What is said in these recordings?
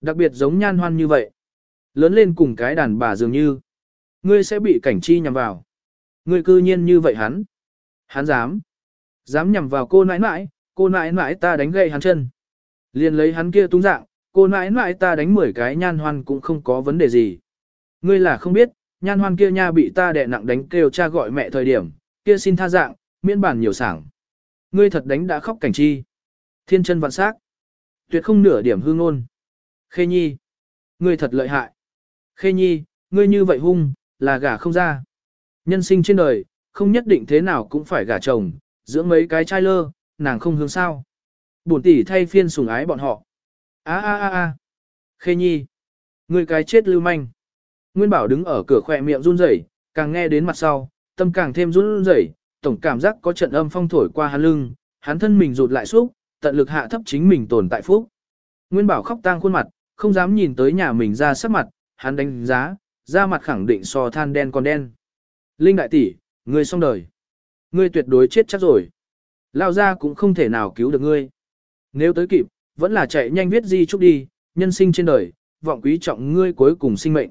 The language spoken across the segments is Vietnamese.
Đặc biệt giống nhan hoan như vậy. Lớn lên cùng cái đàn bà dường như. Ngươi sẽ bị cảnh chi nhằm vào. Ngươi cư nhiên như vậy hắn. Hắn dám. Dám nhằm vào cô nãi nãi, cô nãi nãi ta đánh gậy hắn chân. Liền lấy hắn kia tung dạng, cô nãi nãi ta đánh 10 cái nhan hoan cũng không có vấn đề gì. Ngươi là không biết, nhan hoan kia nha bị ta đè nặng đánh kêu cha gọi mẹ thời điểm, kia xin tha dạng, miễn bản nhiều sảng. Ngươi thật đánh đã khóc cảnh chi. Thiên chân vạn sắc. Tuyệt không nửa điểm hương ngôn. Khê nhi. Ngươi thật lợi hại. Khê nhi, ngươi như vậy hung, là gả không ra. Nhân sinh trên đời, không nhất định thế nào cũng phải gả chồng, dưỡng mấy cái trai lơ, nàng không hướng sao. Bổn tỷ thay phiên sủng ái bọn họ. A a a a. Khê nhi. Ngươi cái chết lưu manh. Nguyên bảo đứng ở cửa khỏe miệng run rẩy, càng nghe đến mặt sau, tâm càng thêm run rẩy, tổng cảm giác có trận âm phong thổi qua hắn lưng, hắn thân mình rụt lại xúc, tận lực hạ thấp chính mình tồn tại phúc. Nguyên bảo khóc tang khuôn mặt, không dám nhìn tới nhà mình ra sắc mặt, hắn đánh giá, ra mặt khẳng định so than đen còn đen. Linh đại tỷ, ngươi xong đời. Ngươi tuyệt đối chết chắc rồi. Lao ra cũng không thể nào cứu được ngươi. Nếu tới kịp, vẫn là chạy nhanh viết di chúc đi, nhân sinh trên đời, vọng quý trọng ngươi cuối cùng sinh mệnh.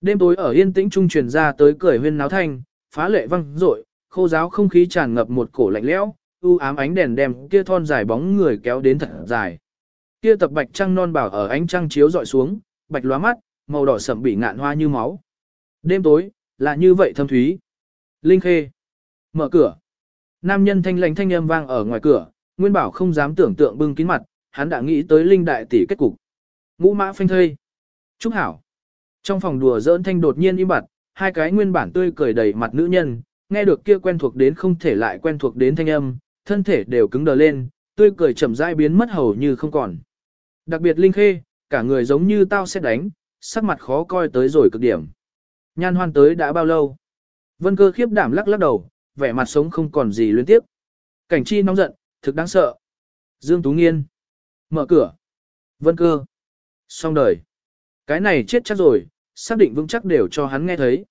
Đêm tối ở yên tĩnh trung truyền ra tới cười huyên náo thanh, phá lệ văng rội, khô giáo không khí tràn ngập một cổ lạnh lẽo, u ám ánh đèn đem kia thon dài bóng người kéo đến thật dài. Kia tập bạch trăng non bảo ở ánh trăng chiếu dọi xuống, bạch lóa mắt, màu đỏ sẫm bị ngạn hoa như máu. Đêm tối, là như vậy thâm thúy. Linh Khê. Mở cửa. Nam nhân thanh lãnh thanh âm vang ở ngoài cửa, Nguyên Bảo không dám tưởng tượng bưng kín mặt, hắn đã nghĩ tới Linh đại tỷ kết cục. Ngũ mã phanh thây. Trúc hảo. Trong phòng đùa giỡn thanh đột nhiên im bặt, hai cái nguyên bản tươi cười đầy mặt nữ nhân, nghe được kia quen thuộc đến không thể lại quen thuộc đến thanh âm, thân thể đều cứng đờ lên, tươi cười chậm rãi biến mất hầu như không còn. Đặc biệt Linh Khê, cả người giống như tao sẽ đánh, sắc mặt khó coi tới rồi cực điểm. Nhan hoan tới đã bao lâu? Vân cơ khiếp đảm lắc lắc đầu, vẻ mặt sống không còn gì luyến tiếp. Cảnh chi nóng giận, thực đáng sợ. Dương Tú Nghiên. Mở cửa. Vân cơ. Xong đời. Cái này chết chắc rồi, xác định vững chắc đều cho hắn nghe thấy.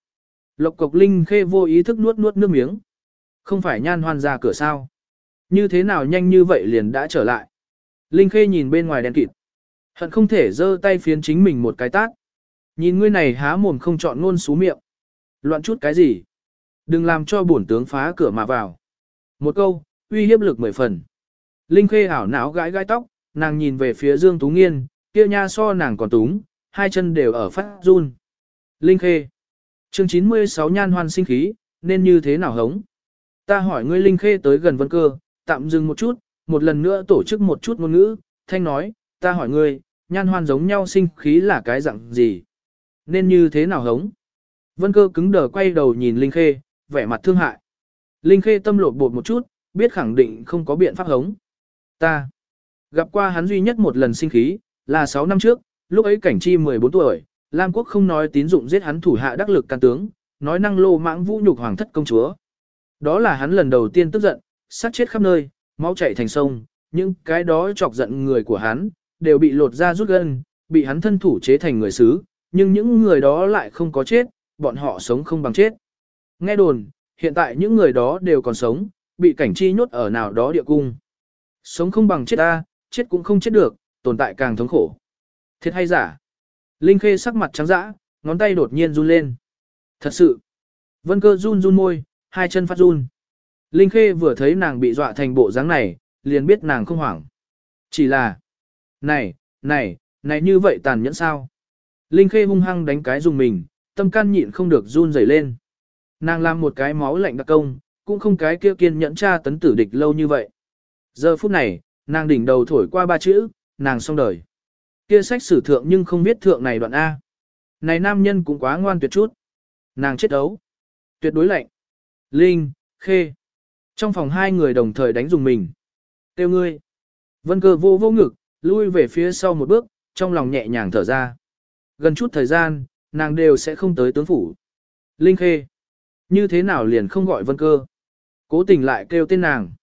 Lộc cộc linh khê vô ý thức nuốt nuốt nước miếng. Không phải nhan hoan ra cửa sao. Như thế nào nhanh như vậy liền đã trở lại. Linh khê nhìn bên ngoài đèn kịt. Hận không thể giơ tay phiến chính mình một cái tát. Nhìn ngươi này há mồm không chọn ngôn xú miệng. Loạn chút cái gì? Đừng làm cho bổn tướng phá cửa mà vào. Một câu, uy hiếp lực mười phần. Linh khê ảo não gãi gãi tóc, nàng nhìn về phía Dương Tú Nghiên, kia nha so nàng còn túng, hai chân đều ở phát run. Linh khê. chương 96 nhan hoan sinh khí, nên như thế nào hống? Ta hỏi ngươi Linh khê tới gần vân cơ, tạm dừng một chút, một lần nữa tổ chức một chút ngôn ngữ, thanh nói, ta hỏi ngươi, nhan hoan giống nhau sinh khí là cái dạng gì? Nên như thế nào hống? Vân cơ cứng đờ quay đầu nhìn Linh khê, vẻ mặt thương hại. Linh Khê tâm lột bột một chút, biết khẳng định không có biện pháp hống. Ta gặp qua hắn duy nhất một lần sinh khí, là 6 năm trước, lúc ấy cảnh chi 14 tuổi, Lam Quốc không nói tín dụng giết hắn thủ hạ đắc lực can tướng, nói năng lô mãng vũ nhục hoàng thất công chúa. Đó là hắn lần đầu tiên tức giận, sát chết khắp nơi, máu chảy thành sông, nhưng cái đó chọc giận người của hắn, đều bị lột ra rút gân, bị hắn thân thủ chế thành người xứ, nhưng những người đó lại không có chết, bọn họ sống không bằng chết. Nghe đồn, hiện tại những người đó đều còn sống, bị cảnh chi nhốt ở nào đó địa cung. Sống không bằng chết ta, chết cũng không chết được, tồn tại càng thống khổ. Thiệt hay giả? Linh Khê sắc mặt trắng dã, ngón tay đột nhiên run lên. Thật sự. Vân cơ run run môi, hai chân phát run. Linh Khê vừa thấy nàng bị dọa thành bộ dáng này, liền biết nàng không hoảng. Chỉ là, này, này, này như vậy tàn nhẫn sao? Linh Khê hung hăng đánh cái dùng mình, tâm can nhịn không được run rẩy lên. Nàng làm một cái máu lạnh đặc công, cũng không cái kia kiên nhẫn tra tấn tử địch lâu như vậy. Giờ phút này, nàng đỉnh đầu thổi qua ba chữ, nàng xong đời. Kia sách sử thượng nhưng không biết thượng này đoạn A. Này nam nhân cũng quá ngoan tuyệt chút. Nàng chết đấu, Tuyệt đối lạnh. Linh, Khê. Trong phòng hai người đồng thời đánh dùng mình. Tiêu ngươi. Vân cơ vô vô ngực, lui về phía sau một bước, trong lòng nhẹ nhàng thở ra. Gần chút thời gian, nàng đều sẽ không tới tướng phủ. Linh Khê. Như thế nào liền không gọi vân cơ? Cố tình lại kêu tên nàng.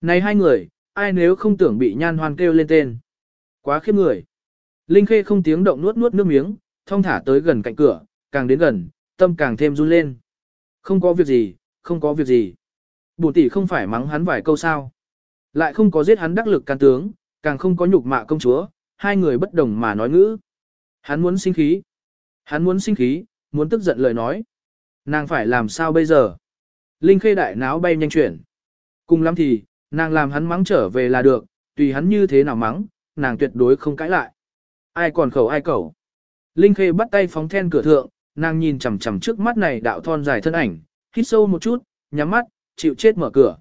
Này hai người, ai nếu không tưởng bị nhan hoan kêu lên tên? Quá khiếp người. Linh Khê không tiếng động nuốt nuốt nước miếng, thông thả tới gần cạnh cửa, càng đến gần, tâm càng thêm run lên. Không có việc gì, không có việc gì. Bùn tỷ không phải mắng hắn vài câu sao. Lại không có giết hắn đắc lực can tướng, càng không có nhục mạ công chúa, hai người bất đồng mà nói ngữ. Hắn muốn sinh khí. Hắn muốn sinh khí, muốn tức giận lời nói. Nàng phải làm sao bây giờ? Linh khê đại náo bay nhanh chuyển. Cùng lắm thì, nàng làm hắn mắng trở về là được, tùy hắn như thế nào mắng, nàng tuyệt đối không cãi lại. Ai còn khẩu ai cẩu. Linh khê bắt tay phóng then cửa thượng, nàng nhìn chằm chằm trước mắt này đạo thon dài thân ảnh, hít sâu một chút, nhắm mắt, chịu chết mở cửa.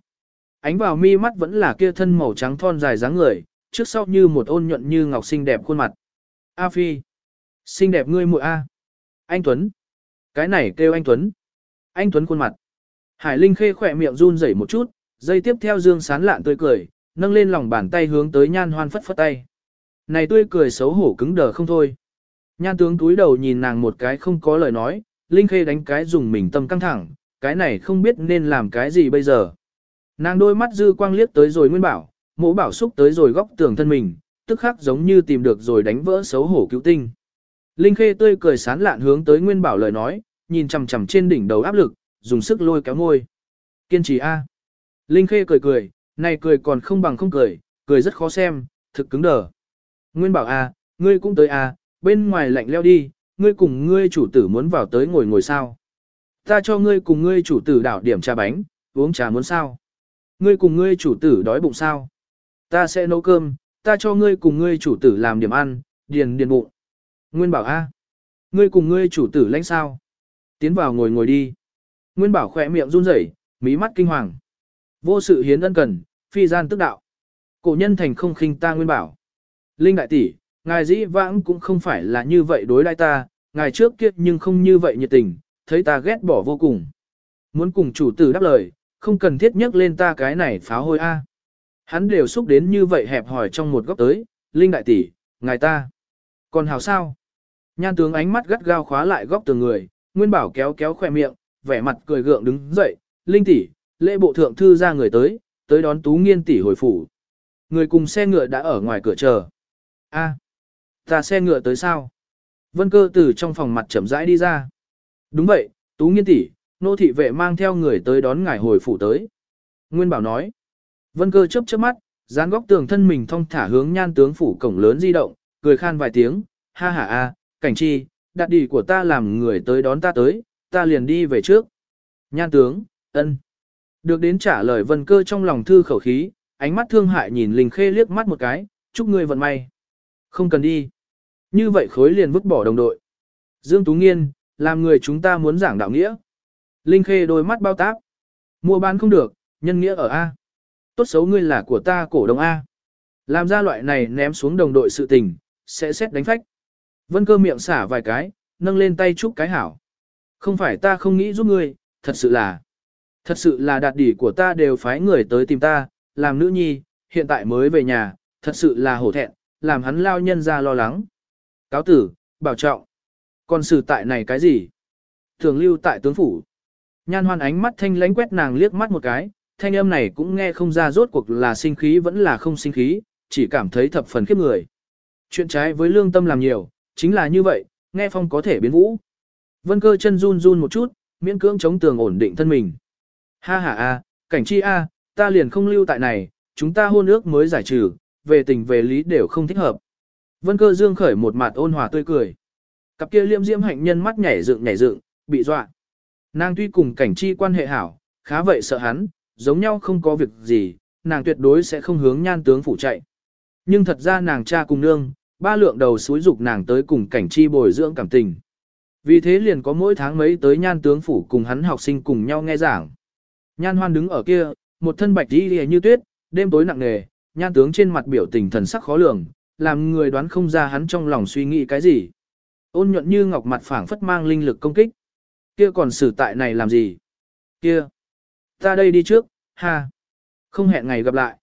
Ánh vào mi mắt vẫn là kia thân màu trắng thon dài dáng người, trước sau như một ôn nhuận như ngọc xinh đẹp khuôn mặt. A Phi. Xinh đẹp ngươi muội A. Anh Tuấn. Cái này kêu anh Tuấn. Anh Tuấn khuôn mặt. Hải Linh khê khỏe miệng run rẩy một chút, dây tiếp theo dương sán lạn tươi cười, nâng lên lòng bàn tay hướng tới nhan hoan phất phất tay. Này tươi cười xấu hổ cứng đờ không thôi. Nhan tướng túi đầu nhìn nàng một cái không có lời nói, Linh khê đánh cái dùng mình tâm căng thẳng, cái này không biết nên làm cái gì bây giờ. Nàng đôi mắt dư quang liếc tới rồi nguyên bảo, mỗ bảo xúc tới rồi góc tường thân mình, tức khắc giống như tìm được rồi đánh vỡ xấu hổ cứu tinh. Linh Khê tươi cười sán lạn hướng tới Nguyên Bảo lời nói, nhìn chằm chằm trên đỉnh đầu áp lực, dùng sức lôi kéo ngôi. Kiên trì a. Linh Khê cười cười, này cười còn không bằng không cười, cười rất khó xem, thực cứng đờ. Nguyên Bảo a, ngươi cũng tới a, bên ngoài lạnh leo đi, ngươi cùng ngươi chủ tử muốn vào tới ngồi ngồi sao? Ta cho ngươi cùng ngươi chủ tử đảo điểm trà bánh, uống trà muốn sao? Ngươi cùng ngươi chủ tử đói bụng sao? Ta sẽ nấu cơm, ta cho ngươi cùng ngươi chủ tử làm điểm ăn, điền điền bụng. Nguyên bảo A. Ngươi cùng ngươi chủ tử lãnh sao? Tiến vào ngồi ngồi đi. Nguyên bảo khỏe miệng run rẩy, mí mắt kinh hoàng. Vô sự hiến ân cần, phi gian tức đạo. Cổ nhân thành không khinh ta nguyên bảo. Linh đại tỷ, ngài dĩ vãng cũng không phải là như vậy đối đãi ta, ngài trước kia nhưng không như vậy nhiệt tình, thấy ta ghét bỏ vô cùng. Muốn cùng chủ tử đáp lời, không cần thiết nhắc lên ta cái này phá hôi A. Hắn đều xúc đến như vậy hẹp hỏi trong một góc tới, Linh đại tỷ, ngài ta. Còn hào sao? Nhan tướng ánh mắt gắt gao khóa lại góc tường người, Nguyên Bảo kéo kéo khỏe miệng, vẻ mặt cười gượng đứng dậy, Linh tỷ, lễ bộ thượng thư ra người tới, tới đón Tú Nghiên tỷ hồi phủ. Người cùng xe ngựa đã ở ngoài cửa chờ. A, ta xe ngựa tới sao? Vân cơ từ trong phòng mặt chậm rãi đi ra. Đúng vậy, Tú Nghiên tỷ, nô thị vệ mang theo người tới đón ngài hồi phủ tới. Nguyên Bảo nói. Vân cơ chớp chớp mắt, dán góc tường thân mình thong thả hướng nhan tướng phủ cổng lớn di động, cười khan vài tiếng, ha ha a, cảnh chi, đặt đi của ta làm người tới đón ta tới, ta liền đi về trước. Nhan tướng, ân. Được đến trả lời vân cơ trong lòng thư khẩu khí, ánh mắt thương hại nhìn Linh Khê liếc mắt một cái, chúc ngươi vận may. Không cần đi. Như vậy khối liền vứt bỏ đồng đội. Dương Tú Nghiên, làm người chúng ta muốn giảng đạo nghĩa. Linh Khê đôi mắt bao táp. Mua bán không được, nhân nghĩa ở A. Tốt xấu ngươi là của ta cổ đông A. Làm ra loại này ném xuống đồng đội sự tình, sẽ xét đánh phách. Vân cơ miệng xả vài cái, nâng lên tay chúc cái hảo. Không phải ta không nghĩ giúp ngươi, thật sự là. Thật sự là đạt đỉ của ta đều phái người tới tìm ta, làm nữ nhi, hiện tại mới về nhà, thật sự là hổ thẹn, làm hắn lao nhân ra lo lắng. Cáo tử, bảo trọng. Còn xử tại này cái gì? Thường lưu tại tướng phủ. Nhan hoan ánh mắt thanh lánh quét nàng liếc mắt một cái, thanh âm này cũng nghe không ra rốt cuộc là sinh khí vẫn là không sinh khí, chỉ cảm thấy thập phần khiếp người. Chuyện trái với lương tâm làm nhiều, chính là như vậy, nghe phong có thể biến vũ. Vân cơ chân run run một chút, miễn cưỡng chống tường ổn định thân mình. Ha ha a, cảnh chi a, ta liền không lưu tại này, chúng ta hôn ước mới giải trừ, về tình về lý đều không thích hợp. Vân cơ dương khởi một mặt ôn hòa tươi cười. Cặp kia liêm diễm hạnh nhân mắt nhảy dựng nhảy dựng, bị dọa. Nàng tuy cùng cảnh chi quan hệ hảo, khá vậy sợ hắn, giống nhau không có việc gì, nàng tuyệt đối sẽ không hướng nhan tướng phủ chạy. Nhưng thật ra nàng cha cùng nương, ba lượng đầu suối dục nàng tới cùng cảnh chi bồi dưỡng cảm tình. Vì thế liền có mỗi tháng mấy tới nhan tướng phủ cùng hắn học sinh cùng nhau nghe giảng. Nhan hoan đứng ở kia, một thân bạch đi như tuyết, đêm tối nặng nề, nhan tướng trên mặt biểu tình thần sắc khó lường, làm người đoán không ra hắn trong lòng suy nghĩ cái gì. Ôn nhuận như ngọc mặt phảng phất mang linh lực công kích. Kia còn xử tại này làm gì? Kia! Ta đây đi trước, ha! Không hẹn ngày gặp lại.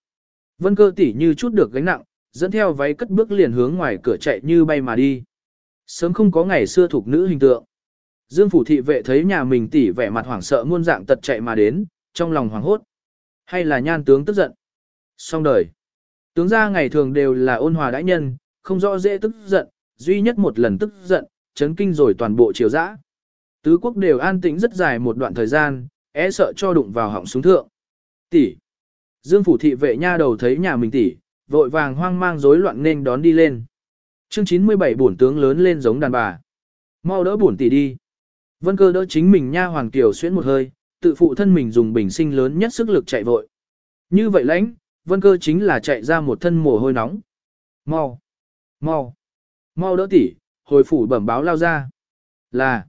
Vân cơ tỷ như chút được gánh nặng, dẫn theo váy cất bước liền hướng ngoài cửa chạy như bay mà đi. Sớm không có ngày xưa thuộc nữ hình tượng. Dương phủ thị vệ thấy nhà mình tỷ vẻ mặt hoảng sợ muôn dạng tật chạy mà đến, trong lòng hoảng hốt. Hay là nhan tướng tức giận. Xong đời. Tướng gia ngày thường đều là ôn hòa đãi nhân, không rõ dễ tức giận, duy nhất một lần tức giận, chấn kinh rồi toàn bộ triều dã. Tứ quốc đều an tĩnh rất dài một đoạn thời gian, e sợ cho đụng vào họng súng thượng. Tỷ. Dương phủ thị vệ nha đầu thấy nhà mình tỷ, vội vàng hoang mang rối loạn nên đón đi lên. Chương 97 bổn tướng lớn lên giống đàn bà. Mau đỡ bổn tỷ đi. Vân cơ đỡ chính mình nha hoàng tiểu xuyến một hơi, tự phụ thân mình dùng bình sinh lớn nhất sức lực chạy vội. Như vậy lãnh, vân cơ chính là chạy ra một thân mồ hôi nóng. Mau, mau, mau đỡ tỷ, hồi phủ bẩm báo lao ra. Là,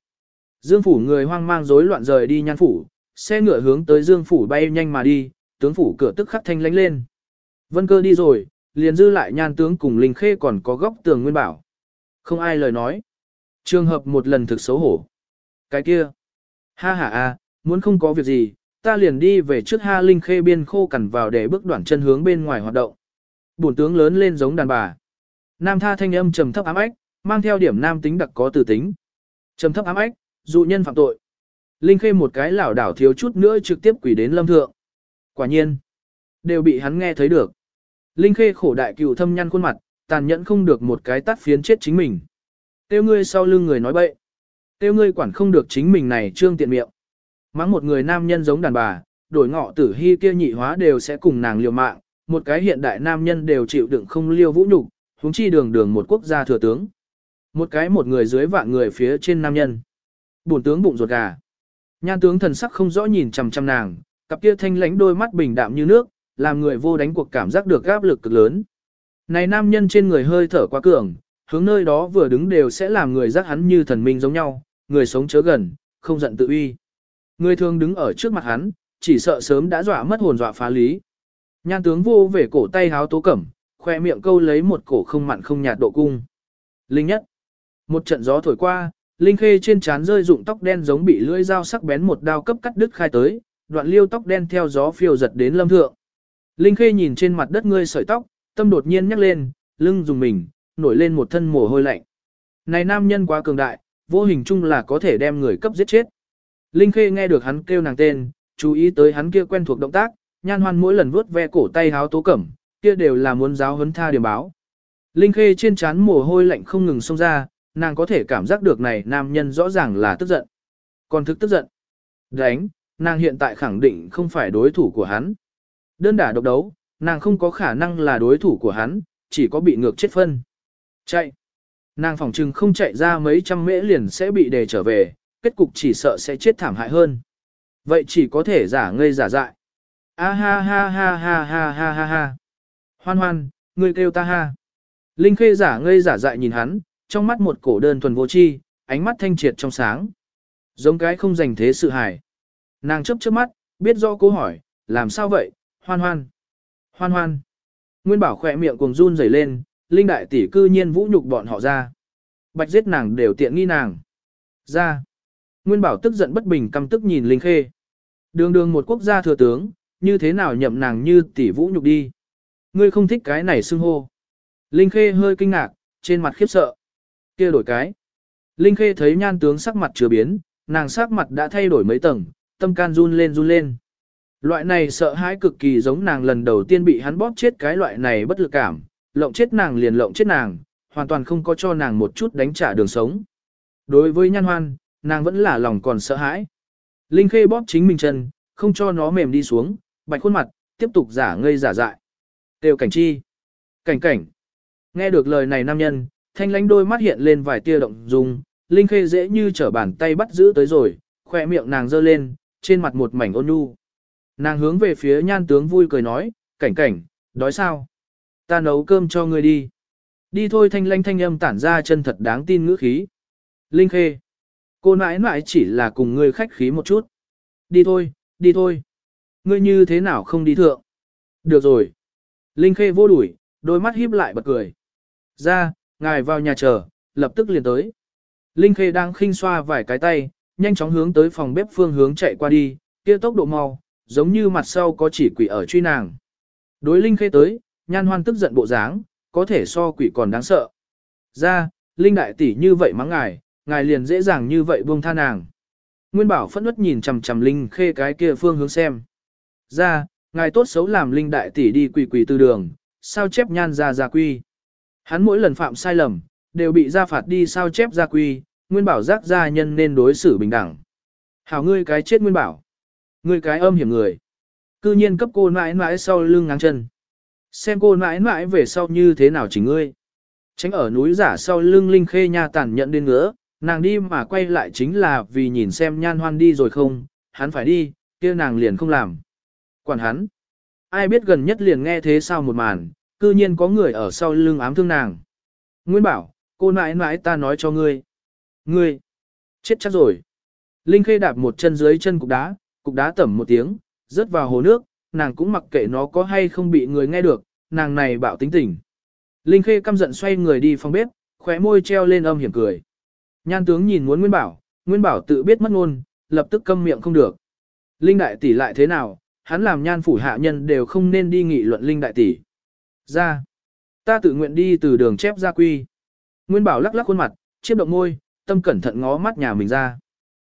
dương phủ người hoang mang rối loạn rời đi nhan phủ, xe ngựa hướng tới dương phủ bay nhanh mà đi, tướng phủ cửa tức khắc thanh lánh lên. Vân cơ đi rồi, liền dư lại nhan tướng cùng linh khê còn có góc tường nguyên bảo. Không ai lời nói. Trường hợp một lần thực xấu hổ. Cái kia. Ha ha a, muốn không có việc gì, ta liền đi về trước ha linh khê biên khô cằn vào để bước đoạn chân hướng bên ngoài hoạt động. Bổn tướng lớn lên giống đàn bà. Nam tha thanh âm trầm thấp ám ách, mang theo điểm nam tính đặc có từ tính. Trầm thấp ám ách, dụ nhân phạm tội. Linh khê một cái lảo đảo thiếu chút nữa trực tiếp quỷ đến lâm thượng. Quả nhiên, đều bị hắn nghe thấy được. Linh khê khổ đại cựu thâm nhăn khuôn mặt, tàn nhẫn không được một cái tát phiến chết chính mình. Tiêu ngươi sau lưng người nói bậy. Tiêu ngươi quản không được chính mình này trương tiện miệng. Mắng một người nam nhân giống đàn bà, đổi ngọ tử hy kia nhị hóa đều sẽ cùng nàng liều mạng, một cái hiện đại nam nhân đều chịu đựng không liêu vũ nhục, huống chi đường đường một quốc gia thừa tướng. Một cái một người dưới vạn người phía trên nam nhân. Bổn tướng bụng ruột gà. Nhan tướng thần sắc không rõ nhìn chằm chằm nàng, cặp kia thanh lãnh đôi mắt bình đạm như nước, làm người vô đánh cuộc cảm giác được áp lực cực lớn. Này nam nhân trên người hơi thở quá cường, hướng nơi đó vừa đứng đều sẽ làm người giác hắn như thần minh giống nhau, người sống chớ gần, không giận tự uy. Người thường đứng ở trước mặt hắn, chỉ sợ sớm đã dọa mất hồn dọa phá lý. Nhan tướng vô về cổ tay háo tố cẩm, khoe miệng câu lấy một cổ không mặn không nhạt độ cung. Linh nhất. Một trận gió thổi qua, Linh Khê trên trán rơi rụng tóc đen giống bị lưỡi dao sắc bén một đao cấp cắt đứt khai tới, đoạn liêu tóc đen theo gió phiêu giật đến lâm thượng. Linh Khê nhìn trên mặt đất ngươi sợi tóc, tâm đột nhiên nhắc lên, lưng dùng mình, nổi lên một thân mồ hôi lạnh. Này nam nhân quá cường đại, vô hình chung là có thể đem người cấp giết chết. Linh Khê nghe được hắn kêu nàng tên, chú ý tới hắn kia quen thuộc động tác, nhan hoan mỗi lần vuốt ve cổ tay háo tố cẩm, kia đều là muốn giáo huấn tha điểm báo. Linh Khê trên chán mồ hôi lạnh không ngừng xông ra, nàng có thể cảm giác được này nam nhân rõ ràng là tức giận. Còn thực tức giận. Đánh, nàng hiện tại khẳng định không phải đối thủ của hắn. Đơn đả độc đấu, nàng không có khả năng là đối thủ của hắn, chỉ có bị ngược chết phân. Chạy. Nàng phỏng trừng không chạy ra mấy trăm mễ liền sẽ bị đề trở về, kết cục chỉ sợ sẽ chết thảm hại hơn. Vậy chỉ có thể giả ngây giả dại. A ha ha ha ha ha ha ha ha. Hoan hoan, ngươi kêu ta ha. Linh khê giả ngây giả dại nhìn hắn, trong mắt một cổ đơn thuần vô chi, ánh mắt thanh triệt trong sáng. Giống cái không dành thế sự hài. Nàng chấp trước mắt, biết do câu hỏi, làm sao vậy, hoan hoan. Hoan hoan. Nguyên bảo khỏe miệng cuồng run rẩy lên, linh đại tỷ cư nhiên vũ nhục bọn họ ra. Bạch giết nàng đều tiện nghi nàng. Ra. Nguyên bảo tức giận bất bình căm tức nhìn linh khê. Đường đường một quốc gia thừa tướng, như thế nào nhậm nàng như tỷ vũ nhục đi. Ngươi không thích cái này xưng hô. Linh khê hơi kinh ngạc, trên mặt khiếp sợ kia đổi cái. Linh khê thấy nhan tướng sắc mặt chưa biến, nàng sắc mặt đã thay đổi mấy tầng, tâm can run lên run lên. Loại này sợ hãi cực kỳ giống nàng lần đầu tiên bị hắn bóp chết cái loại này bất lực cảm, lộng chết nàng liền lộng chết nàng, hoàn toàn không có cho nàng một chút đánh trả đường sống. Đối với nhan hoan, nàng vẫn là lòng còn sợ hãi. Linh khê bóp chính mình chân, không cho nó mềm đi xuống, bạch khuôn mặt, tiếp tục giả ngây giả dại. Tiêu cảnh chi. Cảnh cảnh. Nghe được lời này nam nhân, thanh lánh đôi mắt hiện lên vài tia động dung, Linh khê dễ như trở bàn tay bắt giữ tới rồi, khỏe miệng nàng giơ lên, trên mặt một mảnh ôn nhu. Nàng hướng về phía nhan tướng vui cười nói, cảnh cảnh, đói sao? Ta nấu cơm cho ngươi đi. Đi thôi thanh lanh thanh âm tản ra chân thật đáng tin ngữ khí. Linh khê. Cô nãi nãi chỉ là cùng ngươi khách khí một chút. Đi thôi, đi thôi. Ngươi như thế nào không đi thượng? Được rồi. Linh khê vô đuổi, đôi mắt híp lại bật cười. Ra, ngài vào nhà chờ, lập tức liền tới. Linh khê đang khinh xoa vài cái tay, nhanh chóng hướng tới phòng bếp phương hướng chạy qua đi, kia tốc độ mau, giống như mặt sau có chỉ quỷ ở truy nàng. Đối Linh khê tới, nhan hoan tức giận bộ dáng, có thể so quỷ còn đáng sợ. Ra, Linh đại tỷ như vậy mắng ngài, ngài liền dễ dàng như vậy buông tha nàng. Nguyên bảo phẫn nứt nhìn chằm chằm Linh khê cái kia phương hướng xem. Ra, ngài tốt xấu làm Linh đại tỷ đi quỳ quỳ từ đường, sao chép nhan ra ra quy. Hắn mỗi lần phạm sai lầm, đều bị ra phạt đi sao chép gia quy, Nguyên bảo giác gia nhân nên đối xử bình đẳng. Hảo ngươi cái chết Nguyên bảo. Ngươi cái âm hiểm người. Cư nhiên cấp cô mãi mãi sau lưng ngáng chân. Xem cô mãi mãi về sau như thế nào chỉ ngươi. Tránh ở núi giả sau lưng Linh Khê Nha tàn nhận đến ngứa, nàng đi mà quay lại chính là vì nhìn xem nhan hoan đi rồi không, hắn phải đi, kia nàng liền không làm. Quản hắn, ai biết gần nhất liền nghe thế sao một màn, cư nhiên có người ở sau lưng ám thương nàng. Nguyên bảo, cô nãi nãi ta nói cho ngươi. Ngươi, chết chắc rồi. Linh Khê đạp một chân dưới chân cục đá, cục đá tẩm một tiếng, rớt vào hồ nước, nàng cũng mặc kệ nó có hay không bị người nghe được, nàng này bạo tính tình. Linh Khê căm giận xoay người đi phòng bếp, khóe môi treo lên âm hiểm cười. Nhan tướng nhìn muốn Nguyên Bảo, Nguyên Bảo tự biết mất ngôn, lập tức câm miệng không được. Linh đại tỷ lại thế nào, hắn làm nhan phủ hạ nhân đều không nên đi nghị luận Linh đại tỷ. Ra, ta tự nguyện đi từ đường chép ra quy. Nguyên Bảo lắc lắc khuôn mặt, chiếc động môi, tâm cẩn thận ngó mắt nhà mình ra.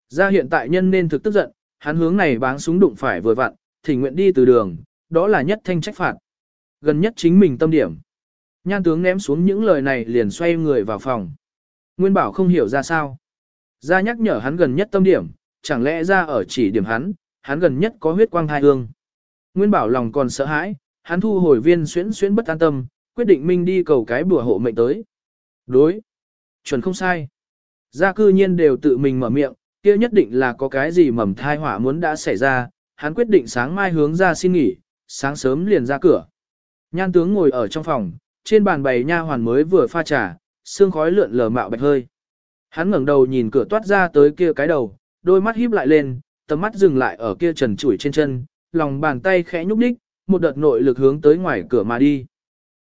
Ra hiện tại nhân nên thực tức giận, hắn hướng này báng súng đụng phải vừa vặn, thỉnh nguyện đi từ đường, đó là nhất thanh trách phạt. Gần nhất chính mình tâm điểm. Nhan tướng ném xuống những lời này liền xoay người vào phòng. Nguyên bảo không hiểu ra sao. Ra nhắc nhở hắn gần nhất tâm điểm, chẳng lẽ ra ở chỉ điểm hắn, hắn gần nhất có huyết quang thai hương. Nguyên bảo lòng còn sợ hãi, hắn thu hồi viên xuyễn xuyễn bất an tâm, quyết định minh đi cầu cái bùa hộ mệnh tới. Đối. Chuẩn không sai. gia cư nhiên đều tự mình mở miệng, kia nhất định là có cái gì mầm thai hỏa muốn đã xảy ra, hắn quyết định sáng mai hướng ra xin nghỉ, sáng sớm liền ra cửa. Nhan tướng ngồi ở trong phòng, trên bàn bày nha hoàn mới vừa pha trà, sương khói lượn lờ mạo bạch hơi. Hắn ngẩng đầu nhìn cửa toát ra tới kia cái đầu, đôi mắt híp lại lên, tầm mắt dừng lại ở kia trần trụi trên chân, lòng bàn tay khẽ nhúc đích, một đợt nội lực hướng tới ngoài cửa mà đi.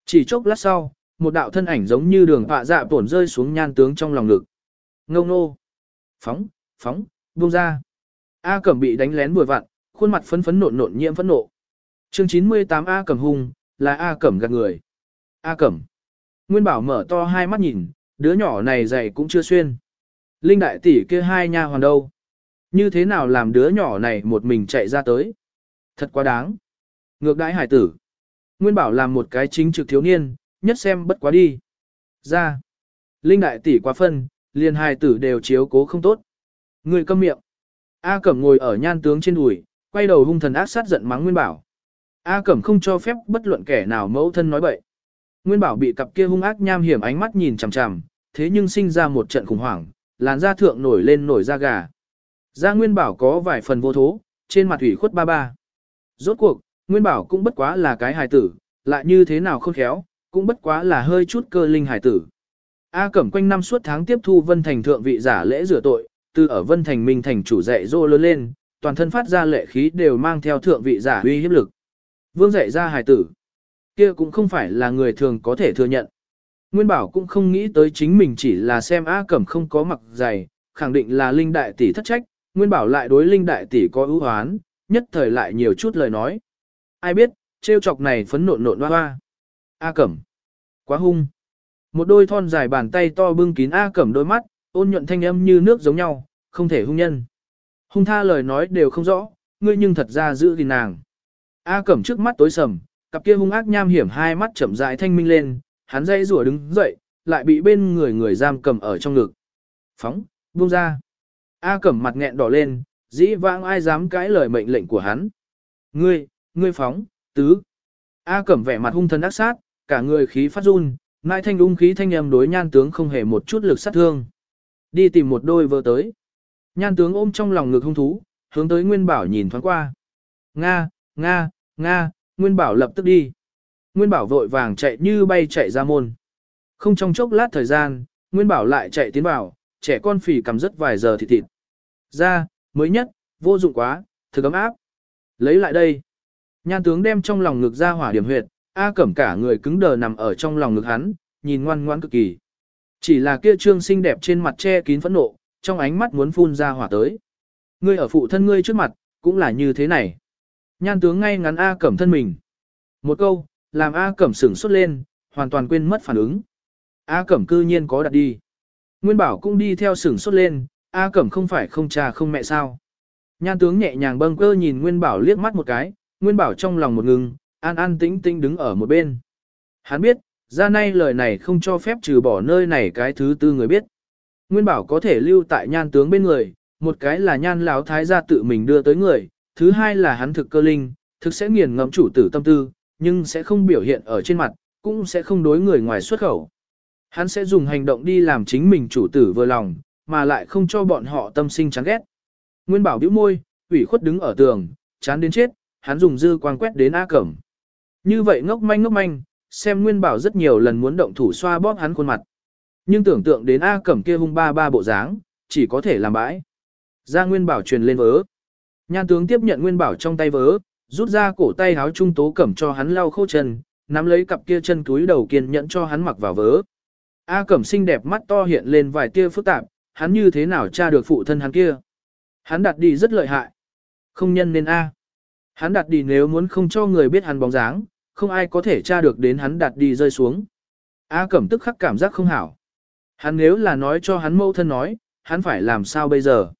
Chỉ chốc lát sau, một đạo thân ảnh giống như đường họa dạ tổn rơi xuống nhan tướng trong lòng ngực. Ngông nô. Phóng, phóng, buông ra. A Cẩm bị đánh lén vừa vặn, khuôn mặt phấn phấn nộn nộn nhiễm phẫn nộ. Chương 98 A Cẩm hung, là A Cẩm gạt người. A Cẩm. Nguyên Bảo mở to hai mắt nhìn, đứa nhỏ này dày cũng chưa xuyên. Linh đại tỷ kia hai nha hoàn đâu? Như thế nào làm đứa nhỏ này một mình chạy ra tới? Thật quá đáng. Ngược đãi hải tử. Nguyên Bảo làm một cái chính trực thiếu niên, nhất xem bất quá đi. Ra. Linh đại tỷ quá phân, liền hài tử đều chiếu cố không tốt. Người câm miệng. A Cẩm ngồi ở nhan tướng trên đùi, quay đầu hung thần ác sát giận mắng Nguyên Bảo. A Cẩm không cho phép bất luận kẻ nào mẫu thân nói bậy. Nguyên Bảo bị cặp kia hung ác nham hiểm ánh mắt nhìn chằm chằm, thế nhưng sinh ra một trận khủng hoảng, làn da thượng nổi lên nổi da gà. Da Nguyên Bảo có vài phần vô thố, trên mặt ủy khuất ba ba. Rốt cuộc, Nguyên Bảo cũng bất quá là cái hài tử, lại như thế nào không khéo, cũng bất quá là hơi chút cơ linh hài tử. A Cẩm quanh năm suốt tháng tiếp thu Vân Thành thượng vị giả lễ rửa tội, từ ở Vân Thành Minh Thành chủ dạy dỗ lớn lên, toàn thân phát ra lệ khí đều mang theo thượng vị giả uy hiếp lực. Vương dạy ra hài tử. Kia cũng không phải là người thường có thể thừa nhận. Nguyên Bảo cũng không nghĩ tới chính mình chỉ là xem A Cẩm không có mặc dày, khẳng định là Linh Đại Tỷ thất trách, Nguyên Bảo lại đối Linh Đại Tỷ có ưu hoán, nhất thời lại nhiều chút lời nói. Ai biết, trêu chọc này phấn nộn nộn hoa hoa. A Cẩm. Quá hung. Một đôi thon dài bàn tay to bưng kín A Cẩm đôi mắt, ôn nhuận thanh âm như nước giống nhau, không thể hung nhân. Hung tha lời nói đều không rõ, ngươi nhưng thật ra giữ gìn nàng. A Cẩm trước mắt tối sầm, cặp kia hung ác nham hiểm hai mắt chậm rãi thanh minh lên, hắn dây rủa đứng dậy, lại bị bên người người giam cầm ở trong ngực. Phóng, buông ra. A Cẩm mặt nghẹn đỏ lên, dĩ vãng ai dám cãi lời mệnh lệnh của hắn. Ngươi, ngươi phóng, tứ. A Cẩm vẻ mặt hung thần ác sát, cả người khí phát run, mai thanh ung khí thanh âm đối nhan tướng không hề một chút lực sát thương. Đi tìm một đôi vợ tới. Nhan tướng ôm trong lòng ngực hung thú, hướng tới Nguyên Bảo nhìn thoáng qua. Nga, Nga, Nga, Nguyên Bảo lập tức đi. Nguyên Bảo vội vàng chạy như bay chạy ra môn. Không trong chốc lát thời gian, Nguyên Bảo lại chạy tiến vào, trẻ con phì cầm rất vài giờ thịt thịt. Ra, mới nhất, vô dụng quá, thực ấm áp. Lấy lại đây. Nhan tướng đem trong lòng ngực ra hỏa điểm huyệt, A cẩm cả người cứng đờ nằm ở trong lòng ngực hắn, nhìn ngoan ngoãn cực kỳ. Chỉ là kia trương xinh đẹp trên mặt che kín phẫn nộ, trong ánh mắt muốn phun ra hỏa tới. Ngươi ở phụ thân ngươi trước mặt, cũng là như thế này. Nhan tướng ngay ngắn A Cẩm thân mình. Một câu, làm A Cẩm sửng sốt lên, hoàn toàn quên mất phản ứng. A Cẩm cư nhiên có đặt đi. Nguyên Bảo cũng đi theo sửng sốt lên, A Cẩm không phải không cha không mẹ sao. Nhan tướng nhẹ nhàng bâng cơ nhìn Nguyên Bảo liếc mắt một cái, Nguyên Bảo trong lòng một ngừng, an an tĩnh tĩnh đứng ở một bên. Hắn biết, ra nay lời này không cho phép trừ bỏ nơi này cái thứ tư người biết. Nguyên Bảo có thể lưu tại nhan tướng bên người, một cái là nhan lão thái gia tự mình đưa tới người, thứ hai là hắn thực cơ linh, thực sẽ nghiền ngẫm chủ tử tâm tư, nhưng sẽ không biểu hiện ở trên mặt, cũng sẽ không đối người ngoài xuất khẩu. Hắn sẽ dùng hành động đi làm chính mình chủ tử vừa lòng, mà lại không cho bọn họ tâm sinh chán ghét. Nguyên bảo bĩu môi, ủy khuất đứng ở tường, chán đến chết, hắn dùng dư quang quét đến A Cẩm. Như vậy ngốc manh ngốc manh, xem Nguyên bảo rất nhiều lần muốn động thủ xoa bóp hắn khuôn mặt. Nhưng tưởng tượng đến A Cẩm kia hung ba ba bộ dáng, chỉ có thể làm bãi. Ra Nguyên bảo truyền lên vớ. Nhan tướng tiếp nhận Nguyên bảo trong tay vớ, rút ra cổ tay háo trung tố cẩm cho hắn lau khô chân, nắm lấy cặp kia chân túi đầu kiên nhẫn cho hắn mặc vào vớ. A Cẩm xinh đẹp mắt to hiện lên vài tia phức tạp, hắn như thế nào tra được phụ thân hắn kia. Hắn đặt đi rất lợi hại. Không nhân nên A. Hắn đặt đi nếu muốn không cho người biết hắn bóng dáng, không ai có thể tra được đến hắn đặt đi rơi xuống. A Cẩm tức khắc cảm giác không hảo. Hắn nếu là nói cho hắn mẫu thân nói, hắn phải làm sao bây giờ?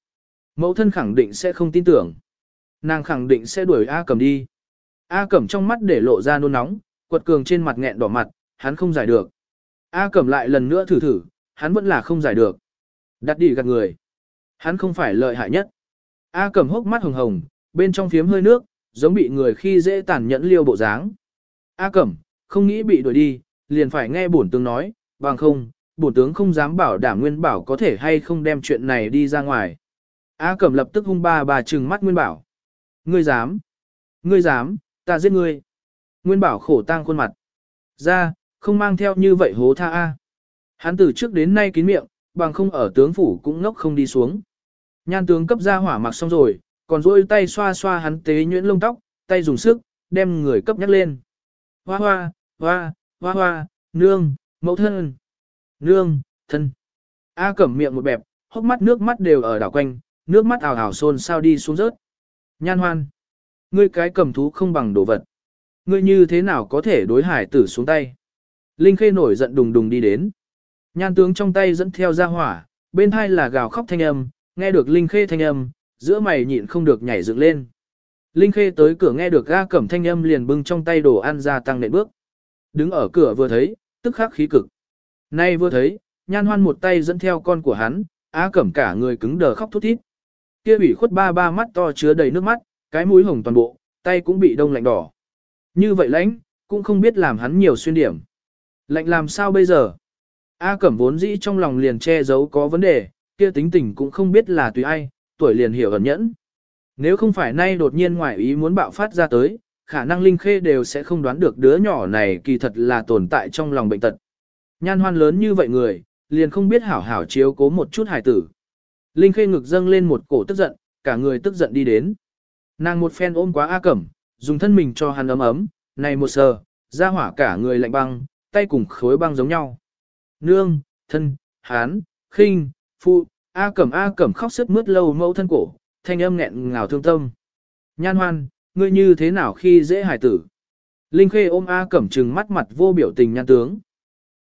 Mẫu thân khẳng định sẽ không tin tưởng. Nàng khẳng định sẽ đuổi A Cẩm đi. A Cẩm trong mắt để lộ ra nôn nóng, quật cường trên mặt nghẹn đỏ mặt, hắn không giải được. A Cẩm lại lần nữa thử thử, hắn vẫn là không giải được. Đặt đi gạt người. Hắn không phải lợi hại nhất. A Cẩm hốc mắt hồng hồng, bên trong phiếm hơi nước, giống bị người khi dễ tàn nhẫn liêu bộ dáng. A Cẩm, không nghĩ bị đuổi đi, liền phải nghe bổn tướng nói, bằng không, bổn tướng không dám bảo đảm Nguyên Bảo có thể hay không đem chuyện này đi ra ngoài. A Cẩm lập tức hung ba bà trừng mắt Nguyên Bảo. Ngươi dám? Ngươi dám, ta giết ngươi. Nguyên Bảo khổ tang khuôn mặt. Ra, không mang theo như vậy hố tha A. Hắn từ trước đến nay kín miệng, bằng không ở tướng phủ cũng ngốc không đi xuống. Nhan tướng cấp ra hỏa mặc xong rồi, còn duỗi tay xoa xoa hắn tế nhuyễn lông tóc, tay dùng sức, đem người cấp nhắc lên. Hoa hoa, hoa, hoa hoa, nương, mẫu thân, nương, thân. A cẩm miệng một bẹp, hốc mắt nước mắt đều ở đảo quanh, nước mắt ảo ảo xôn sao đi xuống rớt. Nhan hoan, ngươi cái cầm thú không bằng đồ vật. Ngươi như thế nào có thể đối hải tử xuống tay. Linh khê nổi giận đùng đùng đi đến. Nhan tướng trong tay dẫn theo ra hỏa, bên hai là gào khóc thanh âm, nghe được Linh khê thanh âm, giữa mày nhịn không được nhảy dựng lên. Linh khê tới cửa nghe được ga cẩm thanh âm liền bưng trong tay đồ ăn ra tăng nện bước. Đứng ở cửa vừa thấy, tức khắc khí cực. Nay vừa thấy, nhan hoan một tay dẫn theo con của hắn, á cẩm cả người cứng đờ khóc thút thít. Kia bị khuất ba ba mắt to chứa đầy nước mắt, cái mũi hồng toàn bộ, tay cũng bị đông lạnh đỏ. Như vậy lãnh, cũng không biết làm hắn nhiều xuyên điểm. Lạnh làm sao bây giờ? A Cẩm vốn dĩ trong lòng liền che giấu có vấn đề, kia tính tình cũng không biết là tùy ai, tuổi liền hiểu ẩn nhẫn. Nếu không phải nay đột nhiên ngoại ý muốn bạo phát ra tới, khả năng Linh Khê đều sẽ không đoán được đứa nhỏ này kỳ thật là tồn tại trong lòng bệnh tật. Nhan hoan lớn như vậy người, liền không biết hảo hảo chiếu cố một chút hài tử. Linh Khê ngực dâng lên một cổ tức giận, cả người tức giận đi đến. Nàng một phen ôm quá A Cẩm, dùng thân mình cho hắn ấm ấm, này một sờ, ra hỏa cả người lạnh băng, tay cùng khối băng giống nhau. Nương, thân, hán, khinh, phụ, A Cẩm A Cẩm khóc sức mướt lâu mẫu thân cổ, thanh âm nghẹn ngào thương tâm. Nhan hoan, ngươi như thế nào khi dễ hài tử? Linh Khê ôm A Cẩm trừng mắt mặt vô biểu tình nhan tướng.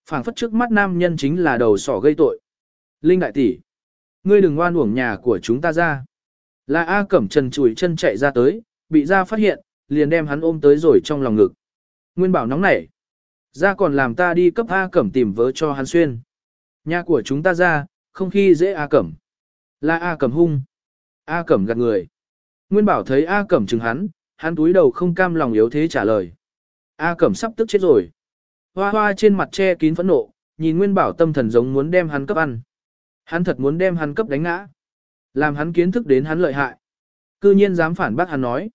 phảng phất trước mắt nam nhân chính là đầu sỏ gây tội. Linh đại tỷ, ngươi đừng ngoan uổng nhà của chúng ta ra. Là A Cẩm trần chùi chân chạy ra tới, bị ra phát hiện, liền đem hắn ôm tới rồi trong lòng ngực. Nguyên bảo nóng nảy. Ra còn làm ta đi cấp A Cẩm tìm vớ cho hắn xuyên. Nhà của chúng ta ra, không khi dễ A Cẩm. Là A Cẩm hung. A Cẩm gạt người. Nguyên bảo thấy A Cẩm chừng hắn, hắn túi đầu không cam lòng yếu thế trả lời. A Cẩm sắp tức chết rồi. Hoa hoa trên mặt che kín phẫn nộ, nhìn Nguyên bảo tâm thần giống muốn đem hắn cấp ăn. Hắn thật muốn đem hắn cấp đánh ngã. Làm hắn kiến thức đến hắn lợi hại. Cư nhiên dám phản bác hắn nói.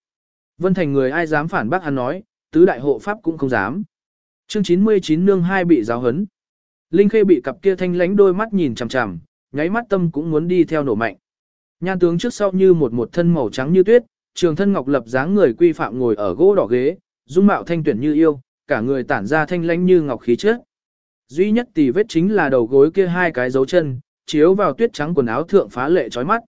Vân Thành người ai dám phản bác hắn nói, tứ đại hộ pháp cũng không dám. Chương 99 nương hai bị giáo hấn. Linh Khê bị cặp kia thanh lánh đôi mắt nhìn chằm chằm, nháy mắt tâm cũng muốn đi theo nổ mạnh. Nhan tướng trước sau như một một thân màu trắng như tuyết, trường thân ngọc lập dáng người quy phạm ngồi ở gỗ đỏ ghế, dung mạo thanh tuyển như yêu, cả người tản ra thanh lãnh như ngọc khí chất. Duy nhất tì vết chính là đầu gối kia hai cái dấu chân, chiếu vào tuyết trắng quần áo thượng phá lệ chói mắt.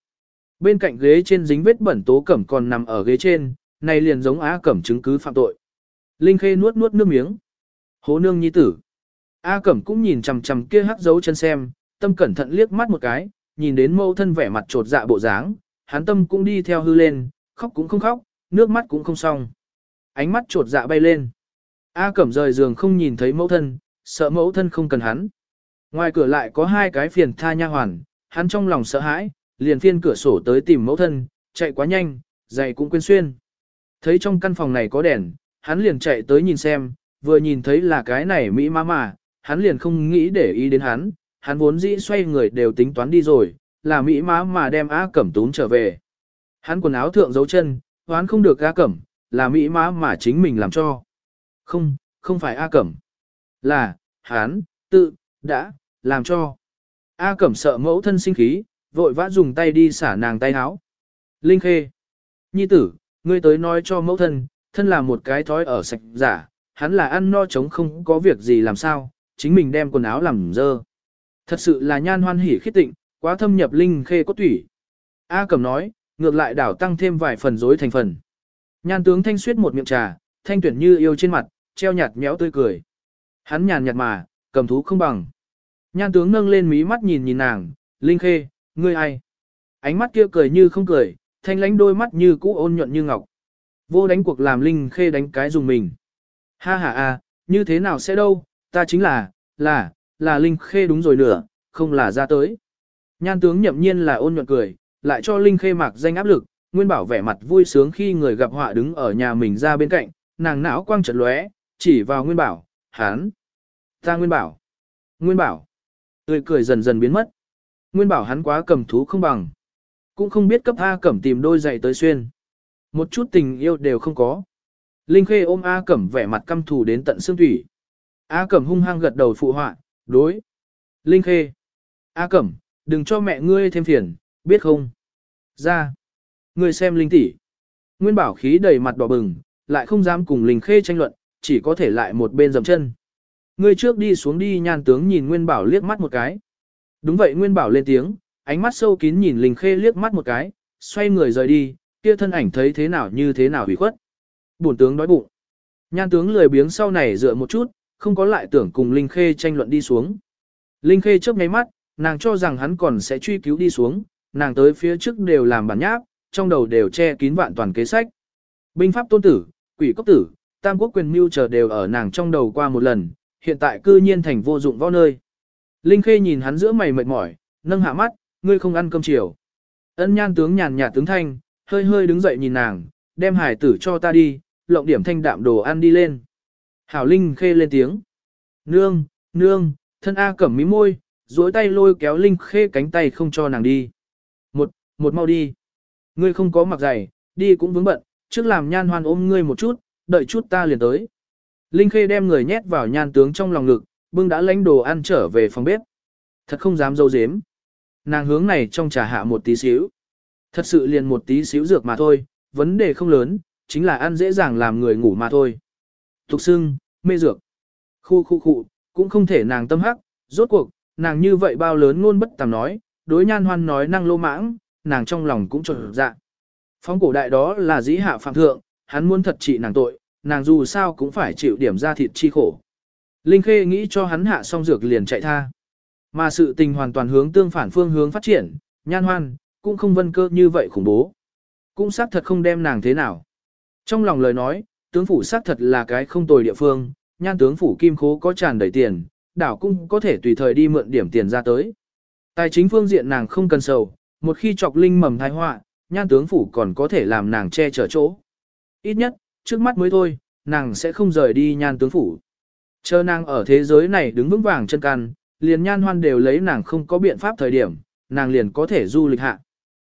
Bên cạnh ghế trên dính vết bẩn tố cẩm còn nằm ở ghế trên, này liền giống á cẩm chứng cứ phạm tội. Linh Khê nuốt nuốt nước miếng. Hố nương nhi tử. A Cẩm cũng nhìn chằm chằm kia hắc dấu chân xem, tâm cẩn thận liếc mắt một cái, nhìn đến mâu thân vẻ mặt trột dạ bộ dáng, hắn tâm cũng đi theo hư lên, khóc cũng không khóc, nước mắt cũng không xong. Ánh mắt trột dạ bay lên. A Cẩm rời giường không nhìn thấy mẫu thân, sợ mẫu thân không cần hắn. Ngoài cửa lại có hai cái phiền tha nha hoàn, hắn trong lòng sợ hãi, liền phiên cửa sổ tới tìm mẫu thân, chạy quá nhanh, giày cũng quên xuyên. Thấy trong căn phòng này có đèn, hắn liền chạy tới nhìn xem, vừa nhìn thấy là cái này Mỹ má mà, hắn liền không nghĩ để ý đến hắn, hắn vốn dĩ xoay người đều tính toán đi rồi, là mỹ má mà đem A Cẩm túm trở về. Hắn quần áo thượng dấu chân, hoán không được A Cẩm, là mỹ má mà chính mình làm cho. Không, không phải A Cẩm. Là, hắn, tự, đã, làm cho. A Cẩm sợ mẫu thân sinh khí, vội vã dùng tay đi xả nàng tay áo. Linh Khê. Nhi tử, ngươi tới nói cho mẫu thân, thân là một cái thói ở sạch giả, hắn là ăn no chống không có việc gì làm sao, chính mình đem quần áo làm dơ. Thật sự là nhan hoan hỉ khít tịnh, quá thâm nhập Linh Khê cốt thủy. A cầm nói, ngược lại đảo tăng thêm vài phần dối thành phần. Nhan tướng thanh suyết một miệng trà, thanh tuyển như yêu trên mặt, treo nhạt méo tươi cười. Hắn nhàn nhạt mà, cầm thú không bằng. Nhan tướng nâng lên mí mắt nhìn nhìn nàng, Linh Khê, ngươi ai? Ánh mắt kia cười như không cười, thanh lánh đôi mắt như cũ ôn nhuận như ngọc. Vô đánh cuộc làm Linh Khê đánh cái dùng mình. Ha ha a, như thế nào sẽ đâu, ta chính là, là, là Linh Khê đúng rồi nửa, không là ra tới. Nhan tướng nhậm nhiên là ôn nhuận cười, lại cho Linh Khê mặc danh áp lực, Nguyên Bảo vẻ mặt vui sướng khi người gặp họa đứng ở nhà mình ra bên cạnh, nàng não quang chợt lóe, chỉ vào Nguyên Bảo, hán. Ta Nguyên Bảo. Nguyên Bảo. Tươi cười dần dần biến mất. Nguyên Bảo hắn quá cầm thú không bằng. Cũng không biết cấp A Cẩm tìm đôi giày tới xuyên. Một chút tình yêu đều không có. Linh Khê ôm A Cẩm vẻ mặt căm thù đến tận xương thủy. A Cẩm hung hăng gật đầu phụ họa, đối. Linh Khê. A Cẩm, đừng cho mẹ ngươi thêm phiền, biết không? Ra. Ngươi xem Linh tỷ. Nguyên Bảo khí đầy mặt đỏ bừng, lại không dám cùng Linh Khê tranh luận, chỉ có thể lại một bên dầm chân. Ngươi trước đi xuống đi nhan tướng nhìn Nguyên Bảo liếc mắt một cái. Đúng vậy Nguyên Bảo lên tiếng, ánh mắt sâu kín nhìn Linh Khê liếc mắt một cái, xoay người rời đi, kia thân ảnh thấy thế nào như thế nào hủy khuất. Bổn tướng đói bụng. Nhan tướng lười biếng sau này dựa một chút, không có lại tưởng cùng Linh Khê tranh luận đi xuống. Linh Khê chớp nháy mắt, nàng cho rằng hắn còn sẽ truy cứu đi xuống, nàng tới phía trước đều làm bản nháp, trong đầu đều che kín vạn toàn kế sách. Binh pháp tôn tử, quỷ cốc tử, tam quốc quyền mưu chờ đều ở nàng trong đầu qua một lần, hiện tại cư nhiên thành vô dụng võ nơi. Linh Khê nhìn hắn giữa mày mệt mỏi, nâng hạ mắt, ngươi không ăn cơm chiều. Ân nhan tướng nhàn nhạt tướng thanh, hơi hơi đứng dậy nhìn nàng, đem hải tử cho ta đi, lộng điểm thanh đạm đồ ăn đi lên. Hảo Linh Khê lên tiếng. Nương, nương, thân A cẩm mí môi, duỗi tay lôi kéo Linh Khê cánh tay không cho nàng đi. Một, một mau đi. Ngươi không có mặc giày, đi cũng vướng bận, trước làm nhan hoan ôm ngươi một chút, đợi chút ta liền tới. Linh Khê đem người nhét vào nhan tướng trong lòng ngực, bưng đã lãnh đồ ăn trở về phòng bếp. Thật không dám dâu dếm. Nàng hướng này trong trà hạ một tí xíu. Thật sự liền một tí xíu dược mà thôi, vấn đề không lớn, chính là ăn dễ dàng làm người ngủ mà thôi. Thục xưng, mê dược. Khu khu khu, cũng không thể nàng tâm hắc, rốt cuộc, nàng như vậy bao lớn ngôn bất tàm nói, đối nhan hoan nói năng lô mãng, nàng trong lòng cũng trột dạ. Phong cổ đại đó là dĩ hạ phạm thượng, hắn muốn thật trị nàng tội, nàng dù sao cũng phải chịu điểm ra thịt chi khổ. Linh Khê nghĩ cho hắn hạ xong dược liền chạy tha. Mà sự tình hoàn toàn hướng tương phản phương hướng phát triển, nhan hoan, cũng không vân cơ như vậy khủng bố. Cũng xác thật không đem nàng thế nào. Trong lòng lời nói, tướng phủ xác thật là cái không tồi địa phương, nhan tướng phủ kim khố có tràn đầy tiền, đảo cũng có thể tùy thời đi mượn điểm tiền ra tới. Tài chính phương diện nàng không cần sầu, một khi chọc linh mầm thai họa, nhan tướng phủ còn có thể làm nàng che chở chỗ. Ít nhất, trước mắt mới thôi, nàng sẽ không rời đi nhan tướng phủ. Chờ nàng ở thế giới này đứng vững vàng chân căn, liền nhan hoan đều lấy nàng không có biện pháp thời điểm, nàng liền có thể du lịch hạ.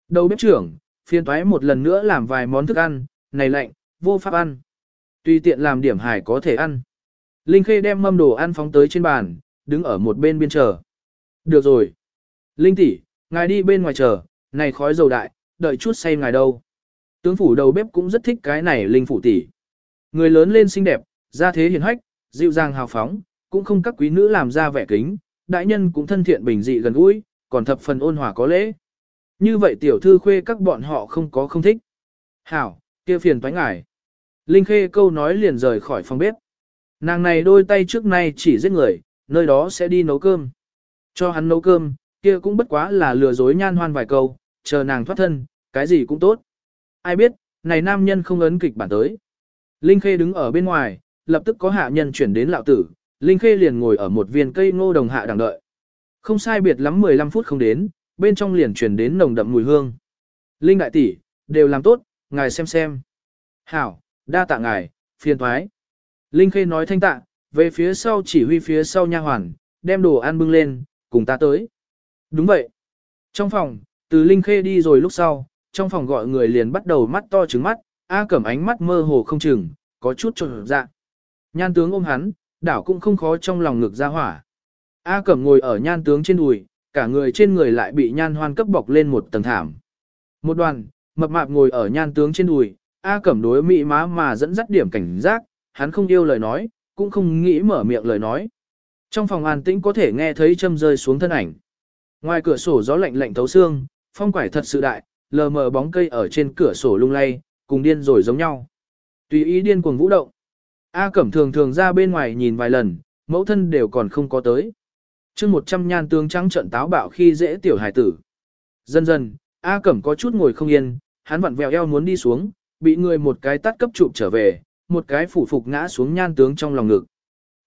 Đầu bếp trưởng, phiên toái một lần nữa làm vài món thức ăn, này lạnh, vô pháp ăn. Tùy tiện làm điểm hải có thể ăn. Linh Khê đem mâm đồ ăn phóng tới trên bàn, đứng ở một bên biên chờ. Được rồi. Linh tỷ, ngài đi bên ngoài chờ, này khói dầu đại, đợi chút say ngài đâu. Tướng phủ đầu bếp cũng rất thích cái này Linh phủ tỷ. Người lớn lên xinh đẹp, ra thế hiền hách, dịu dàng hào phóng, cũng không các quý nữ làm ra vẻ kính, đại nhân cũng thân thiện bình dị gần gũi, còn thập phần ôn hòa có lễ. Như vậy tiểu thư khuê các bọn họ không có không thích. Hảo, kia phiền toái ngài Linh Khê câu nói liền rời khỏi phòng bếp. Nàng này đôi tay trước nay chỉ giết người, nơi đó sẽ đi nấu cơm. Cho hắn nấu cơm, kia cũng bất quá là lừa dối nhan hoan vài câu, chờ nàng thoát thân, cái gì cũng tốt. Ai biết, này nam nhân không ấn kịch bản tới. Linh Khê đứng ở bên ngoài, lập tức có hạ nhân chuyển đến lão tử, Linh Khê liền ngồi ở một viên cây ngô đồng hạ đằng đợi. Không sai biệt lắm 15 phút không đến, bên trong liền chuyển đến nồng đậm mùi hương. Linh đại tỷ, đều làm tốt, ngài xem xem. Hảo, đa tạ ngài, phiền thoái. Linh Khê nói thanh tạ, về phía sau chỉ huy phía sau nha hoàn, đem đồ ăn bưng lên, cùng ta tới. Đúng vậy. Trong phòng, từ Linh Khê đi rồi lúc sau, trong phòng gọi người liền bắt đầu mắt to trứng mắt, A Cẩm ánh mắt mơ hồ không chừng, có chút trộn dạ. Nhan tướng ôm hắn, đảo cũng không khó trong lòng ngực ra hỏa. A Cẩm ngồi ở nhan tướng trên đùi, cả người trên người lại bị nhan hoan cấp bọc lên một tầng thảm. Một đoàn, mập mạp ngồi ở nhan tướng trên đùi, A Cẩm đối mỹ má mà dẫn dắt điểm cảnh giác, hắn không yêu lời nói, cũng không nghĩ mở miệng lời nói. Trong phòng an tĩnh có thể nghe thấy châm rơi xuống thân ảnh. Ngoài cửa sổ gió lạnh lạnh thấu xương, phong quải thật sự đại, lờ mờ bóng cây ở trên cửa sổ lung lay, cùng điên rồi giống nhau. Tùy ý điên cuồng vũ động. A Cẩm thường thường ra bên ngoài nhìn vài lần, mẫu thân đều còn không có tới. chương một trăm nhan tương trắng trận táo bạo khi dễ tiểu hải tử. Dần dần, A Cẩm có chút ngồi không yên, hắn vặn vẹo eo muốn đi xuống, bị người một cái tắt cấp chụp trở về, một cái phủ phục ngã xuống nhan tướng trong lòng ngực.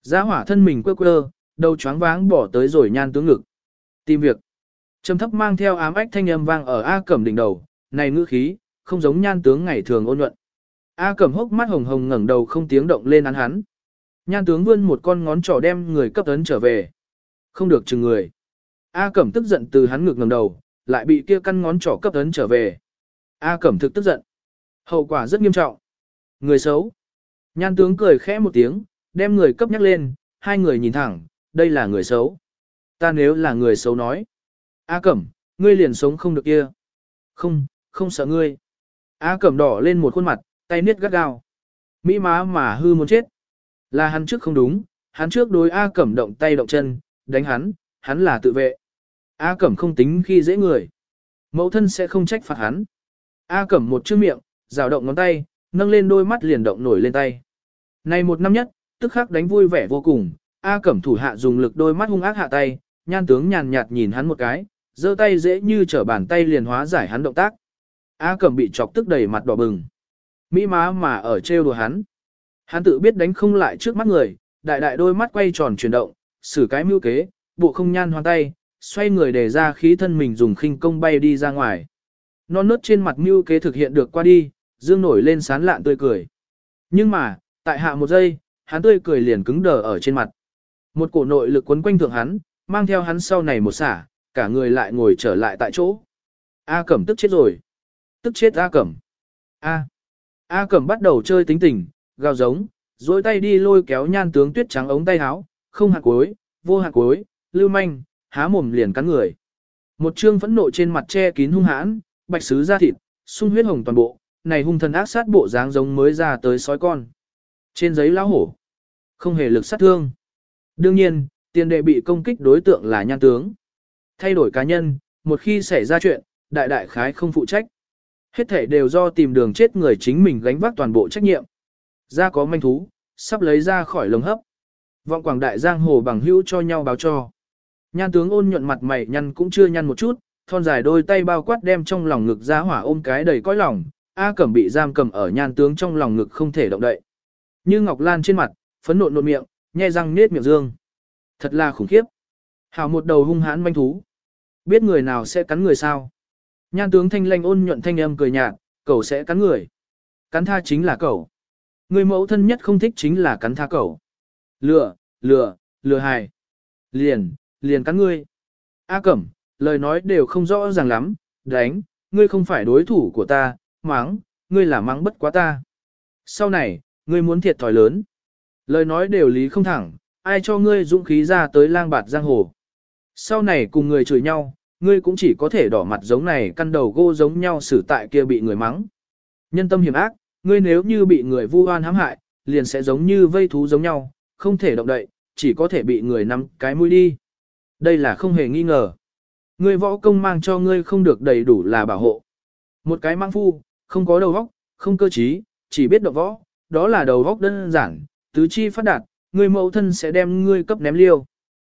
Giá hỏa thân mình quơ quơ, đầu choáng váng bỏ tới rồi nhan tướng ngực. Tìm việc. Trầm thấp mang theo ám ách thanh âm vang ở A Cẩm đỉnh đầu, này ngữ khí, không giống nhan tướng ngày thường ôn nhuận. A Cẩm hốc mắt hồng hồng ngẩng đầu không tiếng động lên án hắn. Nhan tướng vươn một con ngón trỏ đem người cấp tấn trở về. Không được chừng người. A Cẩm tức giận từ hắn ngực ngẩng đầu, lại bị kia căn ngón trỏ cấp tấn trở về. A Cẩm thực tức giận. Hậu quả rất nghiêm trọng. Người xấu. Nhan tướng cười khẽ một tiếng, đem người cấp nhắc lên, hai người nhìn thẳng, đây là người xấu. Ta nếu là người xấu nói. A Cẩm, ngươi liền sống không được kia. Không, không sợ ngươi. A Cẩm đỏ lên một khuôn mặt, tay niết gắt gao. Mỹ má mà hư muốn chết. Là hắn trước không đúng, hắn trước đối A Cẩm động tay động chân, đánh hắn, hắn là tự vệ. A Cẩm không tính khi dễ người. Mẫu thân sẽ không trách phạt hắn. A Cẩm một chữ miệng, rào động ngón tay, nâng lên đôi mắt liền động nổi lên tay. Này một năm nhất, tức khắc đánh vui vẻ vô cùng, A Cẩm thủ hạ dùng lực đôi mắt hung ác hạ tay, nhan tướng nhàn nhạt nhìn hắn một cái, giơ tay dễ như trở bàn tay liền hóa giải hắn động tác. A Cẩm bị chọc tức đầy mặt đỏ bừng. Mỹ má mà ở trêu đùa hắn. Hắn tự biết đánh không lại trước mắt người, đại đại đôi mắt quay tròn chuyển động, xử cái mưu kế, bộ không nhan hoang tay, xoay người để ra khí thân mình dùng khinh công bay đi ra ngoài. Non nớt trên mặt mưu kế thực hiện được qua đi, dương nổi lên sán lạn tươi cười. Nhưng mà, tại hạ một giây, hắn tươi cười liền cứng đờ ở trên mặt. Một cổ nội lực quấn quanh thượng hắn, mang theo hắn sau này một xả, cả người lại ngồi trở lại tại chỗ. A Cẩm tức chết rồi. Tức chết A Cẩm. A. A Cẩm bắt đầu chơi tính tình, gào giống, dối tay đi lôi kéo nhan tướng tuyết trắng ống tay áo, không hạt cuối, vô hạt cuối, lưu manh, há mồm liền cắn người. Một trương phẫn nộ trên mặt che kín hung hãn, bạch sứ da thịt, sung huyết hồng toàn bộ, này hung thần ác sát bộ dáng giống mới ra tới sói con. Trên giấy lão hổ, không hề lực sát thương. Đương nhiên, tiền đệ bị công kích đối tượng là nhan tướng. Thay đổi cá nhân, một khi xảy ra chuyện, đại đại khái không phụ trách. Hết thể đều do tìm đường chết người chính mình gánh vác toàn bộ trách nhiệm. Ra có manh thú, sắp lấy ra khỏi lồng hấp. Vọng quảng đại giang hồ bằng hữu cho nhau báo cho. Nhan tướng ôn nhuận mặt mày nhăn cũng chưa nhăn một chút, thon dài đôi tay bao quát đem trong lòng ngực ra hỏa ôm cái đầy cõi lòng, A Cẩm bị giam cầm ở nhan tướng trong lòng ngực không thể động đậy. Như Ngọc Lan trên mặt, phấn nộn nộn miệng, nhe răng nết miệng dương. Thật là khủng khiếp. Hảo một đầu hung hãn manh thú. Biết người nào sẽ cắn người sao? Nhan tướng thanh lanh ôn nhuận thanh âm cười nhạt, cậu sẽ cắn người. Cắn tha chính là cậu. Người mẫu thân nhất không thích chính là cắn tha cậu. Lừa, lừa, lừa hài. Liền, liền cắn ngươi. A Cẩm, lời nói đều không rõ ràng lắm, đánh, ngươi không phải đối thủ của ta, mắng, ngươi là mắng bất quá ta. Sau này, ngươi muốn thiệt thòi lớn. Lời nói đều lý không thẳng, ai cho ngươi dũng khí ra tới lang bạt giang hồ. Sau này cùng người chửi nhau, ngươi cũng chỉ có thể đỏ mặt giống này căn đầu gô giống nhau xử tại kia bị người mắng. Nhân tâm hiểm ác, ngươi nếu như bị người vu oan hãm hại, liền sẽ giống như vây thú giống nhau, không thể động đậy, chỉ có thể bị người nắm cái mũi đi. Đây là không hề nghi ngờ. Ngươi võ công mang cho ngươi không được đầy đủ là bảo hộ. Một cái mang phu, không có đầu óc, không cơ trí, chỉ biết động võ, đó là đầu óc đơn giản, tứ chi phát đạt, ngươi mẫu thân sẽ đem ngươi cấp ném liêu.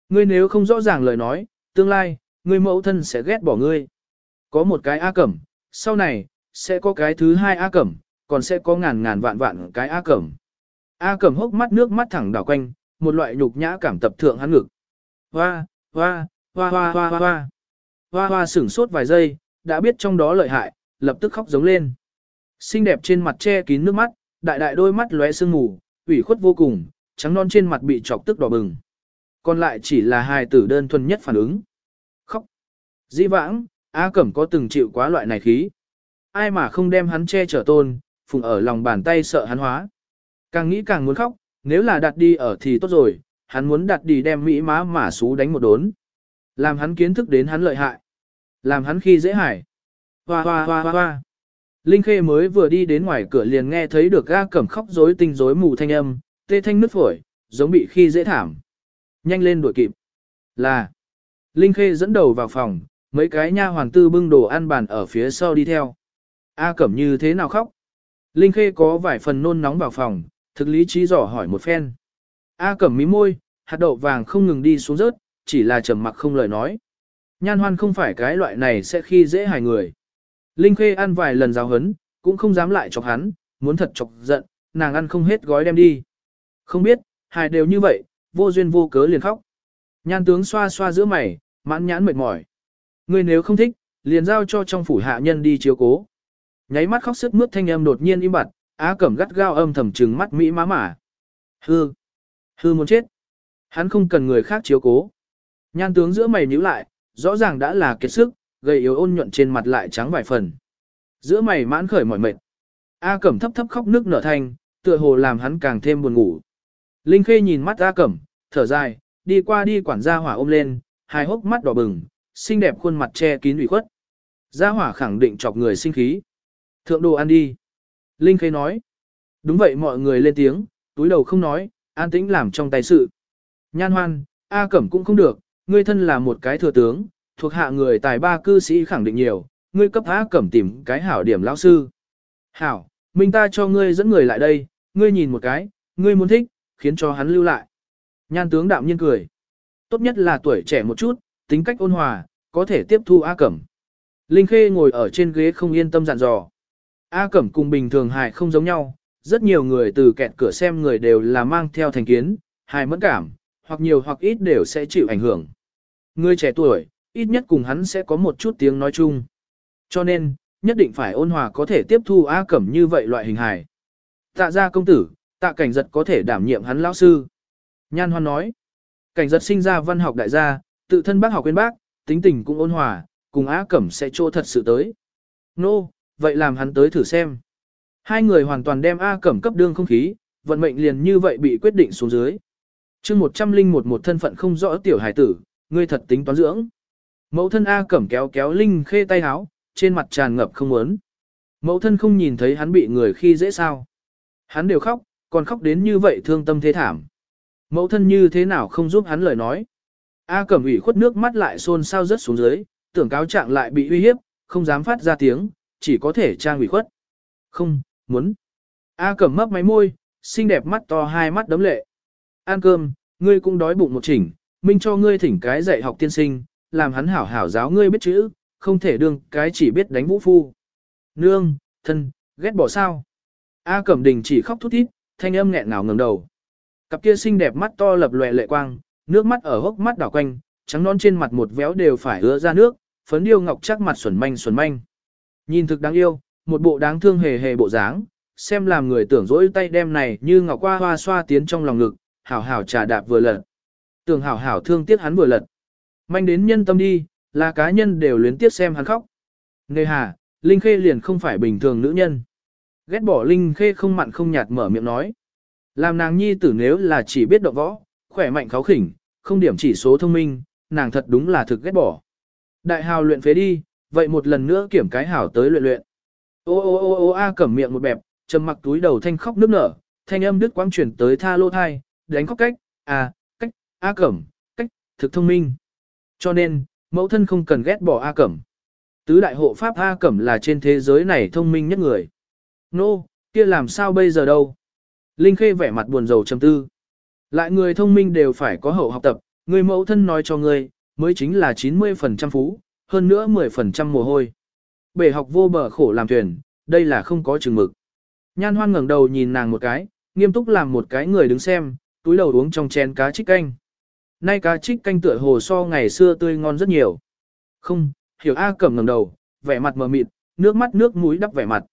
Ngươi nếu không rõ ràng lời nói, tương lai, ngươi mẫu thân sẽ ghét bỏ ngươi. Có một cái A Cẩm, sau này, sẽ có cái thứ hai A Cẩm, còn sẽ có ngàn ngàn vạn vạn cái A Cẩm. A Cẩm hốc mắt nước mắt thẳng đảo quanh, một loại nhục nhã cảm tập thượng hắn ngực. Hoa, hoa, hoa hoa hoa hoa hoa. Hoa hoa sửng sốt vài giây, đã biết trong đó lợi hại, lập tức khóc giống lên. Xinh đẹp trên mặt che kín nước mắt, đại đại đôi mắt lóe sương mù, ủy khuất vô cùng, trắng non trên mặt bị chọc tức đỏ bừng. Còn lại chỉ là hài tử đơn thuần nhất phản ứng. Khóc. Di vãng, A Cẩm có từng chịu quá loại này khí. Ai mà không đem hắn che chở tôn, phùng ở lòng bàn tay sợ hắn hóa. Càng nghĩ càng muốn khóc, nếu là đặt đi ở thì tốt rồi, hắn muốn đặt đi đem mỹ má mà xú đánh một đốn. Làm hắn kiến thức đến hắn lợi hại. Làm hắn khi dễ hải. Hoa hoa hoa hoa hoa. Linh Khê mới vừa đi đến ngoài cửa liền nghe thấy được A Cẩm khóc rối tinh rối mù thanh âm, tê thanh nứt phổi, giống bị khi dễ thảm. Nhanh lên đuổi kịp. Là. Linh Khê dẫn đầu vào phòng, mấy cái nha hoàng tư bưng đồ ăn bàn ở phía sau đi theo. A Cẩm như thế nào khóc? Linh Khê có vài phần nôn nóng vào phòng, thực lý trí dò hỏi một phen. A Cẩm mí môi, hạt đậu vàng không ngừng đi xuống rớt, chỉ là trầm mặc không lời nói. Nhan hoan không phải cái loại này sẽ khi dễ hài người. Linh Khê ăn vài lần giáo hấn, cũng không dám lại chọc hắn, muốn thật chọc giận, nàng ăn không hết gói đem đi. Không biết, hài đều như vậy, vô duyên vô cớ liền khóc. Nhan tướng xoa xoa giữa mày, mãn nhãn mệt mỏi. Ngươi nếu không thích, liền giao cho trong phủ hạ nhân đi chiếu cố. Nháy mắt khóc sức mướt thanh âm đột nhiên im bặt, á cẩm gắt gao âm thầm trừng mắt mỹ má mả. Hư, hư muốn chết. Hắn không cần người khác chiếu cố. Nhan tướng giữa mày nhíu lại, rõ ràng đã là kiệt sức, gầy yếu ôn nhuận trên mặt lại trắng vài phần. Giữa mày mãn khởi mỏi mệt. A Cẩm thấp thấp khóc nước nở thành, tựa hồ làm hắn càng thêm buồn ngủ. Linh Khê nhìn mắt A Cẩm, thở dài, đi qua đi quản gia hỏa ôm lên, hai hốc mắt đỏ bừng, xinh đẹp khuôn mặt che kín ủy khuất. Gia hỏa khẳng định chọc người sinh khí. Thượng đồ ăn đi. Linh Khê nói. Đúng vậy mọi người lên tiếng, túi đầu không nói, an tĩnh làm trong tay sự. Nhan hoan, A Cẩm cũng không được, ngươi thân là một cái thừa tướng, thuộc hạ người tài ba cư sĩ khẳng định nhiều, ngươi cấp há Cẩm tìm cái hảo điểm lão sư. Hảo, mình ta cho ngươi dẫn người lại đây, ngươi nhìn một cái, ngươi muốn thích, khiến cho hắn lưu lại. Nhan tướng đạm nhiên cười. Tốt nhất là tuổi trẻ một chút, tính cách ôn hòa, có thể tiếp thu A Cẩm. Linh Khê ngồi ở trên ghế không yên tâm dặn dò. A Cẩm cùng bình thường hài không giống nhau, rất nhiều người từ kẹt cửa xem người đều là mang theo thành kiến, hài mẫn cảm, hoặc nhiều hoặc ít đều sẽ chịu ảnh hưởng. Người trẻ tuổi, ít nhất cùng hắn sẽ có một chút tiếng nói chung. Cho nên, nhất định phải ôn hòa có thể tiếp thu A Cẩm như vậy loại hình hài. Tạ ra công tử, tạ cảnh giật có thể đảm nhiệm hắn lão sư. Nhan Hoan nói, cảnh giật sinh ra văn học đại gia, tự thân bác học quên bác, tính tình cũng ôn hòa, cùng A Cẩm sẽ trô thật sự tới. Nô, no, vậy làm hắn tới thử xem. Hai người hoàn toàn đem A Cẩm cấp đương không khí, vận mệnh liền như vậy bị quyết định xuống dưới chương 101 một thân phận không rõ tiểu hải tử, ngươi thật tính toán dưỡng. Mẫu thân A Cẩm kéo kéo Linh khê tay háo, trên mặt tràn ngập không muốn. Mẫu thân không nhìn thấy hắn bị người khi dễ sao. Hắn đều khóc, còn khóc đến như vậy thương tâm thế thảm. Mẫu thân như thế nào không giúp hắn lời nói. A Cẩm ủy khuất nước mắt lại xôn xao rớt xuống dưới, tưởng cáo trạng lại bị uy hiếp, không dám phát ra tiếng, chỉ có thể trang ủy khuất. Không, muốn. A Cẩm mấp máy môi, xinh đẹp mắt to hai mắt đấm lệ. Ăn cơm, ngươi cũng đói bụng một chỉnh, minh cho ngươi thỉnh cái dạy học tiên sinh, làm hắn hảo hảo giáo ngươi biết chữ, không thể đương cái chỉ biết đánh vũ phu. Nương, thân, ghét bỏ sao. A Cẩm Đình chỉ khóc thút thít, thanh âm nghẹn ngào ngẩng đầu. Cặp kia xinh đẹp mắt to lập lòe lệ quang, nước mắt ở hốc mắt đảo quanh, trắng non trên mặt một véo đều phải ứa ra nước, phấn điêu ngọc chắc mặt xuẩn manh xuẩn manh. Nhìn thực đáng yêu, một bộ đáng thương hề hề bộ dáng, xem làm người tưởng dỗi tay đem này như ngọc qua hoa xoa tiến trong lòng ngực, hảo hảo trà đạp vừa lật. Tưởng hảo hảo thương tiếc hắn vừa lật. Manh đến nhân tâm đi, là cá nhân đều luyến tiếc xem hắn khóc. Nề hà, Linh Khê liền không phải bình thường nữ nhân. Ghét bỏ Linh Khê không mặn không nhạt mở miệng nói. Làm nàng nhi tử nếu là chỉ biết động võ, khỏe mạnh kháo khỉnh, không điểm chỉ số thông minh, nàng thật đúng là thực ghét bỏ. Đại hào luyện phế đi, vậy một lần nữa kiểm cái hảo tới luyện luyện. Ô ô ô ô a cẩm miệng một bẹp, trầm mặc túi đầu thanh khóc nước nở, thanh âm đứt quang chuyển tới tha lô thai, đánh khóc cách, à, cách, a cẩm, cách, thực thông minh. Cho nên, mẫu thân không cần ghét bỏ a cẩm. Tứ đại hộ pháp a cẩm là trên thế giới này thông minh nhất người. Nô, no, kia làm sao bây giờ đâu? Linh Khê vẻ mặt buồn rầu trầm tư. Lại người thông minh đều phải có hậu học tập, người mẫu thân nói cho ngươi, mới chính là 90% phú, hơn nữa 10% mồ hôi. Bể học vô bờ khổ làm thuyền, đây là không có chừng mực. Nhan hoan ngẩng đầu nhìn nàng một cái, nghiêm túc làm một cái người đứng xem, túi đầu uống trong chén cá trích canh. Nay cá trích canh tựa hồ so ngày xưa tươi ngon rất nhiều. Không, hiểu A cẩm ngẩng đầu, vẻ mặt mờ mịt, nước mắt nước mũi đắp vẻ mặt.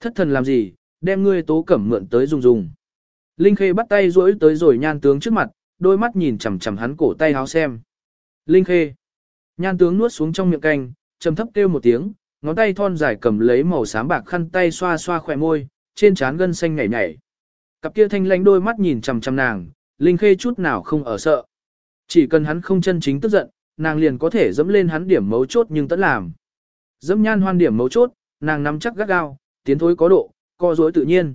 Thất thần làm gì, đem ngươi tố cẩm mượn tới dùng dùng. Linh Khê bắt tay duỗi tới rồi nhan tướng trước mặt, đôi mắt nhìn chằm chằm hắn cổ tay háo xem. Linh Khê. Nhan tướng nuốt xuống trong miệng canh, trầm thấp kêu một tiếng, ngón tay thon dài cầm lấy màu xám bạc khăn tay xoa xoa khỏe môi, trên trán gân xanh nhảy nhảy. Cặp kia thanh lãnh đôi mắt nhìn chằm chằm nàng, Linh Khê chút nào không ở sợ. Chỉ cần hắn không chân chính tức giận, nàng liền có thể dẫm lên hắn điểm mấu chốt nhưng tẫn làm. Dẫm nhan hoan điểm mấu chốt, nàng nắm chắc gắt gao, tiến thối có độ, co dối tự nhiên.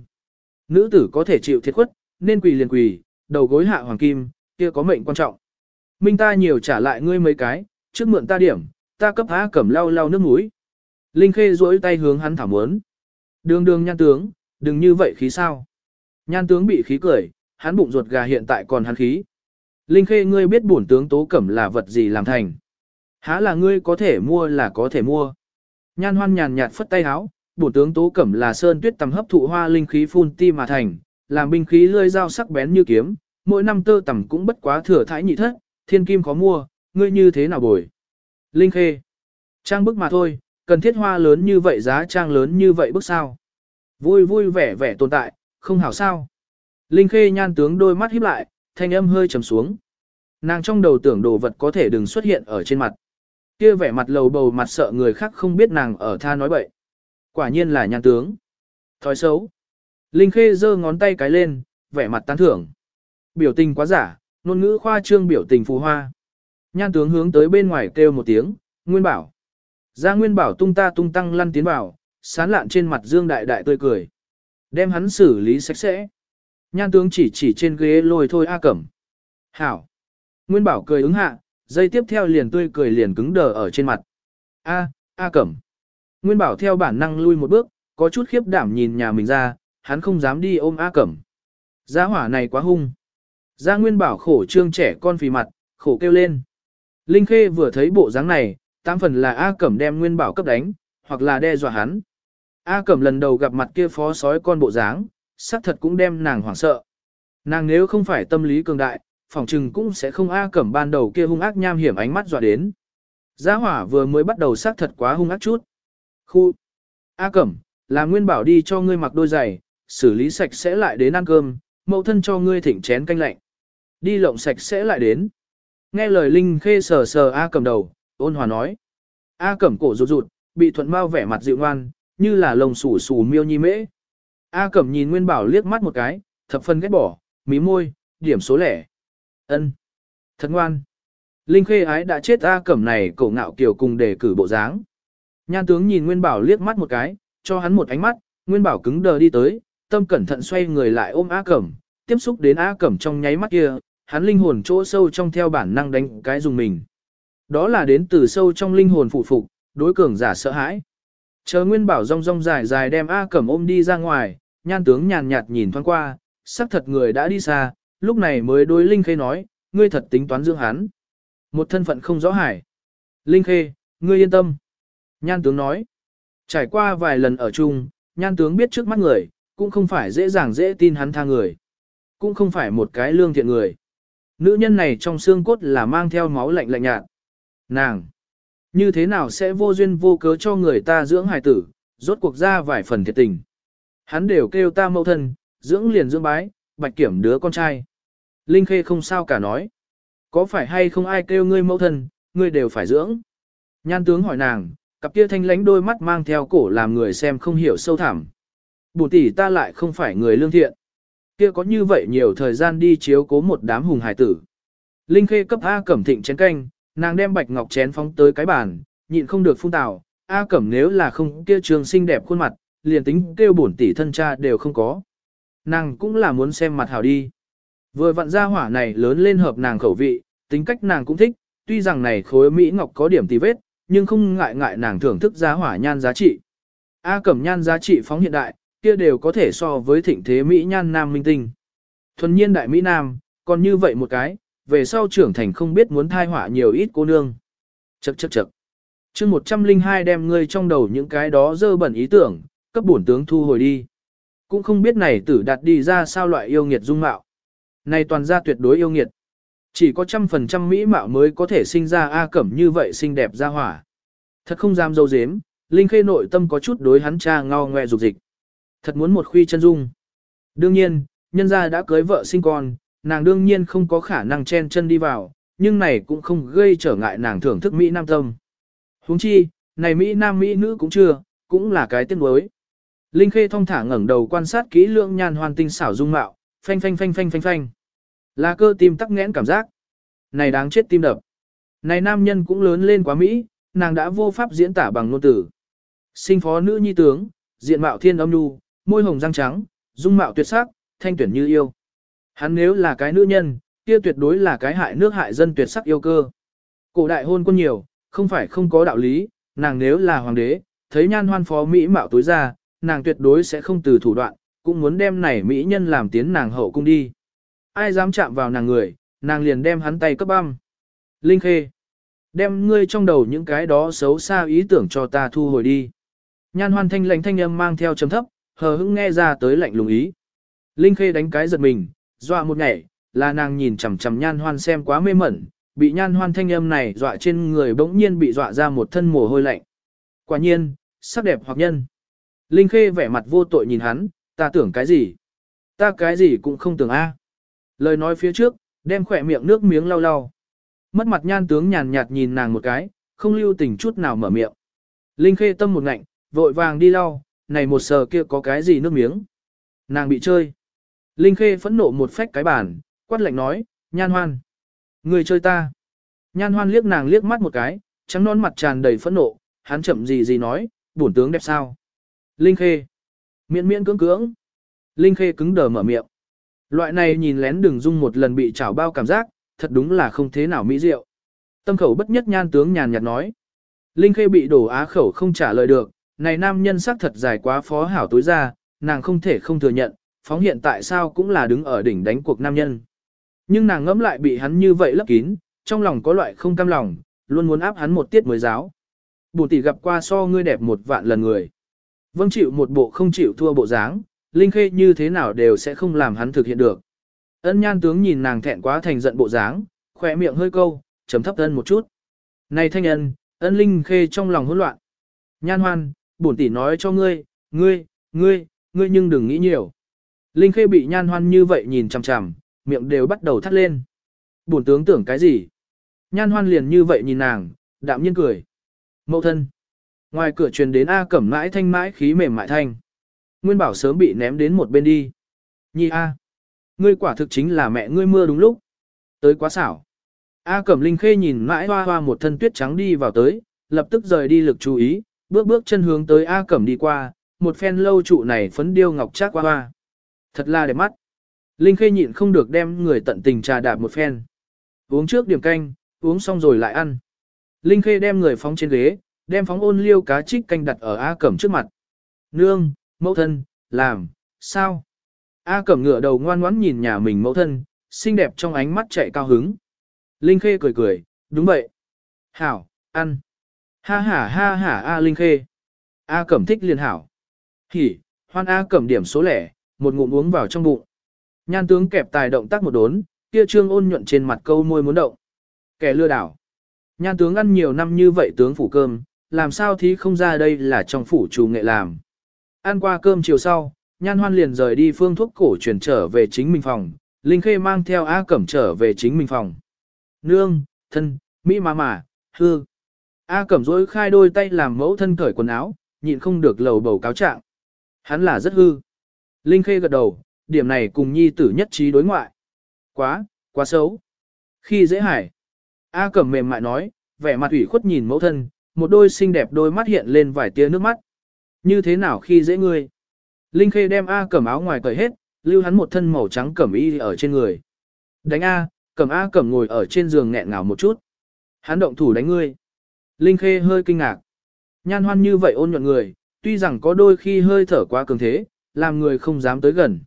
Nữ tử có thể chịu thiệt khuất, nên quỳ liền quỳ, đầu gối hạ hoàng kim, kia có mệnh quan trọng. Minh ta nhiều trả lại ngươi mấy cái, trước mượn ta điểm, ta cấp há cẩm lau lau nước mũi. Linh Khê duỗi tay hướng hắn thảo muốn. Đường đường nhan tướng, đừng như vậy khí sao. Nhan tướng bị khí cười, hắn bụng ruột gà hiện tại còn hắn khí. Linh Khê ngươi biết bổn tướng tố cẩm là vật gì làm thành. Há là ngươi có thể mua là có thể mua. Nhan hoan nhàn nhạt phất tay háo, bổn tướng tố cẩm là sơn tuyết tầm hấp thụ hoa linh khí phun ti mà thành, làm binh khí lơi dao sắc bén như kiếm, mỗi năm tơ tầm cũng bất quá thừa thái nhị thất, thiên kim khó mua, ngươi như thế nào bồi. Linh Khê. Trang bức mà thôi, cần thiết hoa lớn như vậy giá trang lớn như vậy bức sao. Vui vui vẻ vẻ tồn tại, không hảo sao. Linh Khê nhan tướng đôi mắt híp lại, thanh âm hơi trầm xuống. Nàng trong đầu tưởng đồ vật có thể đừng xuất hiện ở trên mặt. Kia vẻ mặt lầu bầu mặt sợ người khác không biết nàng ở tha nói bậy. Quả nhiên là nhan tướng. Thói xấu. Linh Khê giơ ngón tay cái lên, vẻ mặt tán thưởng. Biểu tình quá giả, ngôn ngữ khoa trương biểu tình phù hoa. Nhan tướng hướng tới bên ngoài kêu một tiếng, Nguyên Bảo. Ra Nguyên Bảo tung ta tung tăng lăn tiến vào, sán lạn trên mặt Dương Đại Đại tươi cười. Đem hắn xử lý sạch sẽ. Nhan tướng chỉ chỉ trên ghế lôi thôi A Cẩm. Hảo. Nguyên Bảo cười ứng hạ, dây tiếp theo liền tươi cười liền cứng đờ ở trên mặt. A, A Cẩm. Nguyên Bảo theo bản năng lui một bước, có chút khiếp đảm nhìn nhà mình ra, hắn không dám đi ôm A Cẩm. Giá hỏa này quá hung. Gia Nguyên Bảo khổ trương trẻ con phì mặt, khổ kêu lên. Linh Khê vừa thấy bộ dáng này, tam phần là A Cẩm đem Nguyên Bảo cấp đánh, hoặc là đe dọa hắn. A Cẩm lần đầu gặp mặt kia phó sói con bộ dáng, xác thật cũng đem nàng hoảng sợ. Nàng nếu không phải tâm lý cường đại, phỏng trừng cũng sẽ không A Cẩm ban đầu kia hung ác nham hiểm ánh mắt dọa đến. Gia hỏa vừa mới bắt đầu xác thật quá hung ác chút. Khu! A Cẩm, là Nguyên Bảo đi cho ngươi mặc đôi giày, xử lý sạch sẽ lại đến ăn cơm, mẫu thân cho ngươi thỉnh chén canh lạnh. Đi lộng sạch sẽ lại đến. Nghe lời Linh Khê sờ sờ A Cẩm đầu, ôn hòa nói. A Cẩm cổ rụt rụt, bị thuận mau vẻ mặt dịu ngoan, như là lồng sủ sủ miêu nhi mễ. A Cẩm nhìn Nguyên Bảo liếc mắt một cái, thập phân ghét bỏ, mí môi, điểm số lẻ. ân Thật ngoan. Linh Khê ái đã chết A Cẩm này cổ ngạo kiểu cùng để cử bộ dáng. Nhan tướng nhìn Nguyên Bảo liếc mắt một cái, cho hắn một ánh mắt, Nguyên Bảo cứng đờ đi tới, tâm cẩn thận xoay người lại ôm A Cẩm, tiếp xúc đến A Cẩm trong nháy mắt kia, hắn linh hồn chỗ sâu trong theo bản năng đánh cái dùng mình. Đó là đến từ sâu trong linh hồn phụ phục, đối cường giả sợ hãi. Chờ Nguyên Bảo rong rong dài dài đem A Cẩm ôm đi ra ngoài, nhan tướng nhàn nhạt nhìn thoáng qua, sắc thật người đã đi xa, lúc này mới đối Linh Khê nói, ngươi thật tính toán dưỡng hắn. Một thân phận không rõ hải. Linh Khê, ngươi yên tâm. Nhan tướng nói, trải qua vài lần ở chung, nhan tướng biết trước mắt người, cũng không phải dễ dàng dễ tin hắn tha người. Cũng không phải một cái lương thiện người. Nữ nhân này trong xương cốt là mang theo máu lạnh lạnh nhạt. Nàng! Như thế nào sẽ vô duyên vô cớ cho người ta dưỡng hài tử, rốt cuộc ra vài phần thiệt tình. Hắn đều kêu ta mẫu thân, dưỡng liền dưỡng bái, bạch kiểm đứa con trai. Linh Khê không sao cả nói. Có phải hay không ai kêu ngươi mẫu thân, ngươi đều phải dưỡng. Nhan tướng hỏi nàng, cặp kia thanh lánh đôi mắt mang theo cổ làm người xem không hiểu sâu thẳm. Bùn tỷ ta lại không phải người lương thiện. Kia có như vậy nhiều thời gian đi chiếu cố một đám hùng hải tử. Linh Khê cấp A Cẩm thịnh chén canh, nàng đem bạch ngọc chén phóng tới cái bàn, nhịn không được phun tào. A Cẩm nếu là không kia trường xinh đẹp khuôn mặt, liền tính kêu bổn tỷ thân cha đều không có. Nàng cũng là muốn xem mặt hảo đi. Vừa vặn ra hỏa này lớn lên hợp nàng khẩu vị, tính cách nàng cũng thích, tuy rằng này khối Mỹ Ngọc có điểm tì vết, nhưng không ngại ngại nàng thưởng thức giá hỏa nhan giá trị. A cẩm nhan giá trị phóng hiện đại, kia đều có thể so với thịnh thế Mỹ nhan nam minh tinh. Thuần nhiên đại Mỹ nam, còn như vậy một cái, về sau trưởng thành không biết muốn thai họa nhiều ít cô nương. Chậc chậc chậc. chương 102 đem ngươi trong đầu những cái đó dơ bẩn ý tưởng, cấp bổn tướng thu hồi đi. Cũng không biết này tử đạt đi ra sao loại yêu nghiệt dung mạo. Này toàn ra tuyệt đối yêu nghiệt. Chỉ có trăm phần trăm mỹ mạo mới có thể sinh ra A Cẩm như vậy xinh đẹp ra hỏa. Thật không dám dâu dếm, Linh Khê nội tâm có chút đối hắn cha ngao ngoe dục dịch. Thật muốn một khuy chân dung. Đương nhiên, nhân gia đã cưới vợ sinh con, nàng đương nhiên không có khả năng chen chân đi vào, nhưng này cũng không gây trở ngại nàng thưởng thức Mỹ Nam tâm. huống chi, này Mỹ Nam Mỹ nữ cũng chưa, cũng là cái tiếc nuối. Linh Khê thong thả ngẩng đầu quan sát kỹ lượng nhan hoàn tinh xảo dung mạo, phanh phanh phanh phanh phanh phanh. Là cơ tim tắc nghẽn cảm giác. Này đáng chết tim đập. Này nam nhân cũng lớn lên quá Mỹ, nàng đã vô pháp diễn tả bằng ngôn từ. Sinh phó nữ nhi tướng, diện mạo thiên âm nhu, môi hồng răng trắng, dung mạo tuyệt sắc, thanh tuyển như yêu. Hắn nếu là cái nữ nhân, kia tuyệt đối là cái hại nước hại dân tuyệt sắc yêu cơ. Cổ đại hôn quân nhiều, không phải không có đạo lý, nàng nếu là hoàng đế, thấy nhan hoan phó Mỹ mạo tối ra, nàng tuyệt đối sẽ không từ thủ đoạn, cũng muốn đem này Mỹ nhân làm tiến nàng hậu cung đi. Ai dám chạm vào nàng người, nàng liền đem hắn tay cấp băm. Linh Khê, đem ngươi trong đầu những cái đó xấu xa ý tưởng cho ta thu hồi đi. Nhan hoan thanh lãnh thanh âm mang theo trầm thấp, hờ hững nghe ra tới lạnh lùng ý. Linh Khê đánh cái giật mình, dọa một ngày, là nàng nhìn chằm chằm nhan hoan xem quá mê mẩn, bị nhan hoan thanh âm này dọa trên người bỗng nhiên bị dọa ra một thân mồ hôi lạnh. Quả nhiên, sắc đẹp hoặc nhân. Linh Khê vẻ mặt vô tội nhìn hắn, ta tưởng cái gì? Ta cái gì cũng không tưởng a. Lời nói phía trước, đem khỏe miệng nước miếng lau lau. Mất mặt nhan tướng nhàn nhạt nhìn nàng một cái, không lưu tình chút nào mở miệng. Linh Khê tâm một ngạnh, vội vàng đi lau, này một sờ kia có cái gì nước miếng. Nàng bị chơi. Linh Khê phẫn nộ một phách cái bàn, quát lạnh nói, nhan hoan. Người chơi ta. Nhan hoan liếc nàng liếc mắt một cái, trắng non mặt tràn đầy phẫn nộ, hắn chậm gì gì nói, bổn tướng đẹp sao. Linh Khê. Miễn miễn cưỡng cưỡng. Linh Khê cứng đờ mở miệng. Loại này nhìn lén đường dung một lần bị chảo bao cảm giác, thật đúng là không thế nào mỹ diệu. Tâm khẩu bất nhất nhan tướng nhàn nhạt nói. Linh Khê bị đổ á khẩu không trả lời được, này nam nhân sắc thật dài quá phó hảo tối ra, nàng không thể không thừa nhận, phóng hiện tại sao cũng là đứng ở đỉnh đánh cuộc nam nhân. Nhưng nàng ngẫm lại bị hắn như vậy lấp kín, trong lòng có loại không cam lòng, luôn muốn áp hắn một tiết mới giáo. Bùn tỷ gặp qua so ngươi đẹp một vạn lần người. Vâng chịu một bộ không chịu thua bộ dáng, Linh Khê như thế nào đều sẽ không làm hắn thực hiện được. Ân nhan tướng nhìn nàng thẹn quá thành giận bộ dáng, khỏe miệng hơi câu, chấm thấp ân một chút. Này thanh ân, ân Linh Khê trong lòng hỗn loạn. Nhan hoan, bổn tỷ nói cho ngươi, ngươi, ngươi, ngươi nhưng đừng nghĩ nhiều. Linh Khê bị nhan hoan như vậy nhìn chằm chằm, miệng đều bắt đầu thắt lên. Bổn tướng tưởng cái gì? Nhan hoan liền như vậy nhìn nàng, đạm nhiên cười. Mậu thân. Ngoài cửa truyền đến A cẩm mãi thanh mãi khí mềm mại thanh. Nguyên bảo sớm bị ném đến một bên đi. Nhi A. Ngươi quả thực chính là mẹ ngươi mưa đúng lúc. Tới quá xảo. A cẩm linh khê nhìn mãi hoa hoa một thân tuyết trắng đi vào tới, lập tức rời đi lực chú ý, bước bước chân hướng tới A cẩm đi qua, một phen lâu trụ này phấn điêu ngọc trác hoa hoa. Thật là đẹp mắt. Linh khê nhịn không được đem người tận tình trà đạp một phen. Uống trước điểm canh, uống xong rồi lại ăn. Linh khê đem người phóng trên ghế, đem phóng ôn liêu cá trích canh đặt ở A Cẩm trước mặt. Nương, mẫu thân, làm, sao? A Cẩm ngửa đầu ngoan ngoãn nhìn nhà mình mẫu thân, xinh đẹp trong ánh mắt chạy cao hứng. Linh Khê cười cười, đúng vậy. Hảo, ăn. Ha ha ha ha A Linh Khê. A Cẩm thích liền hảo. Hỉ, hoan A Cẩm điểm số lẻ, một ngụm uống vào trong bụng. Nhan tướng kẹp tài động tác một đốn, kia trương ôn nhuận trên mặt câu môi muốn động. Kẻ lừa đảo. Nhan tướng ăn nhiều năm như vậy tướng phủ cơm, làm sao thì không ra đây là trong phủ chủ nghệ làm. Ăn qua cơm chiều sau, Nhan Hoan liền rời đi phương thuốc cổ truyền trở về chính mình phòng, Linh Khê mang theo A Cẩm trở về chính mình phòng. Nương, thân, mỹ mà mà, hư. A Cẩm dối khai đôi tay làm mẫu thân cởi quần áo, nhịn không được lầu bầu cáo trạng. Hắn là rất hư. Linh Khê gật đầu, điểm này cùng nhi tử nhất trí đối ngoại. Quá, quá xấu. Khi dễ hải. A Cẩm mềm mại nói, vẻ mặt ủy khuất nhìn mẫu thân, một đôi xinh đẹp đôi mắt hiện lên vài tia nước mắt. Như thế nào khi dễ ngươi? Linh Khê đem A cẩm áo ngoài cởi hết, lưu hắn một thân màu trắng cẩm y ở trên người. Đánh A, cẩm A cẩm ngồi ở trên giường nghẹn ngào một chút. Hắn động thủ đánh ngươi. Linh Khê hơi kinh ngạc. Nhan hoan như vậy ôn nhuận người, tuy rằng có đôi khi hơi thở quá cường thế, làm người không dám tới gần.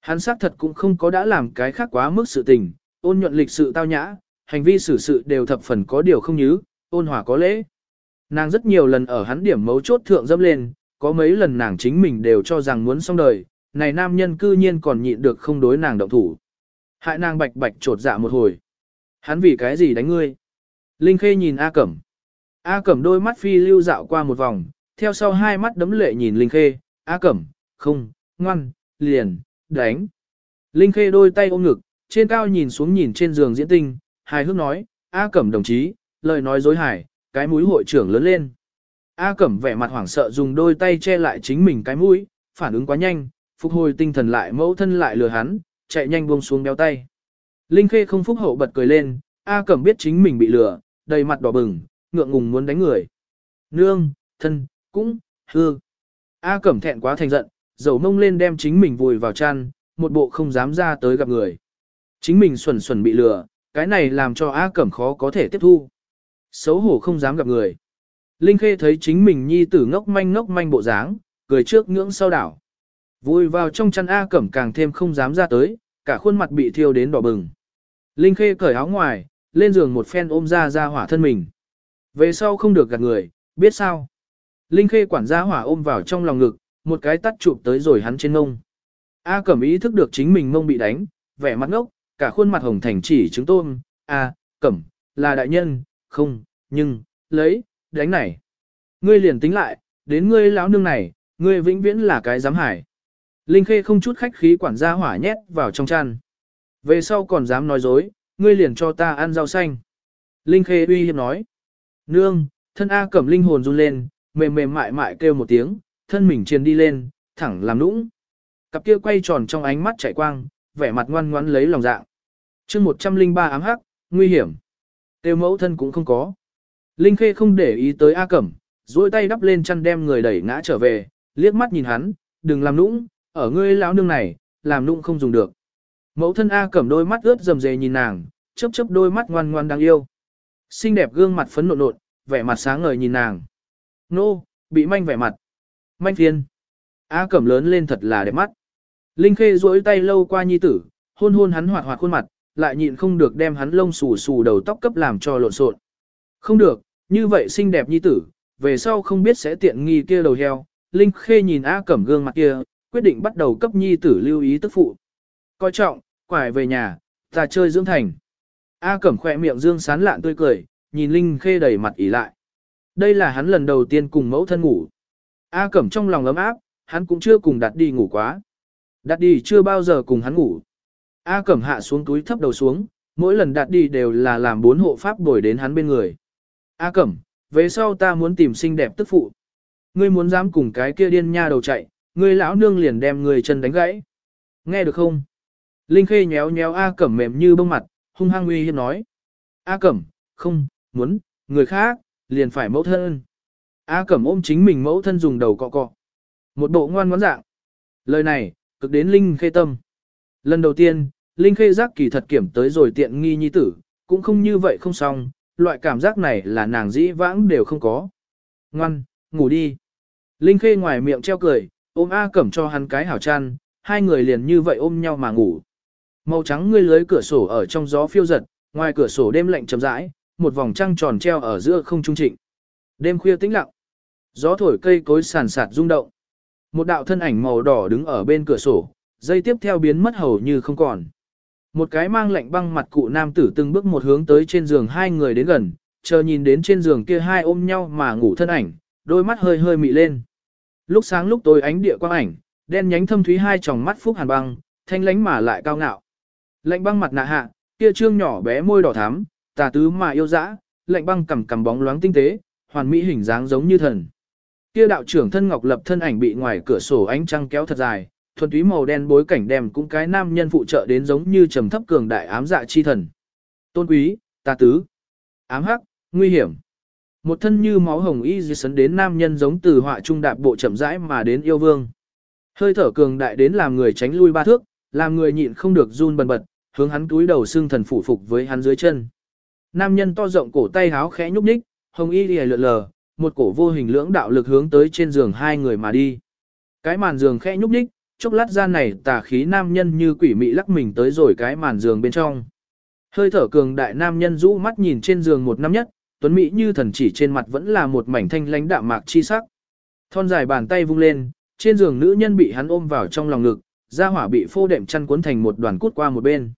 Hắn xác thật cũng không có đã làm cái khác quá mức sự tình, ôn nhuận lịch sự tao nhã, hành vi xử sự đều thập phần có điều không nhứ, ôn hòa có lễ. Nàng rất nhiều lần ở hắn điểm mấu chốt thượng dâm lên, có mấy lần nàng chính mình đều cho rằng muốn xong đời, này nam nhân cư nhiên còn nhịn được không đối nàng động thủ. Hại nàng bạch bạch trột dạ một hồi. Hắn vì cái gì đánh ngươi? Linh Khê nhìn A Cẩm. A Cẩm đôi mắt phi lưu dạo qua một vòng, theo sau hai mắt đấm lệ nhìn Linh Khê. A Cẩm, không, ngoan, liền, đánh. Linh Khê đôi tay ôm ngực, trên cao nhìn xuống nhìn trên giường diễn tinh, hài hước nói, A Cẩm đồng chí, lời nói dối hài, cái mũi hội trưởng lớn lên. A Cẩm vẻ mặt hoảng sợ dùng đôi tay che lại chính mình cái mũi, phản ứng quá nhanh, phục hồi tinh thần lại mẫu thân lại lừa hắn, chạy nhanh buông xuống béo tay. Linh Khê không phúc hậu bật cười lên, A Cẩm biết chính mình bị lừa, đầy mặt đỏ bừng, ngượng ngùng muốn đánh người. Nương, thân, cũng, hư. A Cẩm thẹn quá thành giận, dầu mông lên đem chính mình vùi vào chăn, một bộ không dám ra tới gặp người. Chính mình xuẩn xuẩn bị lừa, cái này làm cho A Cẩm khó có thể tiếp thu. Xấu hổ không dám gặp người. Linh Khê thấy chính mình nhi tử ngốc manh ngốc manh bộ dáng, cười trước ngưỡng sau đảo. Vùi vào trong chăn A Cẩm càng thêm không dám ra tới, cả khuôn mặt bị thiêu đến đỏ bừng. Linh Khê cởi áo ngoài, lên giường một phen ôm ra ra hỏa thân mình. Về sau không được gạt người, biết sao? Linh Khê quản gia hỏa ôm vào trong lòng ngực, một cái tắt chụp tới rồi hắn trên ngông. A Cẩm ý thức được chính mình ngông bị đánh, vẻ mặt ngốc, cả khuôn mặt hồng thành chỉ trứng tôm. A, Cẩm, là đại nhân, không, nhưng, lấy, đánh này. Ngươi liền tính lại, đến ngươi lão nương này, ngươi vĩnh viễn là cái giám hải. Linh Khê không chút khách khí quản gia hỏa nhét vào trong chăn. Về sau còn dám nói dối, ngươi liền cho ta ăn rau xanh. Linh Khê uy hiếp nói. Nương, thân A cẩm linh hồn run lên, mềm mềm mại mại kêu một tiếng, thân mình triền đi lên, thẳng làm nũng. Cặp kia quay tròn trong ánh mắt chạy quang, vẻ mặt ngoan ngoãn lấy lòng dạng. chương 103 ám hắc, nguy hiểm. Tiêu mẫu thân cũng không có. Linh Khê không để ý tới A Cẩm, duỗi tay đắp lên chăn đem người đẩy ngã trở về, liếc mắt nhìn hắn, đừng làm nũng, ở ngươi lão nương này, làm nũng không dùng được. Mẫu thân A Cẩm đôi mắt ướt rầm rề nhìn nàng, chớp chớp đôi mắt ngoan ngoan đáng yêu. Xinh đẹp gương mặt phấn nộn nộn, vẻ mặt sáng ngời nhìn nàng. Nô, bị manh vẻ mặt. Manh phiên. A Cẩm lớn lên thật là đẹp mắt. Linh Khê duỗi tay lâu qua nhi tử, hôn hôn hắn hoạt hoạt khuôn mặt, lại nhịn không được đem hắn lông xù xù đầu tóc cấp làm cho lộn xộn. Không được, như vậy xinh đẹp nhi tử, về sau không biết sẽ tiện nghi kia đầu heo. Linh Khê nhìn A Cẩm gương mặt kia, quyết định bắt đầu cấp nhi tử lưu ý tức phụ. Coi trọng, quải về nhà, ta chơi dưỡng thành. A Cẩm khỏe miệng dương sán lạn tươi cười, nhìn Linh Khê đầy mặt ỉ lại. Đây là hắn lần đầu tiên cùng mẫu thân ngủ. A Cẩm trong lòng ấm áp, hắn cũng chưa cùng đặt đi ngủ quá. Đặt đi chưa bao giờ cùng hắn ngủ. A Cẩm hạ xuống túi thấp đầu xuống, mỗi lần đặt đi đều là làm bốn hộ pháp bồi đến hắn bên người. A Cẩm, về sau ta muốn tìm xinh đẹp tức phụ. Ngươi muốn dám cùng cái kia điên nha đầu chạy, ngươi lão nương liền đem người chân đánh gãy. Nghe được không? Linh Khê nhéo nhéo A Cẩm mềm như bông mặt, hung hăng uy hiếp nói. A Cẩm, không, muốn, người khác, liền phải mẫu thân. A Cẩm ôm chính mình mẫu thân dùng đầu cọ cọ. Một bộ ngoan ngoãn dạng. Lời này, cực đến Linh Khê tâm. Lần đầu tiên, Linh Khê giác kỳ thật kiểm tới rồi tiện nghi nhi tử, cũng không như vậy không xong, loại cảm giác này là nàng dĩ vãng đều không có. Ngoan, ngủ đi. Linh Khê ngoài miệng treo cười, ôm A Cẩm cho hắn cái hảo chăn, hai người liền như vậy ôm nhau mà ngủ. Màu trắng ngươi lưới cửa sổ ở trong gió phiêu giật, ngoài cửa sổ đêm lạnh chậm rãi, một vòng trăng tròn treo ở giữa không trung trịnh. Đêm khuya tĩnh lặng. Gió thổi cây cối sàn sạt rung động. Một đạo thân ảnh màu đỏ đứng ở bên cửa sổ, dây tiếp theo biến mất hầu như không còn. Một cái mang lạnh băng mặt cụ nam tử từng bước một hướng tới trên giường hai người đến gần, chờ nhìn đến trên giường kia hai ôm nhau mà ngủ thân ảnh, đôi mắt hơi hơi mị lên. Lúc sáng lúc tối ánh địa quang ảnh, đen nhánh thâm thúy hai tròng mắt phúc hàn băng, thanh lánh mà lại cao ngạo. Lạnh băng mặt nạ hạ, kia trương nhỏ bé môi đỏ thắm, tà tứ mà yêu dã, lạnh băng cầm cầm bóng loáng tinh tế, hoàn mỹ hình dáng giống như thần. Kia đạo trưởng thân ngọc lập thân ảnh bị ngoài cửa sổ ánh trăng kéo thật dài, thuần túy màu đen bối cảnh đem cũng cái nam nhân phụ trợ đến giống như trầm thấp cường đại ám dạ chi thần. Tôn quý, tà tứ, ám hắc, nguy hiểm. Một thân như máu hồng y di sấn đến nam nhân giống từ họa trung đạp bộ chậm rãi mà đến yêu vương. Hơi thở cường đại đến làm người tránh lui ba thước, làm người nhịn không được run bần bật, hướng hắn túi đầu xương thần phủ phục với hắn dưới chân. Nam nhân to rộng cổ tay háo khẽ nhúc nhích, hồng y lìa lượn lờ, một cổ vô hình lưỡng đạo lực hướng tới trên giường hai người mà đi. Cái màn giường khẽ nhúc nhích, chốc lát gian này tà khí nam nhân như quỷ mị lắc mình tới rồi cái màn giường bên trong. Hơi thở cường đại nam nhân rũ mắt nhìn trên giường một năm nhất, tuấn mỹ như thần chỉ trên mặt vẫn là một mảnh thanh lãnh đạm mạc chi sắc. Thon dài bàn tay vung lên, trên giường nữ nhân bị hắn ôm vào trong lòng ngực, da hỏa bị phô đệm chăn cuốn thành một đoàn cút qua một bên.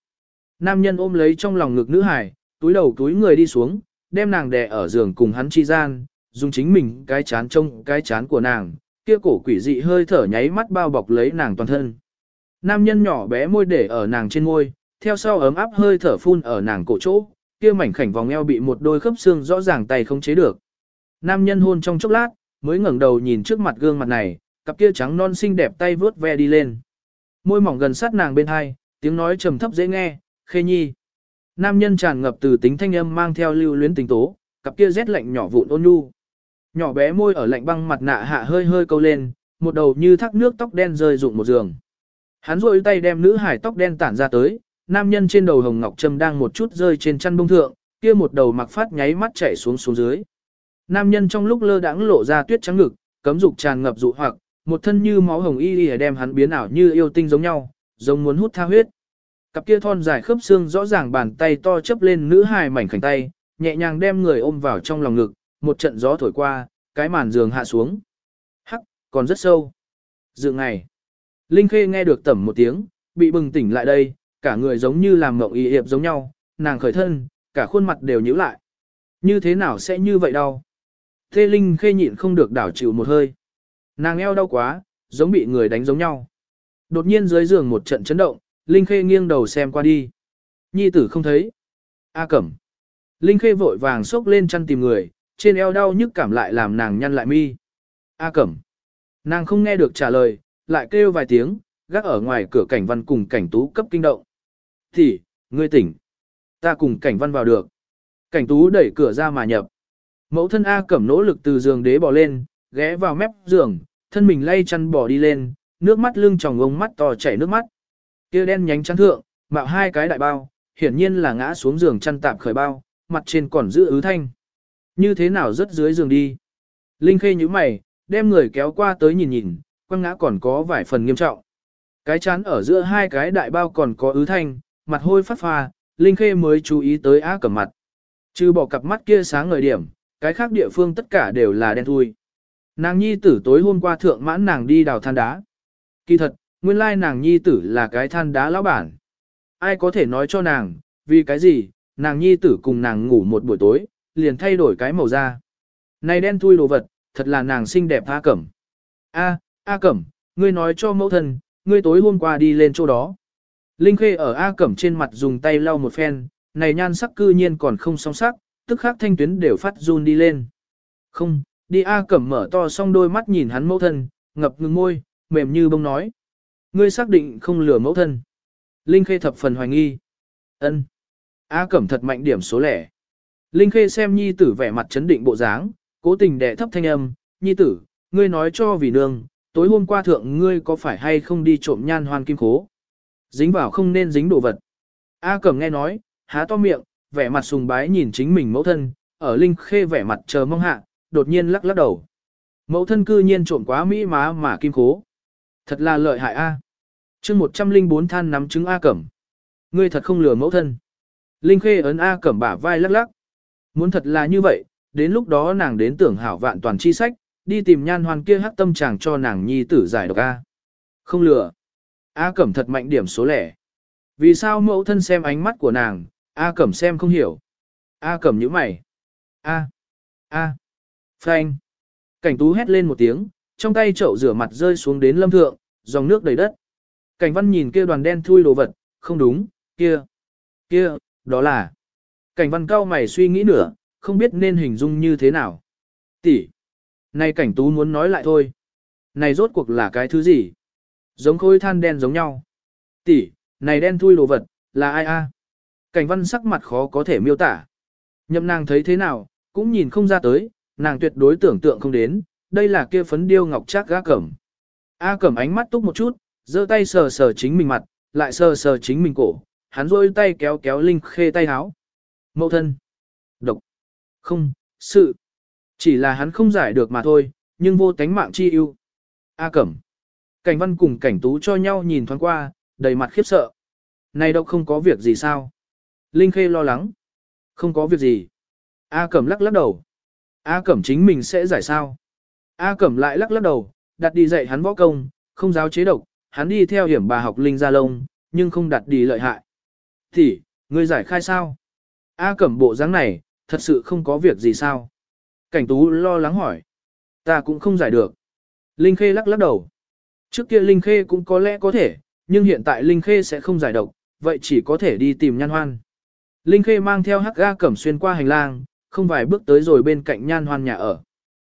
Nam nhân ôm lấy trong lòng ngực nữ hải, túi đầu túi người đi xuống, đem nàng đè ở giường cùng hắn chi gian, dùng chính mình cái chán trông cái chán của nàng, kia cổ quỷ dị hơi thở nháy mắt bao bọc lấy nàng toàn thân. Nam nhân nhỏ bé môi để ở nàng trên môi, theo sau ấm áp hơi thở phun ở nàng cổ chỗ, kia mảnh khảnh vòng eo bị một đôi khớp xương rõ ràng tay không chế được. Nam nhân hôn trong chốc lát, mới ngẩng đầu nhìn trước mặt gương mặt này, cặp kia trắng non xinh đẹp tay vướt ve đi lên. Môi mỏng gần sát nàng bên hai, tiếng nói trầm thấp dễ nghe, khê nhi. Nam nhân tràn ngập từ tính thanh âm mang theo lưu luyến tình tố, cặp kia rét lạnh nhỏ vụn ôn nhu. Nhỏ bé môi ở lạnh băng mặt nạ hạ hơi hơi câu lên, một đầu như thác nước tóc đen rơi rụng một giường. Hắn rôi tay đem nữ hải tóc đen tản ra tới, nam nhân trên đầu hồng ngọc trâm đang một chút rơi trên chăn bông thượng, kia một đầu mặc phát nháy mắt chảy xuống xuống dưới. Nam nhân trong lúc lơ đãng lộ ra tuyết trắng ngực, cấm dục tràn ngập dụ hoặc, một thân như máu hồng y y đem hắn biến ảo như yêu tinh giống nhau, giống muốn hút tha huyết. Cặp kia thon dài khớp xương rõ ràng bàn tay to chấp lên nữ hài mảnh khảnh tay, nhẹ nhàng đem người ôm vào trong lòng ngực, một trận gió thổi qua, cái màn giường hạ xuống. Hắc, còn rất sâu. Dự ngày. Linh Khê nghe được tẩm một tiếng, bị bừng tỉnh lại đây, cả người giống như làm mộng y hiệp giống nhau, nàng khởi thân, cả khuôn mặt đều nhíu lại. Như thế nào sẽ như vậy đâu? Thế Linh Khê nhịn không được đảo chịu một hơi. Nàng eo đau quá, giống bị người đánh giống nhau. Đột nhiên dưới giường một trận chấn động, Linh Khê nghiêng đầu xem qua đi. Nhi tử không thấy. A cẩm. Linh Khê vội vàng xốc lên chăn tìm người, trên eo đau nhức cảm lại làm nàng nhăn lại mi. A cẩm. Nàng không nghe được trả lời, lại kêu vài tiếng, gác ở ngoài cửa cảnh văn cùng cảnh tú cấp kinh động. Thì, ngươi tỉnh. Ta cùng cảnh văn vào được. Cảnh tú đẩy cửa ra mà nhập. Mẫu thân A cẩm nỗ lực từ giường đế bò lên, ghé vào mép giường, thân mình lay chăn bò đi lên, nước mắt lưng tròng ông mắt to chảy nước mắt. Kia đen nhánh chăn thượng, mạo hai cái đại bao, hiển nhiên là ngã xuống giường chăn tạm khởi bao, mặt trên còn giữ ứ thanh. Như thế nào rất dưới giường đi. Linh khê như mày, đem người kéo qua tới nhìn nhìn, quăng ngã còn có vài phần nghiêm trọng. Cái chán ở giữa hai cái đại bao còn có ứ thanh, mặt hôi phát pha, Linh khê mới chú ý tới á cẩm mặt. Trừ bỏ cặp mắt kia sáng ngời điểm, cái khác địa phương tất cả đều là đen thui. Nàng nhi tử tối hôm qua thượng mãn nàng đi đào than đá. Kỳ thật, nguyên lai nàng nhi tử là cái than đá lão bản. Ai có thể nói cho nàng, vì cái gì, nàng nhi tử cùng nàng ngủ một buổi tối, liền thay đổi cái màu da. Này đen thui đồ vật, thật là nàng xinh đẹp A Cẩm. A, A Cẩm, ngươi nói cho mẫu thân, ngươi tối hôm qua đi lên chỗ đó. Linh Khê ở A Cẩm trên mặt dùng tay lau một phen, này nhan sắc cư nhiên còn không song sắc, tức khắc thanh tuyến đều phát run đi lên. Không, đi A Cẩm mở to song đôi mắt nhìn hắn mẫu thân, ngập ngừng môi, mềm như bông nói. Ngươi xác định không lừa mẫu thân. Linh Khê thập phần hoài nghi. Ân. A Cẩm thật mạnh điểm số lẻ. Linh Khê xem nhi tử vẻ mặt chấn định bộ dáng, cố tình đè thấp thanh âm, nhi tử, ngươi nói cho vì nương, tối hôm qua thượng ngươi có phải hay không đi trộm nhan hoan kim khố. Dính vào không nên dính đồ vật. A Cẩm nghe nói, há to miệng, vẻ mặt sùng bái nhìn chính mình mẫu thân, ở Linh Khê vẻ mặt chờ mong hạ, đột nhiên lắc lắc đầu. Mẫu thân cư nhiên trộm quá mỹ má mà kim khố. Thật là lợi hại a. À. Chương 104 than nắm trứng A Cẩm. Ngươi thật không lừa mẫu thân. Linh Khê ấn A Cẩm bả vai lắc lắc. Muốn thật là như vậy, đến lúc đó nàng đến tưởng hảo vạn toàn chi sách, đi tìm nhan hoàn kia hắc tâm chàng cho nàng nhi tử giải độc A. Không lừa. A Cẩm thật mạnh điểm số lẻ. Vì sao mẫu thân xem ánh mắt của nàng, A Cẩm xem không hiểu. A Cẩm nhíu mày. A. A. Phanh. Cảnh tú hét lên một tiếng, trong tay chậu rửa mặt rơi xuống đến lâm thượng, dòng nước đầy đất. Cảnh văn nhìn kia đoàn đen thui đồ vật, không đúng, kia, kia, đó là. Cảnh văn cao mày suy nghĩ nửa, không biết nên hình dung như thế nào. Tỷ, này cảnh tú muốn nói lại thôi. Này rốt cuộc là cái thứ gì? Giống khối than đen giống nhau. Tỷ, này đen thui đồ vật, là ai a? Cảnh văn sắc mặt khó có thể miêu tả. Nhậm nàng thấy thế nào, cũng nhìn không ra tới, nàng tuyệt đối tưởng tượng không đến, đây là kia phấn điêu ngọc trác gác cẩm. A cẩm ánh mắt túc một chút, giơ tay sờ sờ chính mình mặt, lại sờ sờ chính mình cổ, hắn rôi tay kéo kéo Linh Khê tay háo mẫu thân. Độc. Không, sự. Chỉ là hắn không giải được mà thôi, nhưng vô tánh mạng chi ưu. A cẩm. Cảnh văn cùng cảnh tú cho nhau nhìn thoáng qua, đầy mặt khiếp sợ. Này đâu không có việc gì sao? Linh Khê lo lắng. Không có việc gì. A cẩm lắc lắc đầu. A cẩm chính mình sẽ giải sao? A cẩm lại lắc lắc đầu, đặt đi dạy hắn võ công, không giáo chế độc, hắn đi theo hiểm bà học linh gia lông, nhưng không đặt đi lợi hại. Thì, ngươi giải khai sao? A cẩm bộ dáng này, thật sự không có việc gì sao? Cảnh tú lo lắng hỏi. Ta cũng không giải được. Linh Khê lắc lắc đầu. Trước kia Linh Khê cũng có lẽ có thể, Nhưng hiện tại Linh Khê sẽ không giải độc, vậy chỉ có thể đi tìm nhan hoan. Linh Khê mang theo hắc a cẩm xuyên qua hành lang, không vài bước tới rồi bên cạnh nhan hoan nhà ở.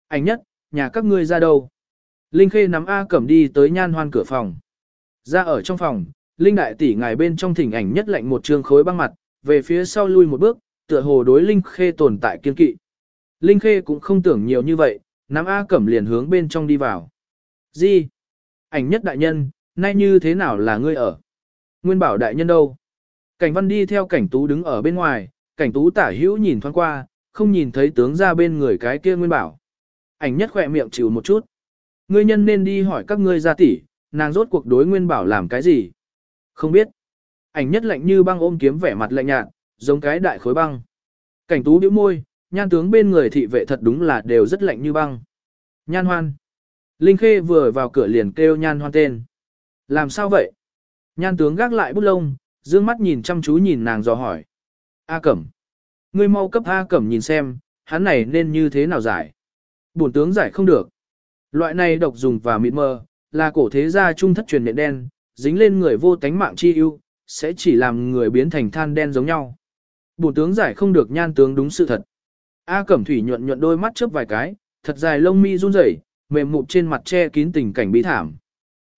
Anh nhất, nhà các ngươi ra đâu? Linh Khê nắm A cẩm đi tới nhan hoan cửa phòng. Ra ở trong phòng, Linh đại tỷ ngài bên trong thỉnh ảnh nhất lạnh một trường khối băng mặt, về phía sau lui một bước, tựa hồ đối Linh Khê tồn tại kiên kỵ. Linh Khê cũng không tưởng nhiều như vậy, nắm A cẩm liền hướng bên trong đi vào. Gì? Ảnh nhất đại nhân, nay như thế nào là ngươi ở? Nguyên bảo đại nhân đâu? Cảnh văn đi theo cảnh tú đứng ở bên ngoài, cảnh tú tả hữu nhìn thoáng qua, không nhìn thấy tướng ra bên người cái kia nguyên bảo. Ảnh nhất khỏe miệng chịu một chút. Ngươi nhân nên đi hỏi các ngươi gia tỷ, nàng rốt cuộc đối nguyên bảo làm cái gì? Không biết. Ảnh nhất lạnh như băng ôm kiếm vẻ mặt lạnh nhạt, giống cái đại khối băng. Cảnh tú bĩu môi, nhan tướng bên người thị vệ thật đúng là đều rất lạnh như băng. Nhan hoan. Linh Khê vừa vào cửa liền kêu nhan hoan tên. Làm sao vậy? Nhan tướng gác lại bút lông, dương mắt nhìn chăm chú nhìn nàng dò hỏi. A Cẩm. Ngươi mau cấp A Cẩm nhìn xem, hắn này nên như thế nào giải? Bổn tướng giải không được. Loại này độc dùng và mịn mờ, là cổ thế gia trung thất truyền miệng đen, dính lên người vô tánh mạng chi ưu, sẽ chỉ làm người biến thành than đen giống nhau. Bổn tướng giải không được nhan tướng đúng sự thật. A Cẩm Thủy nhuận nhuận đôi mắt chớp vài cái, thật dài lông mi run rẩy, mềm mụn trên mặt che kín tình cảnh bi thảm.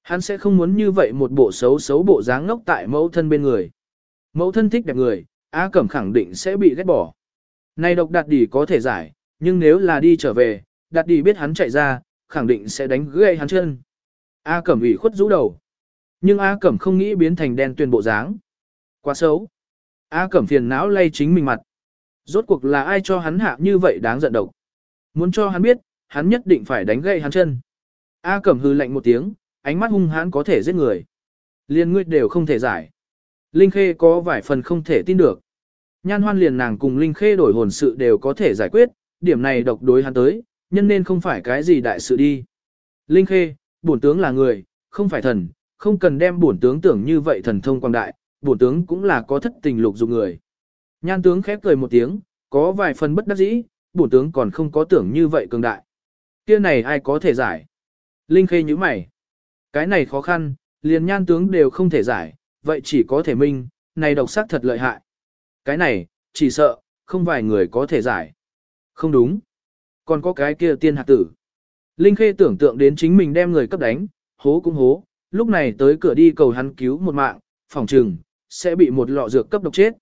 Hắn sẽ không muốn như vậy một bộ xấu xấu bộ dáng ngốc tại mẫu thân bên người. Mẫu thân thích đẹp người, A Cẩm khẳng định sẽ bị ghét bỏ. Này độc đạt đỉ có thể giải, nhưng nếu là đi trở về, đạt đỉ biết hắn chạy ra, khẳng định sẽ đánh gãy hắn chân. A Cẩm ủy khuất rũ đầu. Nhưng A Cẩm không nghĩ biến thành đen tuyền bộ dáng. Quá xấu. A Cẩm phiền não lay chính mình mặt. Rốt cuộc là ai cho hắn hạ như vậy đáng giận độc. Muốn cho hắn biết, hắn nhất định phải đánh gãy hắn chân. A Cẩm hư lạnh một tiếng, ánh mắt hung hãn có thể giết người. Liên ngươi đều không thể giải. Linh Khê có vài phần không thể tin được. Nhan hoan liền nàng cùng Linh Khê đổi hồn sự đều có thể giải quyết, điểm này độc đối hắn tới, nhân nên không phải cái gì đại sự đi. Linh Khê, bổn tướng là người, không phải thần, không cần đem bổn tướng tưởng như vậy thần thông quang đại, bổn tướng cũng là có thất tình lục dục người. Nhan tướng khép cười một tiếng, có vài phần bất đắc dĩ, bổn tướng còn không có tưởng như vậy cường đại. Kia này ai có thể giải? Linh Khê như mày. Cái này khó khăn, liền nhan tướng đều không thể giải, vậy chỉ có thể minh, này độc sắc thật lợi hại. Cái này, chỉ sợ, không vài người có thể giải. Không đúng. Còn có cái kia tiên hạt tử. Linh Khê tưởng tượng đến chính mình đem người cấp đánh, hố cũng hố, lúc này tới cửa đi cầu hắn cứu một mạng, phòng trừng, sẽ bị một lọ dược cấp độc chết.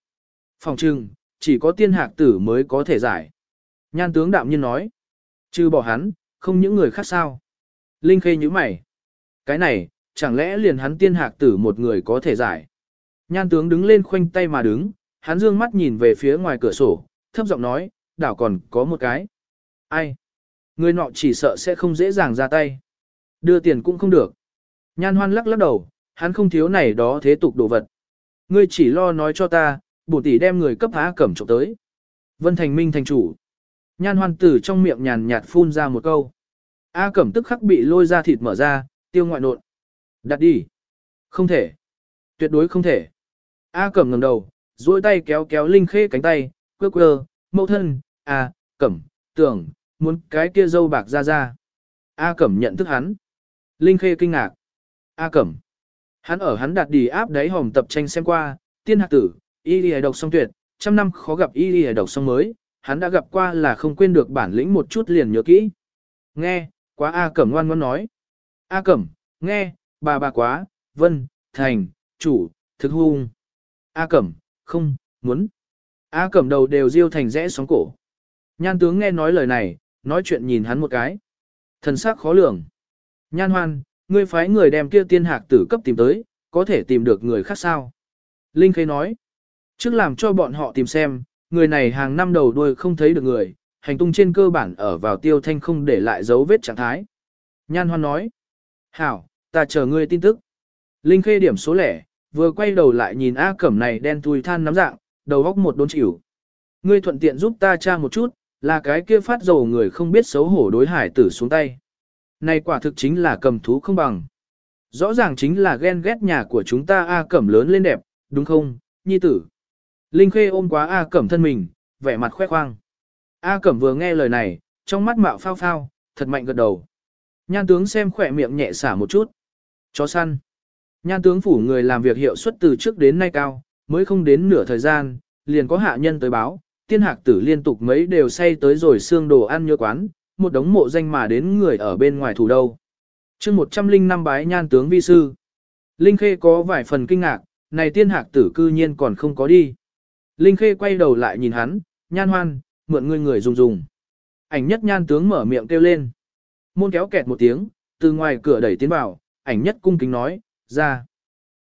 Phòng trừng, chỉ có tiên hạc tử mới có thể giải. Nhan tướng đạm nhiên nói. Chứ bỏ hắn, không những người khác sao. Linh Khê như mày. Cái này, chẳng lẽ liền hắn tiên hạc tử một người có thể giải. Nhan tướng đứng lên khoanh tay mà đứng, hắn dương mắt nhìn về phía ngoài cửa sổ, thấp giọng nói, đảo còn có một cái. Ai? Người nọ chỉ sợ sẽ không dễ dàng ra tay. Đưa tiền cũng không được. Nhan hoan lắc lắc đầu, hắn không thiếu này đó thế tục đồ vật. Ngươi chỉ lo nói cho ta, bổ tỷ đem người cấp há cẩm trộm tới. Vân Thành Minh thành chủ. Nhan hoan tử trong miệng nhàn nhạt phun ra một câu. A cẩm tức khắc bị lôi ra thịt mở ra, tiêu ngoại nộn. Đặt đi. Không thể. Tuyệt đối không thể. A cẩm ngẩng đầu, duỗi tay kéo kéo Linh Khê cánh tay, quơ quơ, mẫu thân, A, cẩm, tưởng, muốn cái kia dâu bạc ra ra. A cẩm nhận thức hắn. Linh Khê kinh ngạc. A cẩm. Hắn ở hắn đặt đi áp đáy hòm tập tranh xem qua, tiên hạc tử, y lìa độc song tuyệt, trăm năm khó gặp y lìa độc song mới, hắn đã gặp qua là không quên được bản lĩnh một chút liền nhớ kỹ. Nghe, quá A cẩm ngoan ngoãn nói. A cẩm, nghe, bà bà quá, vân, thành, chủ, thực hung. A cẩm, không, muốn. A cẩm đầu đều riêu thành rẽ sóng cổ. Nhan tướng nghe nói lời này, nói chuyện nhìn hắn một cái. Thần sắc khó lường. Nhan hoan, ngươi phái người đem kia tiên hạc tử cấp tìm tới, có thể tìm được người khác sao? Linh Khê nói. Trước làm cho bọn họ tìm xem, người này hàng năm đầu đuôi không thấy được người, hành tung trên cơ bản ở vào tiêu thanh không để lại dấu vết trạng thái. Nhan hoan nói. Hảo, ta chờ ngươi tin tức. Linh Khê điểm số lẻ, vừa quay đầu lại nhìn A Cẩm này đen thui than nắm dạng, đầu góc một đốn chịu. Ngươi thuận tiện giúp ta tra một chút, là cái kia phát dầu người không biết xấu hổ đối hải tử xuống tay. Này quả thực chính là cầm thú không bằng. Rõ ràng chính là ghen ghét nhà của chúng ta A Cẩm lớn lên đẹp, đúng không, nhi tử. Linh Khê ôm quá A Cẩm thân mình, vẻ mặt khoe khoang. A Cẩm vừa nghe lời này, trong mắt mạo phao phao, thật mạnh gật đầu. Nhan tướng xem khỏe miệng nhẹ xả một chút. Chó săn. Nhan tướng phủ người làm việc hiệu suất từ trước đến nay cao, mới không đến nửa thời gian, liền có hạ nhân tới báo, tiên hạc tử liên tục mấy đều say tới rồi xương đồ ăn nhớ quán, một đống mộ danh mà đến người ở bên ngoài thủ đâu. chương 105 bái nhan tướng vi sư. Linh Khê có vài phần kinh ngạc, này tiên hạc tử cư nhiên còn không có đi. Linh Khê quay đầu lại nhìn hắn, nhan hoan, mượn ngươi người dùng dùng. Ảnh nhất nhan tướng mở miệng kêu lên. Môn kéo kẹt một tiếng, từ ngoài cửa đẩy tiến vào, ảnh nhất cung kính nói, ra.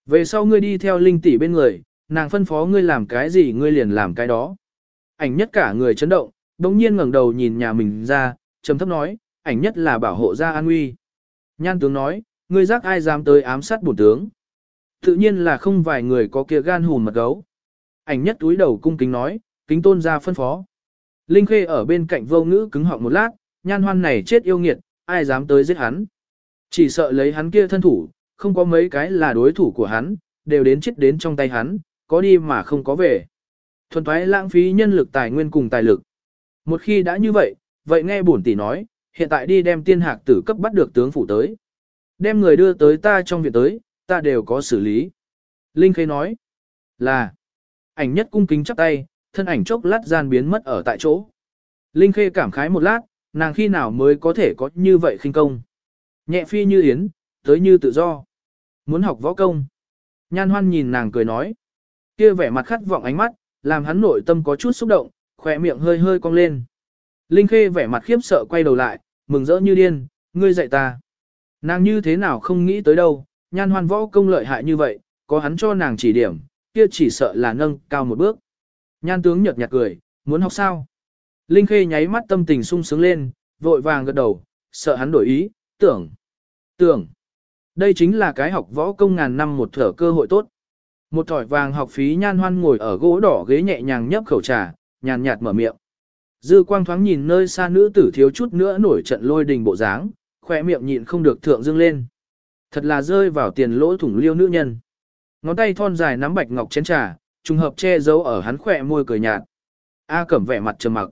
Về sau ngươi đi theo linh tỷ bên người, nàng phân phó ngươi làm cái gì ngươi liền làm cái đó. Ảnh nhất cả người chấn động, đồng nhiên ngẩng đầu nhìn nhà mình ra, trầm thấp nói, ảnh nhất là bảo hộ gia an nguy. Nhan tướng nói, ngươi giác ai dám tới ám sát bổn tướng. Tự nhiên là không vài người có kia gan hùn mật gấu. Ảnh nhất túi đầu cung kính nói, kính tôn ra phân phó. Linh Khê ở bên cạnh vô ngữ cứng họng một lát, nhan hoan này chết yêu nghiệt, ai dám tới giết hắn. Chỉ sợ lấy hắn kia thân thủ, không có mấy cái là đối thủ của hắn, đều đến chết đến trong tay hắn, có đi mà không có về. Thuần thoái lãng phí nhân lực tài nguyên cùng tài lực. Một khi đã như vậy, vậy nghe bổn tỷ nói, hiện tại đi đem tiên hạc tử cấp bắt được tướng phủ tới. Đem người đưa tới ta trong viện tới, ta đều có xử lý. Linh Khê nói, là, ảnh nhất cung kính chắp tay, thân ảnh chốc lát gian biến mất ở tại chỗ. Linh Khê cảm khái một lát, nàng khi nào mới có thể có như vậy khinh công. Nhẹ phi như yến, tới như tự do. Muốn học võ công. Nhan hoan nhìn nàng cười nói. kia vẻ mặt khát vọng ánh mắt, làm hắn nội tâm có chút xúc động, khỏe miệng hơi hơi cong lên. Linh Khê vẻ mặt khiếp sợ quay đầu lại, mừng rỡ như điên, ngươi dạy ta. Nàng như thế nào không nghĩ tới đâu, nhan hoan võ công lợi hại như vậy, có hắn cho nàng chỉ điểm, kia chỉ sợ là nâng cao một bước. Nhan tướng nhợt nhạt cười, muốn học sao? Linh Khê nháy mắt tâm tình sung sướng lên, vội vàng gật đầu, sợ hắn đổi ý, tưởng, tưởng. Đây chính là cái học võ công ngàn năm một thở cơ hội tốt. Một thỏi vàng học phí nhan hoan ngồi ở gỗ đỏ ghế nhẹ nhàng nhấp khẩu trà, nhàn nhạt mở miệng. Dư quang thoáng nhìn nơi xa nữ tử thiếu chút nữa nổi trận lôi đình bộ dáng, khỏe miệng nhịn không được thượng dương lên. Thật là rơi vào tiền lỗ thủng liêu nữ nhân. Ngón tay thon dài nắm bạch ngọc chén trà, trùng hợp che giấu ở hắn khỏe môi cười nhạt. A cẩm vẻ mặt trầm mặc.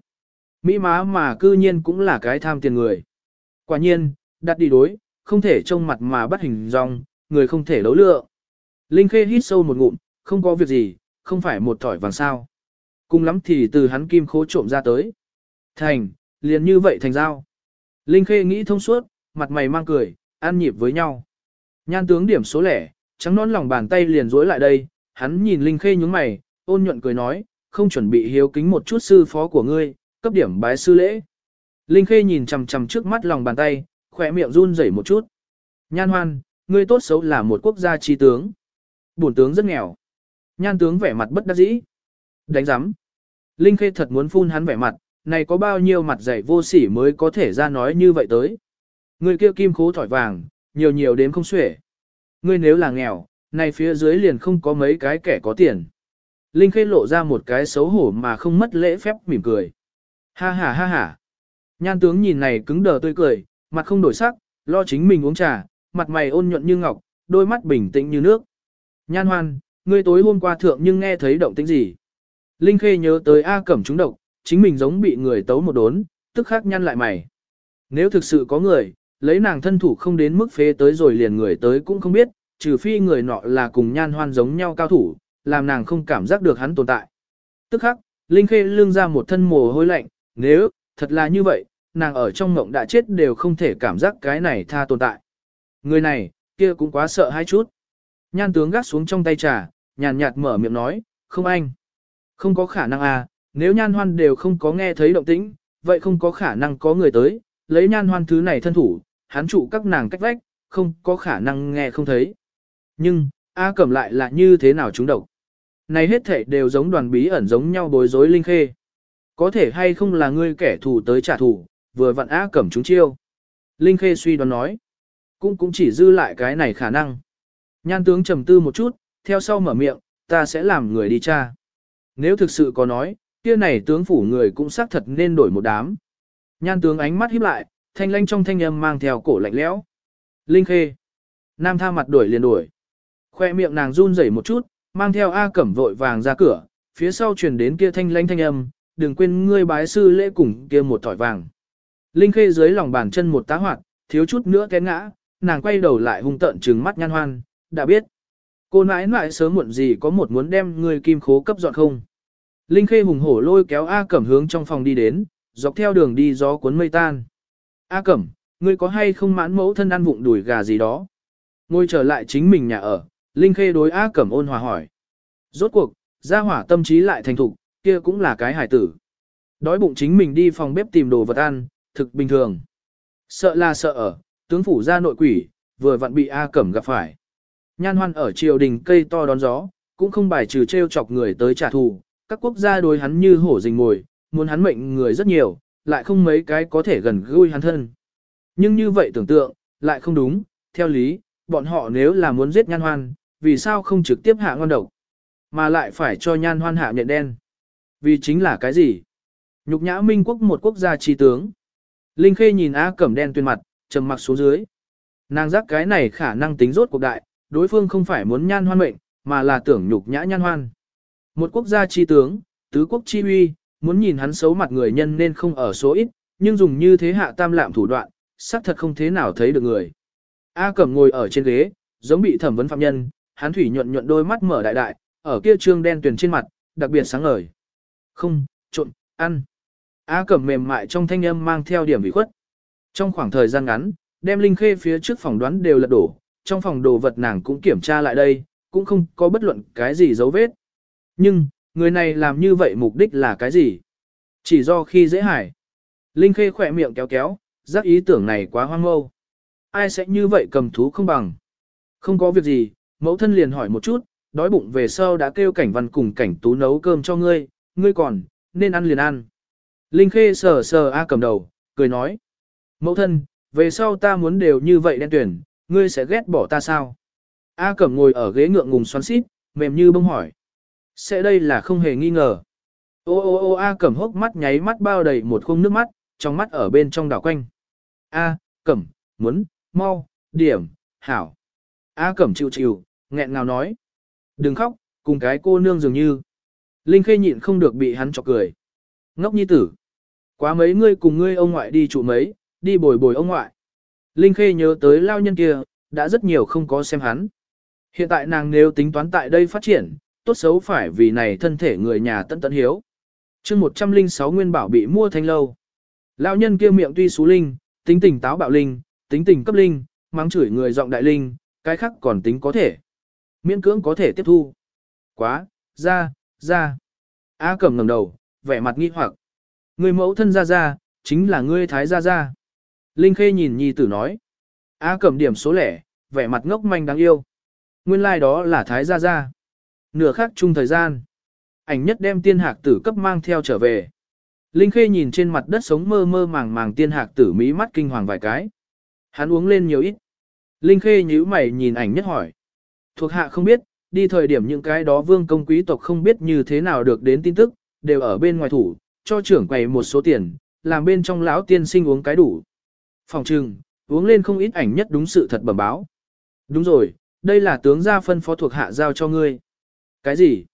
Mỹ má mà cư nhiên cũng là cái tham tiền người. Quả nhiên, đặt đi đối, không thể trông mặt mà bắt hình dong, người không thể đấu lựa. Linh Khê hít sâu một ngụm, không có việc gì, không phải một thỏi vàng sao. Cùng lắm thì từ hắn kim khố trộm ra tới. Thành, liền như vậy thành giao. Linh Khê nghĩ thông suốt, mặt mày mang cười, ăn nhịp với nhau. Nhan tướng điểm số lẻ, trắng nón lòng bàn tay liền rối lại đây, hắn nhìn Linh Khê nhướng mày, ôn nhuận cười nói, không chuẩn bị hiếu kính một chút sư phó của ngươi, cấp điểm bái sư lễ. Linh Khê nhìn chằm chằm trước mắt lòng bàn tay, khỏe miệng run rẩy một chút. Nhan hoan, ngươi tốt xấu là một quốc gia trí tướng. Bổn tướng rất nghèo. Nhan tướng vẻ mặt bất đắc dĩ. Đánh giám. Linh Khê thật muốn phun hắn vẻ mặt, này có bao nhiêu mặt dày vô sỉ mới có thể ra nói như vậy tới. Người kia kim khố thỏi vàng, nhiều nhiều đến không xuể. Ngươi nếu là nghèo, này phía dưới liền không có mấy cái kẻ có tiền. Linh Khê lộ ra một cái xấu hổ mà không mất lễ phép mỉm cười. Ha ha ha ha. Nhan tướng nhìn này cứng đờ tươi cười, mặt không đổi sắc, lo chính mình uống trà, mặt mày ôn nhuận như ngọc, đôi mắt bình tĩnh như nước. Nhan hoan, ngươi tối hôm qua thượng nhưng nghe thấy động tĩnh gì? Linh Khê nhớ tới A Cẩm trúng độc, chính mình giống bị người tấu một đốn, tức khắc nhăn lại mày. Nếu thực sự có người, lấy nàng thân thủ không đến mức phế tới rồi liền người tới cũng không biết, trừ phi người nọ là cùng nhan hoan giống nhau cao thủ, làm nàng không cảm giác được hắn tồn tại. Tức khắc, Linh Khê lương ra một thân mồ hôi lạnh, nếu, thật là như vậy, nàng ở trong ngộng đã chết đều không thể cảm giác cái này tha tồn tại. Người này, kia cũng quá sợ hai chút. Nhan tướng gác xuống trong tay trà, nhàn nhạt mở miệng nói, không anh. Không có khả năng à, nếu nhan hoan đều không có nghe thấy động tĩnh, vậy không có khả năng có người tới, lấy nhan hoan thứ này thân thủ, hắn trụ các nàng cách vách, không có khả năng nghe không thấy. Nhưng, A Cẩm lại là như thế nào chúng độc? Này hết thể đều giống đoàn bí ẩn giống nhau bối rối linh khê. Có thể hay không là ngươi kẻ thù tới trả thù, vừa vặn A Cẩm chúng chiêu. Linh khê suy đoán nói. Cũng cũng chỉ dư lại cái này khả năng. Nhan tướng trầm tư một chút, theo sau mở miệng, ta sẽ làm người đi tra. Nếu thực sự có nói, kia này tướng phủ người cũng xác thật nên đổi một đám. Nhan tướng ánh mắt híp lại, thanh lanh trong thanh âm mang theo cổ lạnh lẽo. Linh khê. Nam tha mặt đổi liền đổi. Khoe miệng nàng run rẩy một chút, mang theo A Cẩm vội vàng ra cửa, phía sau truyền đến kia thanh lanh thanh âm, đừng quên ngươi bái sư lễ cùng kia một thỏi vàng. Linh khê dưới lòng bàn chân một tá hoạt, thiếu chút nữa té ngã, nàng quay đầu lại hung tợn trừng mắt nhan hoan, đã biết. Cô nãi nãi sớm muộn gì có một muốn đem người kim khố cấp dọn không. Linh Khê hùng hổ lôi kéo A Cẩm hướng trong phòng đi đến, dọc theo đường đi gió cuốn mây tan. A Cẩm, ngươi có hay không mãn mẫu thân ăn vụng đùi gà gì đó? Ngồi trở lại chính mình nhà ở, Linh Khê đối A Cẩm ôn hòa hỏi. Rốt cuộc, gia hỏa tâm trí lại thành thục, kia cũng là cái hải tử. Đói bụng chính mình đi phòng bếp tìm đồ vật ăn, thực bình thường. Sợ là sợ ở, tướng phủ gia nội quỷ, vừa vặn bị A Cẩm gặp phải. Nhan hoan ở triều đình cây to đón gió, cũng không bài trừ treo chọc người tới trả thù, các quốc gia đối hắn như hổ rình ngồi, muốn hắn mệnh người rất nhiều, lại không mấy cái có thể gần gũi hắn thân. Nhưng như vậy tưởng tượng, lại không đúng, theo lý, bọn họ nếu là muốn giết nhan hoan, vì sao không trực tiếp hạ ngon độc, mà lại phải cho nhan hoan hạ nhện đen. Vì chính là cái gì? Nhục nhã minh quốc một quốc gia trí tướng. Linh Khê nhìn A Cẩm đen tuyên mặt, trầm mặc xuống dưới. Nàng giác cái này khả năng tính rốt cuộc đại, đối phương không phải muốn nhan hoan mệnh, mà là tưởng nhục nhã nhan hoan. Một quốc gia chi tướng, tứ quốc chi uy, muốn nhìn hắn xấu mặt người nhân nên không ở số ít, nhưng dùng như thế hạ tam lạm thủ đoạn, xác thật không thế nào thấy được người. A Cẩm ngồi ở trên ghế, giống bị thẩm vấn phạm nhân, hắn thủy nhuận nhuận đôi mắt mở đại đại, ở kia trương đen tuyền trên mặt, đặc biệt sáng ngời. Không, trộn, ăn. A Cẩm mềm mại trong thanh âm mang theo điểm bị khuất. Trong khoảng thời gian ngắn, đem Linh Khê phía trước phòng đoán đều lật đổ, trong phòng đồ vật nàng cũng kiểm tra lại đây, cũng không có bất luận cái gì dấu vết. Nhưng, người này làm như vậy mục đích là cái gì? Chỉ do khi dễ hải. Linh Khê khỏe miệng kéo kéo, giác ý tưởng này quá hoang mâu. Ai sẽ như vậy cầm thú không bằng? Không có việc gì, mẫu thân liền hỏi một chút, đói bụng về sau đã kêu cảnh văn cùng cảnh tú nấu cơm cho ngươi, ngươi còn, nên ăn liền ăn. Linh Khê sờ sờ A cầm đầu, cười nói. Mẫu thân, về sau ta muốn đều như vậy đen tuyển, ngươi sẽ ghét bỏ ta sao? A cầm ngồi ở ghế ngượng ngùng xoắn xít, mềm như bông hỏi. Sẽ đây là không hề nghi ngờ. Ô ô ô A cẩm hốc mắt nháy mắt bao đầy một khung nước mắt, trong mắt ở bên trong đảo quanh. A, cẩm, muốn, mau, điểm, hảo. A cẩm chịu chịu, nghẹn ngào nói. Đừng khóc, cùng cái cô nương dường như. Linh khê nhịn không được bị hắn chọc cười. Ngốc nhi tử. Quá mấy ngươi cùng ngươi ông ngoại đi trụ mấy, đi bồi bồi ông ngoại. Linh khê nhớ tới lao nhân kia, đã rất nhiều không có xem hắn. Hiện tại nàng nếu tính toán tại đây phát triển, tốt xấu phải vì này thân thể người nhà tận tận hiếu. chương 106 nguyên bảo bị mua thanh lâu. Lão nhân kia miệng tuy xú linh, tính tình táo bạo linh, tính tình cấp linh, mắng chửi người giọng đại linh, cái khác còn tính có thể. Miễn cưỡng có thể tiếp thu. Quá, ra, ra. A cẩm ngẩng đầu, vẻ mặt nghi hoặc. Người mẫu thân ra ra, chính là ngươi thái ra ra. Linh Khê nhìn nhi tử nói. A cẩm điểm số lẻ, vẻ mặt ngốc manh đáng yêu. Nguyên lai like đó là thái ra ra. Nửa khắc chung thời gian. Ảnh nhất đem tiên hạc tử cấp mang theo trở về. Linh Khê nhìn trên mặt đất sống mơ mơ màng màng tiên hạc tử mỹ mắt kinh hoàng vài cái. Hắn uống lên nhiều ít. Linh Khê nhíu mày nhìn ảnh nhất hỏi. Thuộc hạ không biết, đi thời điểm những cái đó vương công quý tộc không biết như thế nào được đến tin tức, đều ở bên ngoài thủ, cho trưởng quầy một số tiền, làm bên trong lão tiên sinh uống cái đủ. Phòng trừng, uống lên không ít ảnh nhất đúng sự thật bẩm báo. Đúng rồi, đây là tướng gia phân phó thuộc hạ giao cho ngươi. Cái gì?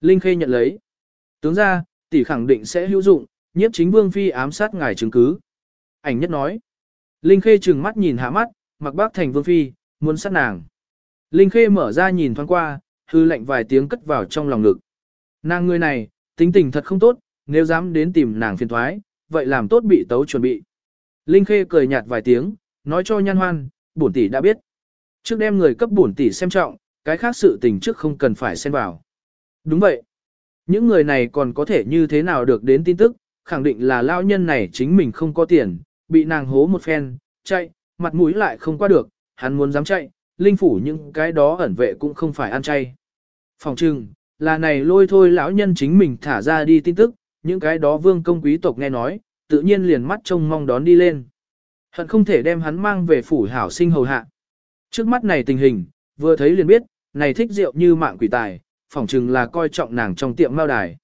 Linh Khê nhận lấy. Tướng gia, tỷ khẳng định sẽ hữu dụng, nhiếp chính vương phi ám sát ngài chứng cứ. Ảnh nhất nói. Linh Khê trừng mắt nhìn hạ mắt, mặc bác thành vương phi, muốn sát nàng. Linh Khê mở ra nhìn thoáng qua, hư lệnh vài tiếng cất vào trong lòng ngực. Nàng người này, tính tình thật không tốt, nếu dám đến tìm nàng phiền thoái, vậy làm tốt bị tấu chuẩn bị. Linh Khê cười nhạt vài tiếng, nói cho nhan hoan, bổn tỷ đã biết. Trước đem người cấp bổn tỷ xem trọng, cái khác sự tình trước không cần phải xen vào. Đúng vậy. Những người này còn có thể như thế nào được đến tin tức, khẳng định là lao nhân này chính mình không có tiền, bị nàng hố một phen, chạy, mặt mũi lại không qua được, hắn muốn dám chạy, linh phủ những cái đó ẩn vệ cũng không phải ăn chay. Phòng trừng, là này lôi thôi lão nhân chính mình thả ra đi tin tức, những cái đó vương công quý tộc nghe nói, tự nhiên liền mắt trông mong đón đi lên. Hận không thể đem hắn mang về phủ hảo sinh hầu hạ. Trước mắt này tình hình, vừa thấy liền biết, này thích rượu như mạng quỷ tài, phỏng chừng là coi trọng nàng trong tiệm mao đài.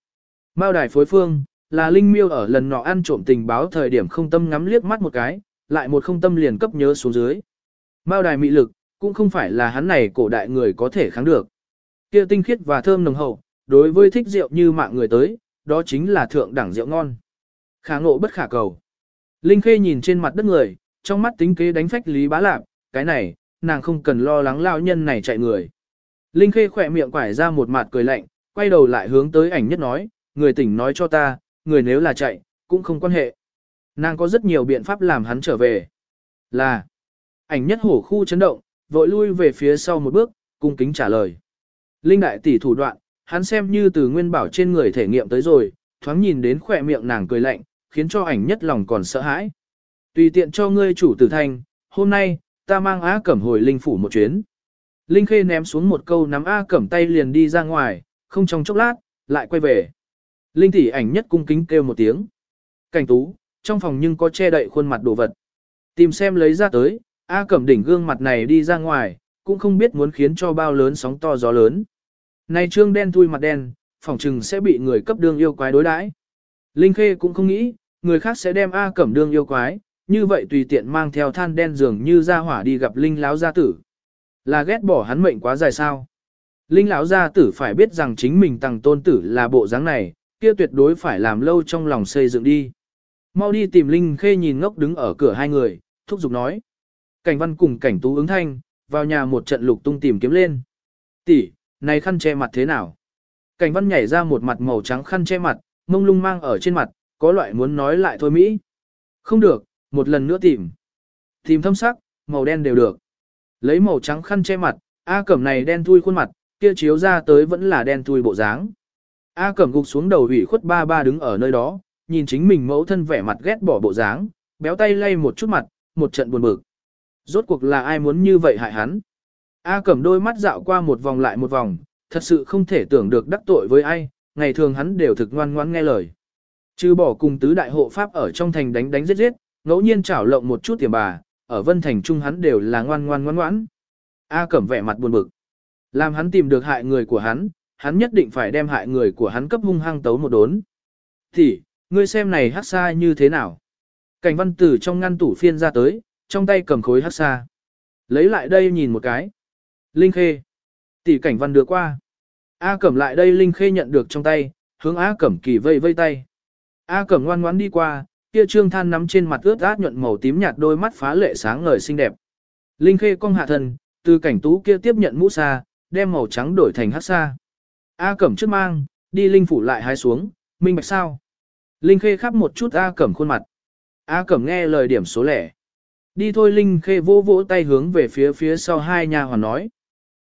Mao đài phối phương, là Linh Miêu ở lần nọ ăn trộm tình báo thời điểm không tâm ngắm liếc mắt một cái, lại một không tâm liền cấp nhớ xuống dưới. Mao đài mị lực, cũng không phải là hắn này cổ đại người có thể kháng được. Kia tinh khiết và thơm nồng hậu, đối với thích rượu như mạng người tới, đó chính là thượng đẳng rượu ngon. Khả ngộ bất khả cầu. Linh Khê nhìn trên mặt đất người, trong mắt tính kế đánh phách Lý Bá Lạp, cái này, nàng không cần lo lắng lao nhân này chạy người. Linh Khê khỏe miệng quải ra một mặt cười lạnh, quay đầu lại hướng tới ảnh nhất nói, người tỉnh nói cho ta, người nếu là chạy, cũng không quan hệ. Nàng có rất nhiều biện pháp làm hắn trở về. Là, ảnh nhất hổ khu chấn động, vội lui về phía sau một bước, cung kính trả lời. Linh đại tỷ thủ đoạn, hắn xem như từ nguyên bảo trên người thể nghiệm tới rồi, thoáng nhìn đến khỏe miệng nàng cười lạnh, khiến cho ảnh nhất lòng còn sợ hãi. Tùy tiện cho ngươi chủ tử thành hôm nay, ta mang Á Cẩm hồi Linh phủ một chuyến. Linh Khê ném xuống một câu nắm A Cẩm tay liền đi ra ngoài, không trong chốc lát, lại quay về. Linh tỷ ảnh nhất cung kính kêu một tiếng. Cảnh tú, trong phòng nhưng có che đậy khuôn mặt đồ vật. Tìm xem lấy ra tới, A Cẩm đỉnh gương mặt này đi ra ngoài, cũng không biết muốn khiến cho bao lớn sóng to gió lớn. Này trương đen thui mặt đen, phòng trừng sẽ bị người cấp đương yêu quái đối đãi. Linh Khê cũng không nghĩ, người khác sẽ đem A Cẩm đương yêu quái, như vậy tùy tiện mang theo than đen dường như ra hỏa đi gặp Linh láo gia tử. Là ghét bỏ hắn mệnh quá dài sao. Linh lão gia tử phải biết rằng chính mình tăng tôn tử là bộ dáng này, kia tuyệt đối phải làm lâu trong lòng xây dựng đi. Mau đi tìm Linh Khê nhìn ngốc đứng ở cửa hai người, thúc giục nói. Cảnh văn cùng cảnh tú ứng thanh, vào nhà một trận lục tung tìm kiếm lên. Tỷ, này khăn che mặt thế nào? Cảnh văn nhảy ra một mặt màu trắng khăn che mặt, mông lung mang ở trên mặt, có loại muốn nói lại thôi Mỹ. Không được, một lần nữa tìm. Tìm thâm sắc, màu đen đều được. Lấy màu trắng khăn che mặt, A cẩm này đen thui khuôn mặt, kia chiếu ra tới vẫn là đen thui bộ dáng. A cẩm gục xuống đầu ủy khuất ba ba đứng ở nơi đó, nhìn chính mình mẫu thân vẻ mặt ghét bỏ bộ dáng, béo tay lay một chút mặt, một trận buồn bực. Rốt cuộc là ai muốn như vậy hại hắn? A cẩm đôi mắt dạo qua một vòng lại một vòng, thật sự không thể tưởng được đắc tội với ai, ngày thường hắn đều thực ngoan ngoãn nghe lời. Trừ bỏ cùng tứ đại hộ pháp ở trong thành đánh đánh giết giết, ngẫu nhiên chảo lộng một chút tiền bà, ở Vân Thành Trung hắn đều là ngoan ngoan ngoan ngoãn. A cẩm vẻ mặt buồn bực. Làm hắn tìm được hại người của hắn, hắn nhất định phải đem hại người của hắn cấp hung hăng tấu một đốn. Thì, ngươi xem này hát xa như thế nào? Cảnh văn tử trong ngăn tủ phiên ra tới, trong tay cầm khối hát xa. Lấy lại đây nhìn một cái. Linh Khê. Tỷ cảnh văn đưa qua. A cẩm lại đây Linh Khê nhận được trong tay, hướng A cẩm kỳ vây vây tay. A cẩm ngoan ngoãn đi qua, kia trương than nắm trên mặt ướt át nhuận màu tím nhạt đôi mắt phá lệ sáng ngời xinh đẹp. Linh Khê cong hạ thân, từ cảnh tú kia tiếp nhận mũ sa, đem màu trắng đổi thành hắc sa. A cẩm trước mang, đi Linh phủ lại hái xuống, minh bạch sao. Linh Khê khắp một chút A cẩm khuôn mặt. A cẩm nghe lời điểm số lẻ. Đi thôi Linh Khê vỗ vỗ tay hướng về phía phía sau hai nhà hoàn nói.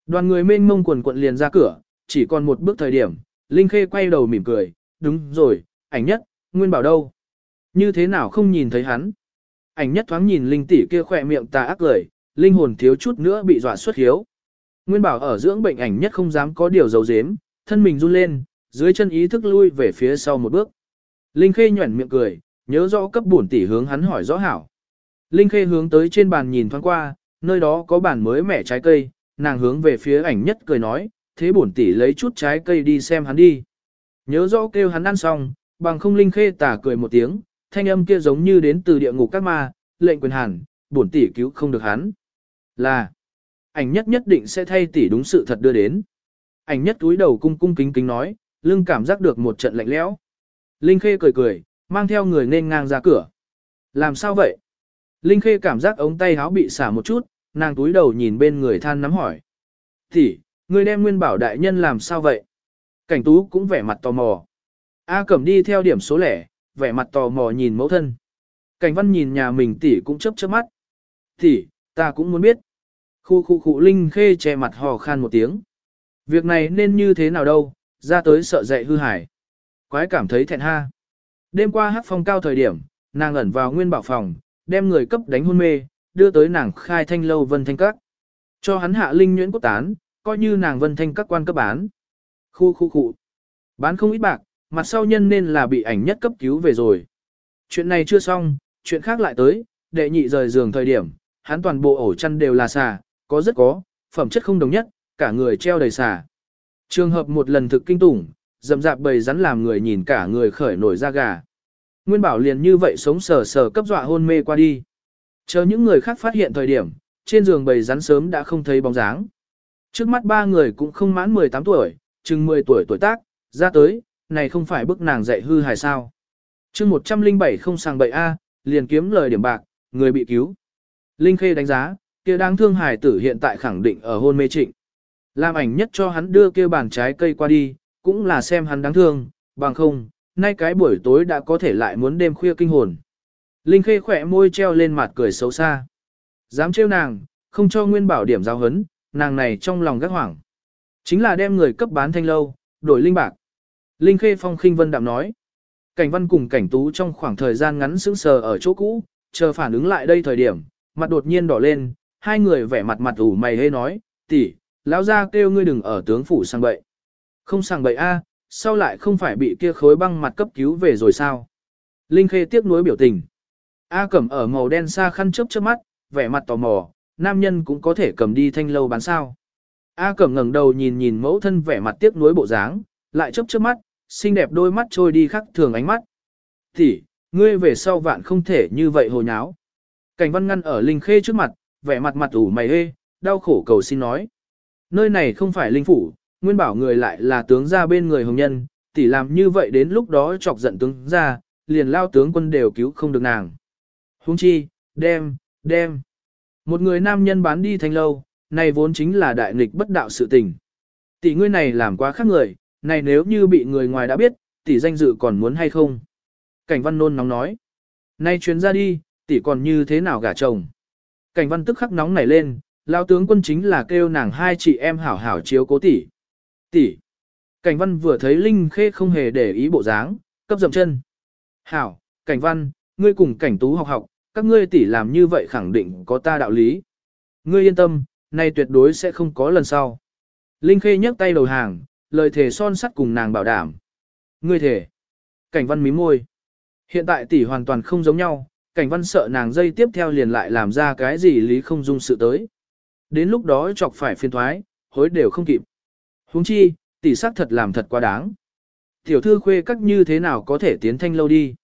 Đoàn người mênh mông quần quận liền ra cửa, chỉ còn một bước thời điểm, Linh Khê quay đầu mỉm cười, đúng rồi, ảnh nhất, Nguyên bảo đâu? Như thế nào không nhìn thấy hắn? Ảnh nhất thoáng nhìn Linh tỷ kia khỏe miệng tà ác cười, linh hồn thiếu chút nữa bị dọa xuất hiếu. Nguyên bảo ở dưỡng bệnh ảnh nhất không dám có điều dấu dếm, thân mình run lên, dưới chân ý thức lui về phía sau một bước. Linh Khê nhuẩn miệng cười, nhớ rõ cấp bổn tỷ hướng hắn hỏi rõ hảo. Linh Khê hướng tới trên bàn nhìn thoáng qua, nơi đó có bàn mới mẻ trái cây, nàng hướng về phía ảnh nhất cười nói, thế bổn tỷ lấy chút trái cây đi xem hắn đi. Nhớ rõ kêu hắn ăn xong, bằng không Linh Khê tà cười một tiếng, thanh âm kia giống như đến từ địa ngục các ma, lệnh quyền hàn, bổn tỷ cứu không được hắn. Là, ảnh nhất nhất định sẽ thay tỷ đúng sự thật đưa đến. Ảnh nhất túi đầu cung cung kính kính nói, lưng cảm giác được một trận lạnh lẽo. Linh Khê cười cười, mang theo người nên ngang ra cửa. Làm sao vậy? Linh Khê cảm giác ống tay áo bị xả một chút, nàng túi đầu nhìn bên người than nắm hỏi. Tỷ, người đem nguyên bảo đại nhân làm sao vậy? Cảnh tú cũng vẻ mặt tò mò. A cẩm đi theo điểm số lẻ, vẻ mặt tò mò nhìn mẫu thân. Cảnh văn nhìn nhà mình tỷ cũng chớp chớp mắt. Tỷ, ta cũng muốn biết. Khu khu khu Linh Khê che mặt hò khan một tiếng. Việc này nên như thế nào đâu, ra tới sợ dậy hư hải. Quái cảm thấy thẹn ha. Đêm qua hát phong cao thời điểm, nàng ẩn vào nguyên bảo phòng, đem người cấp đánh hôn mê, đưa tới nàng khai thanh lâu vân thanh các. Cho hắn hạ linh nhuyễn cốt tán, coi như nàng vân thanh các quan cấp bán. Khu khu khu. Bán không ít bạc, mặt sau nhân nên là bị ảnh nhất cấp cứu về rồi. Chuyện này chưa xong, chuyện khác lại tới, đệ nhị rời giường thời điểm, hắn toàn bộ ổ chăn đều là xà, có rất có, phẩm chất không đồng nhất, cả người treo đầy xà. Trường hợp một lần thực kinh tủng, dầm dạp bầy rắn làm người nhìn cả người khởi nổi da gà. Nguyên bảo liền như vậy sống sờ sờ cấp dọa hôn mê qua đi. Chờ những người khác phát hiện thời điểm, trên giường bầy rắn sớm đã không thấy bóng dáng. Trước mắt ba người cũng không mãn 18 tuổi, chừng 10 tuổi tuổi tác, ra tới, này không phải bức nàng dạy hư hài sao. chương 107 không sang bậy A, liền kiếm lời điểm bạc, người bị cứu. Linh Khê đánh giá, kia đáng thương hài tử hiện tại khẳng định ở hôn mê trịnh. Làm ảnh nhất cho hắn đưa kia bàn trái cây qua đi, cũng là xem hắn đáng thương, bằng không, nay cái buổi tối đã có thể lại muốn đêm khuya kinh hồn. Linh Khê khỏe môi treo lên mặt cười xấu xa. Dám trêu nàng, không cho nguyên bảo điểm giáo hấn, nàng này trong lòng gác hoảng. Chính là đem người cấp bán thanh lâu, đổi linh bạc. Linh Khê phong khinh vân đạm nói. Cảnh văn cùng cảnh tú trong khoảng thời gian ngắn sững sờ ở chỗ cũ, chờ phản ứng lại đây thời điểm, mặt đột nhiên đỏ lên, hai người vẻ mặt mặt ủ mày hê nói, tỷ, lão gia kêu ngươi đừng ở tướng phủ sang bậy. Không sang bậy a, sao lại không phải bị kia khối băng mặt cấp cứu về rồi sao? Linh Khê tiếc nuối biểu tình. A Cẩm ở màu đen xa khăn chớp chớp mắt, vẻ mặt tò mò, nam nhân cũng có thể cầm đi thanh lâu bán sao. A Cẩm ngẩng đầu nhìn nhìn mẫu thân vẻ mặt tiếc nuối bộ dáng, lại chớp chớp mắt, xinh đẹp đôi mắt trôi đi khắc thường ánh mắt. Thì, ngươi về sau vạn không thể như vậy hồ nháo. Cảnh văn ngăn ở Linh Khê trước mặt, vẻ mặt mặt ủ mày hê, đau khổ cầu xin nói. Nơi này không phải linh phủ, nguyên bảo người lại là tướng gia bên người hồng nhân, tỷ làm như vậy đến lúc đó chọc giận tướng gia, liền lao tướng quân đều cứu không được nàng. Hung chi, đem, đem. Một người nam nhân bán đi thanh lâu, này vốn chính là đại nghịch bất đạo sự tình. Tỷ ngươi này làm quá khác người, này nếu như bị người ngoài đã biết, tỷ danh dự còn muốn hay không? Cảnh văn nôn nóng nói. Nay chuyến ra đi, tỷ còn như thế nào gả chồng? Cảnh văn tức khắc nóng nảy lên, lao tướng quân chính là kêu nàng hai chị em hảo hảo chiếu cố tỷ. Tỷ. Cảnh văn vừa thấy Linh Khê không hề để ý bộ dáng, cấp dậm chân. Hảo, cảnh văn, ngươi cùng cảnh tú học học, các ngươi tỷ làm như vậy khẳng định có ta đạo lý. Ngươi yên tâm, nay tuyệt đối sẽ không có lần sau. Linh Khê nhấc tay đầu hàng, lời thề son sắt cùng nàng bảo đảm. Ngươi thể. Cảnh văn mím môi. Hiện tại tỷ hoàn toàn không giống nhau, cảnh văn sợ nàng dây tiếp theo liền lại làm ra cái gì lý không dung sự tới. Đến lúc đó chọc phải phiên thoái, hối đều không kịp. huống chi, tỷ sắc thật làm thật quá đáng. Tiểu thư khuê các như thế nào có thể tiến thanh lâu đi.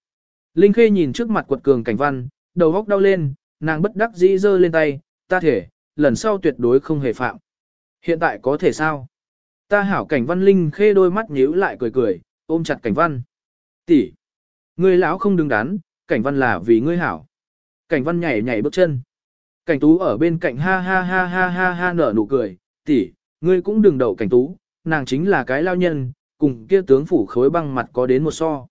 Linh Khê nhìn trước mặt quật cường cảnh văn, đầu góc đau lên, nàng bất đắc dĩ giơ lên tay, ta thể, lần sau tuyệt đối không hề phạm. Hiện tại có thể sao? Ta hảo cảnh văn Linh Khê đôi mắt nhíu lại cười cười, ôm chặt cảnh văn. Tỷ, ngươi lão không đứng đắn, cảnh văn là vì ngươi hảo. Cảnh văn nhảy nhảy bước chân. Cảnh tú ở bên cạnh ha ha ha ha ha ha nở nụ cười, tỷ, ngươi cũng đừng đậu cảnh tú, nàng chính là cái lao nhân, cùng kia tướng phủ khối băng mặt có đến một so.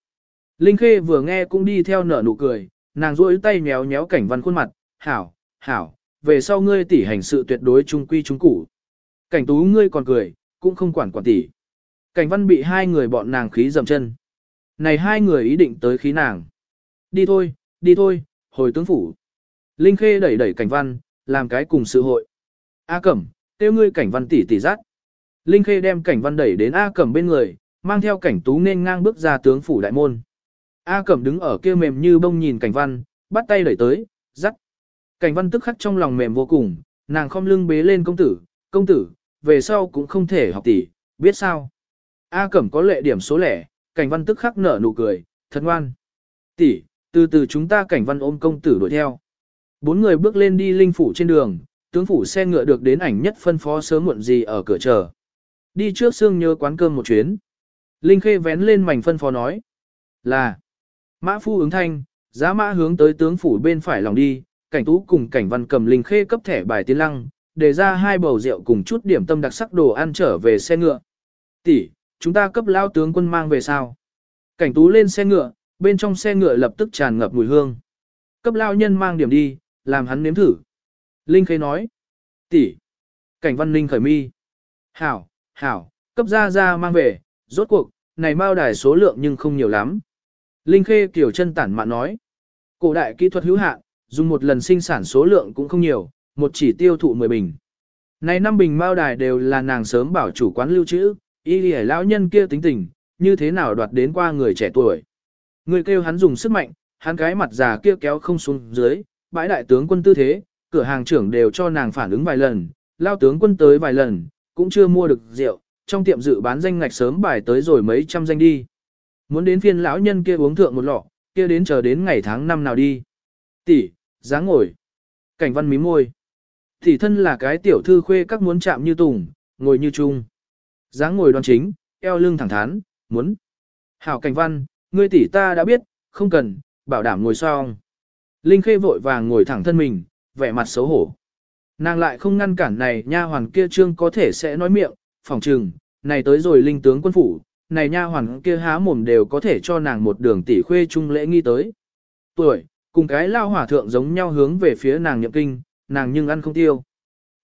Linh Khê vừa nghe cũng đi theo nở nụ cười, nàng duỗi tay nhéo nhéo cảnh văn khuôn mặt, hảo, hảo, về sau ngươi tỷ hành sự tuyệt đối trung quy trung củ. Cảnh tú ngươi còn cười, cũng không quản quản tỷ. Cảnh văn bị hai người bọn nàng khí dầm chân. Này hai người ý định tới khí nàng. Đi thôi, đi thôi, hồi tướng phủ. Linh Khê đẩy đẩy cảnh văn, làm cái cùng sự hội. A Cẩm, tiêu ngươi cảnh văn tỷ tỷ rát. Linh Khê đem cảnh văn đẩy đến A Cẩm bên người, mang theo cảnh tú nên ngang bước ra tướng phủ đại môn. A Cẩm đứng ở kia mềm như bông nhìn cảnh văn, bắt tay đẩy tới, dắt. Cảnh văn tức khắc trong lòng mềm vô cùng, nàng khom lưng bế lên công tử, công tử, về sau cũng không thể học tỷ, biết sao. A Cẩm có lệ điểm số lẻ, cảnh văn tức khắc nở nụ cười, thật ngoan. Tỷ, từ từ chúng ta cảnh văn ôm công tử đuổi theo. Bốn người bước lên đi linh phủ trên đường, tướng phủ xe ngựa được đến ảnh nhất phân phó sớm muộn gì ở cửa chờ. Đi trước xương nhớ quán cơm một chuyến. Linh khê vén lên mảnh phân phó nói. Là. Mã phu ứng thanh, giá mã hướng tới tướng phủ bên phải lòng đi, cảnh tú cùng cảnh văn cầm linh khê cấp thẻ bài tiến lăng, để ra hai bầu rượu cùng chút điểm tâm đặc sắc đồ ăn trở về xe ngựa. Tỷ, chúng ta cấp lao tướng quân mang về sao? Cảnh tú lên xe ngựa, bên trong xe ngựa lập tức tràn ngập mùi hương. Cấp lao nhân mang điểm đi, làm hắn nếm thử. Linh khê nói. Tỷ. Cảnh văn linh khởi mi. Hảo, hảo, cấp ra ra mang về, rốt cuộc, này bao đài số lượng nhưng không nhiều lắm. Linh khê kiểu chân tản mạn nói. Cổ đại kỹ thuật hữu hạn, dùng một lần sinh sản số lượng cũng không nhiều, một chỉ tiêu thụ 10 bình. Này năm bình mao đài đều là nàng sớm bảo chủ quán lưu trữ, y lì lão nhân kia tính tình, như thế nào đoạt đến qua người trẻ tuổi. Người kêu hắn dùng sức mạnh, hắn cái mặt già kia kéo không xuống dưới, bãi đại tướng quân tư thế, cửa hàng trưởng đều cho nàng phản ứng vài lần, lao tướng quân tới vài lần, cũng chưa mua được rượu, trong tiệm dự bán danh ngạch sớm bài tới rồi mấy trăm danh đi. Muốn đến phiên lão nhân kia uống thượng một lọ, kia đến chờ đến ngày tháng năm nào đi. Tỷ, dáng ngồi. Cảnh văn mí môi thì thân là cái tiểu thư khuê các muốn chạm như tùng, ngồi như trung. dáng ngồi đoan chính, eo lưng thẳng thắn, muốn. Hảo cảnh văn, ngươi tỷ ta đã biết, không cần, bảo đảm ngồi xong. Linh khê vội vàng ngồi thẳng thân mình, vẻ mặt xấu hổ. Nàng lại không ngăn cản này nha hoàn kia trương có thể sẽ nói miệng, phòng trừng, này tới rồi linh tướng quân phủ, này nha hoàn kia há mồm đều có thể cho nàng một đường tỷ khuê trung lễ nghi tới. Tuổi, cùng cái lao hỏa thượng giống nhau hướng về phía nàng nhậm kinh, nàng nhưng ăn không tiêu.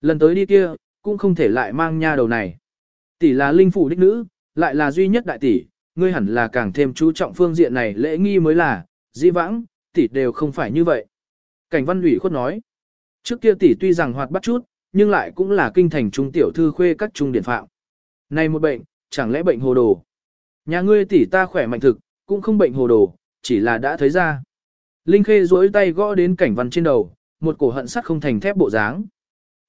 Lần tới đi kia, cũng không thể lại mang nha đầu này. Tỷ là linh phủ đích nữ, lại là duy nhất đại tỷ, ngươi hẳn là càng thêm chú trọng phương diện này lễ nghi mới là, di vãng, tỷ đều không phải như vậy. Cảnh văn ủy khuất nói, trước kia tỷ tuy rằng hoạt bắt chút, nhưng lại cũng là kinh thành trung tiểu thư khuê các trung điển phạm. Này một bệnh, chẳng lẽ bệnh hồ đồ? Nhà ngươi tỷ ta khỏe mạnh thực, cũng không bệnh hồ đồ, chỉ là đã thấy ra. Linh Khê duỗi tay gõ đến cảnh văn trên đầu, một cổ hận sắt không thành thép bộ dáng.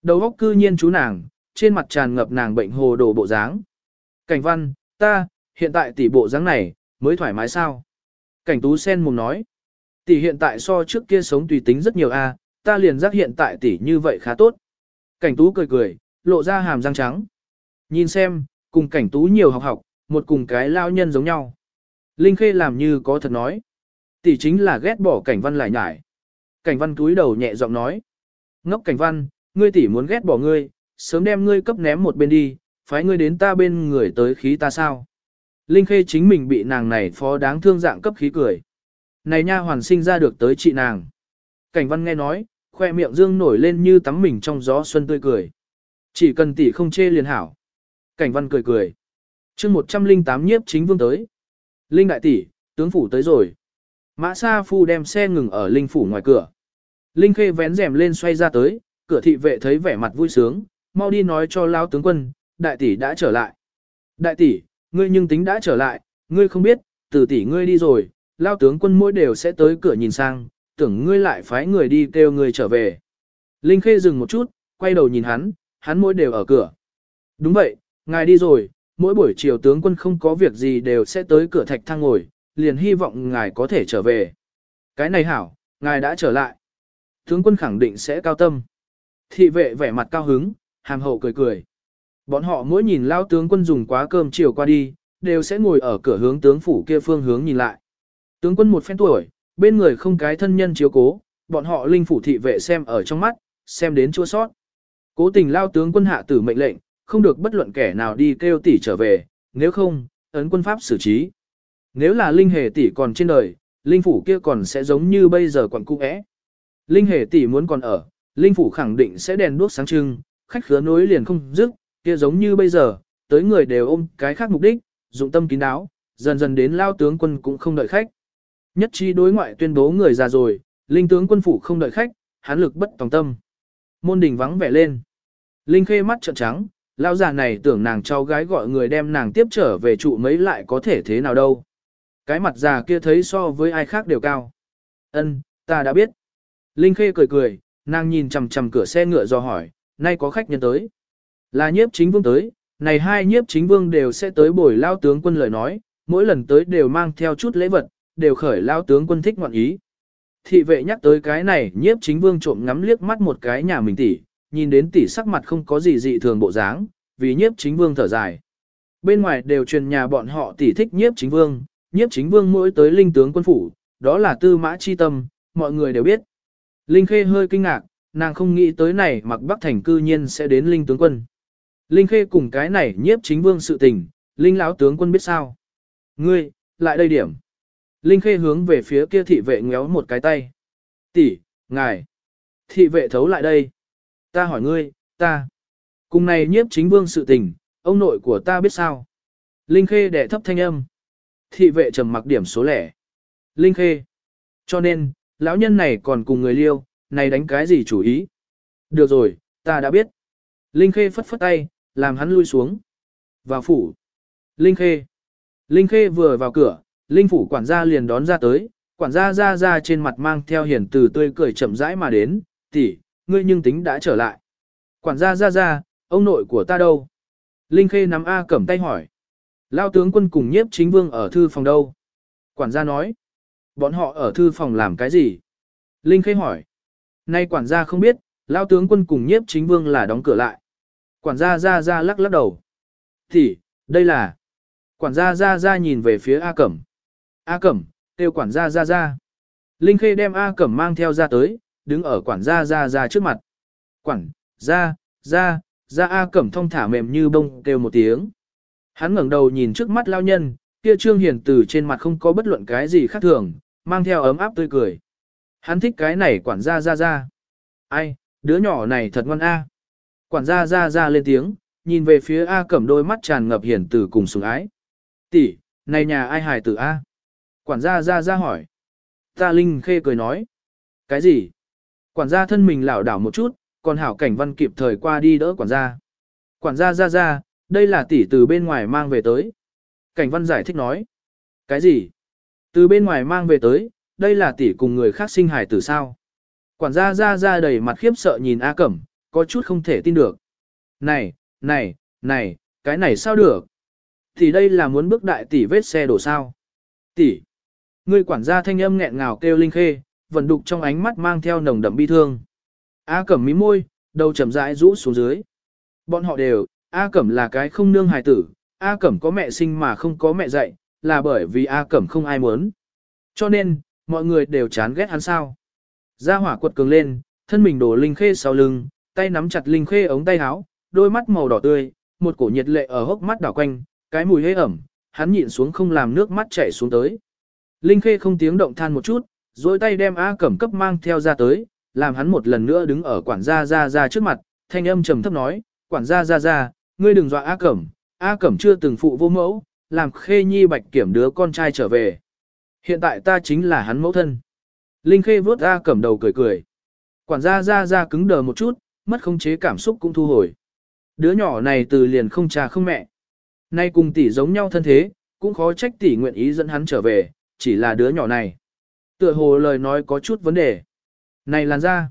Đầu óc cư nhiên chú nàng, trên mặt tràn ngập nàng bệnh hồ đồ bộ dáng. Cảnh văn, ta, hiện tại tỷ bộ dáng này, mới thoải mái sao? Cảnh tú sen mồm nói. Tỷ hiện tại so trước kia sống tùy tính rất nhiều a, ta liền giác hiện tại tỷ như vậy khá tốt. Cảnh tú cười cười, lộ ra hàm răng trắng. Nhìn xem, cùng cảnh tú nhiều học học, một cùng cái lao nhân giống nhau. Linh Khê làm như có thật nói. Tỷ chính là ghét bỏ cảnh văn lại nhải. Cảnh văn túi đầu nhẹ giọng nói. Ngốc cảnh văn, ngươi tỷ muốn ghét bỏ ngươi, sớm đem ngươi cấp ném một bên đi, phái ngươi đến ta bên người tới khí ta sao. Linh Khê chính mình bị nàng này phó đáng thương dạng cấp khí cười. Này nha hoàn sinh ra được tới chị nàng. Cảnh văn nghe nói, khoe miệng dương nổi lên như tắm mình trong gió xuân tươi cười. Chỉ cần tỷ không chê liền hảo. Cảnh văn cười cười. chương 108 nhiếp chính vương tới. Linh đại tỷ, tướng phủ tới rồi. Mã Sa Phu đem xe ngừng ở Linh phủ ngoài cửa. Linh Khê vén rèm lên xoay ra tới, cửa thị vệ thấy vẻ mặt vui sướng, mau đi nói cho Lão tướng quân, đại tỷ đã trở lại. Đại tỷ, ngươi nhưng tính đã trở lại, ngươi không biết, từ tỷ ngươi đi rồi, Lão tướng quân mỗi đều sẽ tới cửa nhìn sang, tưởng ngươi lại phái người đi kêu ngươi trở về. Linh Khê dừng một chút, quay đầu nhìn hắn, hắn mỗi đều ở cửa. Đúng vậy, ngài đi rồi, mỗi buổi chiều tướng quân không có việc gì đều sẽ tới cửa thạch thang ngồi, liền hy vọng ngài có thể trở về. Cái này hảo, ngài đã trở lại. Tướng quân khẳng định sẽ cao tâm. Thị vệ vẻ mặt cao hứng, hàm hậu cười cười. Bọn họ mỗi nhìn lao tướng quân dùng quá cơm chiều qua đi, đều sẽ ngồi ở cửa hướng tướng phủ kia phương hướng nhìn lại. Tướng quân một phen tuổi, bên người không cái thân nhân chiếu cố, bọn họ linh phủ thị vệ xem ở trong mắt, xem đến chua sót. Cố tình lao tướng quân hạ tử mệnh lệnh, không được bất luận kẻ nào đi kêu tỷ trở về, nếu không, ấn quân pháp xử trí. Nếu là linh hề tỷ còn trên đời, linh phủ kia còn sẽ giống như bây giờ còn cung ẽ. Linh hề tỷ muốn còn ở, linh phủ khẳng định sẽ đèn đuốc sáng trưng, khách khứa nối liền không dứt, kia giống như bây giờ, tới người đều ôm cái khác mục đích, dụng tâm kín đáo, dần dần đến lao tướng quân cũng không đợi khách. Nhất trí đối ngoại tuyên bố người già rồi, linh tướng quân phủ không đợi khách, hán lực bất tòng tâm. Môn đình vắng vẻ lên. Linh khê mắt trợn trắng, lao già này tưởng nàng cháu gái gọi người đem nàng tiếp trở về trụ mấy lại có thể thế nào đâu. Cái mặt già kia thấy so với ai khác đều cao. Ân, ta đã biết. Linh khê cười cười, nàng nhìn chằm chằm cửa xe ngựa do hỏi, nay có khách nhân tới. Là nhiếp chính vương tới, này hai nhiếp chính vương đều sẽ tới bồi lao tướng quân lời nói, mỗi lần tới đều mang theo chút lễ vật, đều khởi lao tướng quân thích ngoạn ý. Thị vệ nhắc tới cái này, nhiếp chính vương trộm ngắm liếc mắt một cái nhà mình tỷ, nhìn đến tỷ sắc mặt không có gì dị thường bộ dáng, vì nhiếp chính vương thở dài. Bên ngoài đều truyền nhà bọn họ tỷ thích nhiếp chính vương, nhiếp chính vương mỗi tới linh tướng quân phủ, đó là tư mã chi tâm, mọi người đều biết. Linh khê hơi kinh ngạc, nàng không nghĩ tới này mặc bắc thành cư nhiên sẽ đến linh tướng quân. Linh khê cùng cái này nhiếp chính vương sự tình, linh lão tướng quân biết sao. Ngươi, lại đây điểm. Linh khê hướng về phía kia thị vệ ngéo một cái tay. Tỷ, ngài. Thị vệ thấu lại đây. Ta hỏi ngươi, ta. Cùng này nhiếp chính vương sự tình, ông nội của ta biết sao. Linh khê đẻ thấp thanh âm. Thị vệ trầm mặc điểm số lẻ. Linh khê. Cho nên, lão nhân này còn cùng người liêu, này đánh cái gì chủ ý. Được rồi, ta đã biết. Linh khê phất phất tay, làm hắn lui xuống. Vào phủ. Linh khê. Linh khê vừa vào cửa, Linh phủ quản gia liền đón ra tới, quản gia ra ra trên mặt mang theo hiển từ tươi cười chậm rãi mà đến, tỷ, ngươi nhưng tính đã trở lại. Quản gia ra ra, ông nội của ta đâu? Linh khê nắm A cẩm tay hỏi. Lao tướng quân cùng nhiếp chính vương ở thư phòng đâu? Quản gia nói. Bọn họ ở thư phòng làm cái gì? Linh khê hỏi. Nay quản gia không biết, Lao tướng quân cùng nhiếp chính vương là đóng cửa lại. Quản gia ra ra lắc lắc đầu. Thì, đây là... Quản gia ra ra nhìn về phía A Cẩm. A Cẩm, kêu quản gia ra ra. Linh Khê đem A Cẩm mang theo ra tới, đứng ở quản gia ra ra trước mặt. Quản, ra, ra, ra A Cẩm thông thả mềm như bông kêu một tiếng. Hắn ngẩng đầu nhìn trước mắt lao nhân, kia trương hiền từ trên mặt không có bất luận cái gì khác thường, mang theo ấm áp tươi cười. Hắn thích cái này quản gia ra ra. Ai, đứa nhỏ này thật ngoan A. Quản gia ra ra lên tiếng, nhìn về phía A Cẩm đôi mắt tràn ngập hiền từ cùng sủng ái. Tỷ, này nhà ai hài tử A? Quản gia ra ra hỏi. Ta Linh Khê cười nói. Cái gì? Quản gia thân mình lảo đảo một chút, còn hảo cảnh văn kịp thời qua đi đỡ quản gia. Quản gia ra ra, đây là tỷ từ bên ngoài mang về tới. Cảnh văn giải thích nói. Cái gì? Từ bên ngoài mang về tới, đây là tỷ cùng người khác sinh hài tử sao? Quản gia ra ra đầy mặt khiếp sợ nhìn A Cẩm, có chút không thể tin được. Này, này, này, cái này sao được? Thì đây là muốn bước đại tỷ vết xe đổ sao? Tỷ. Người quản gia thanh âm nghẹn ngào kêu linh khê, vận đục trong ánh mắt mang theo nồng đậm bi thương. A Cẩm mí môi, đầu chậm rãi rũ xuống dưới. Bọn họ đều, A Cẩm là cái không nương hài tử, A Cẩm có mẹ sinh mà không có mẹ dạy, là bởi vì A Cẩm không ai muốn. Cho nên, mọi người đều chán ghét hắn sao. Gia hỏa quật cường lên, thân mình đổ linh khê sau lưng, tay nắm chặt linh khê ống tay áo, đôi mắt màu đỏ tươi, một cổ nhiệt lệ ở hốc mắt đảo quanh, cái mùi hế ẩm, hắn nhịn xuống không làm nước mắt chảy xuống tới. Linh khê không tiếng động than một chút, dối tay đem A Cẩm cấp mang theo ra tới, làm hắn một lần nữa đứng ở quản gia ra ra trước mặt, thanh âm trầm thấp nói, quản gia ra ra, ngươi đừng dọa A Cẩm, A Cẩm chưa từng phụ vô mẫu, làm khê nhi bạch kiểm đứa con trai trở về. Hiện tại ta chính là hắn mẫu thân. Linh khê vớt ra Cẩm đầu cười cười. Quản gia ra ra cứng đờ một chút, mất khống chế cảm xúc cũng thu hồi. Đứa nhỏ này từ liền không cha không mẹ. Nay cùng tỷ giống nhau thân thế, cũng khó trách tỷ nguyện ý dẫn hắn trở về, chỉ là đứa nhỏ này. Tựa hồ lời nói có chút vấn đề. Này làn ra,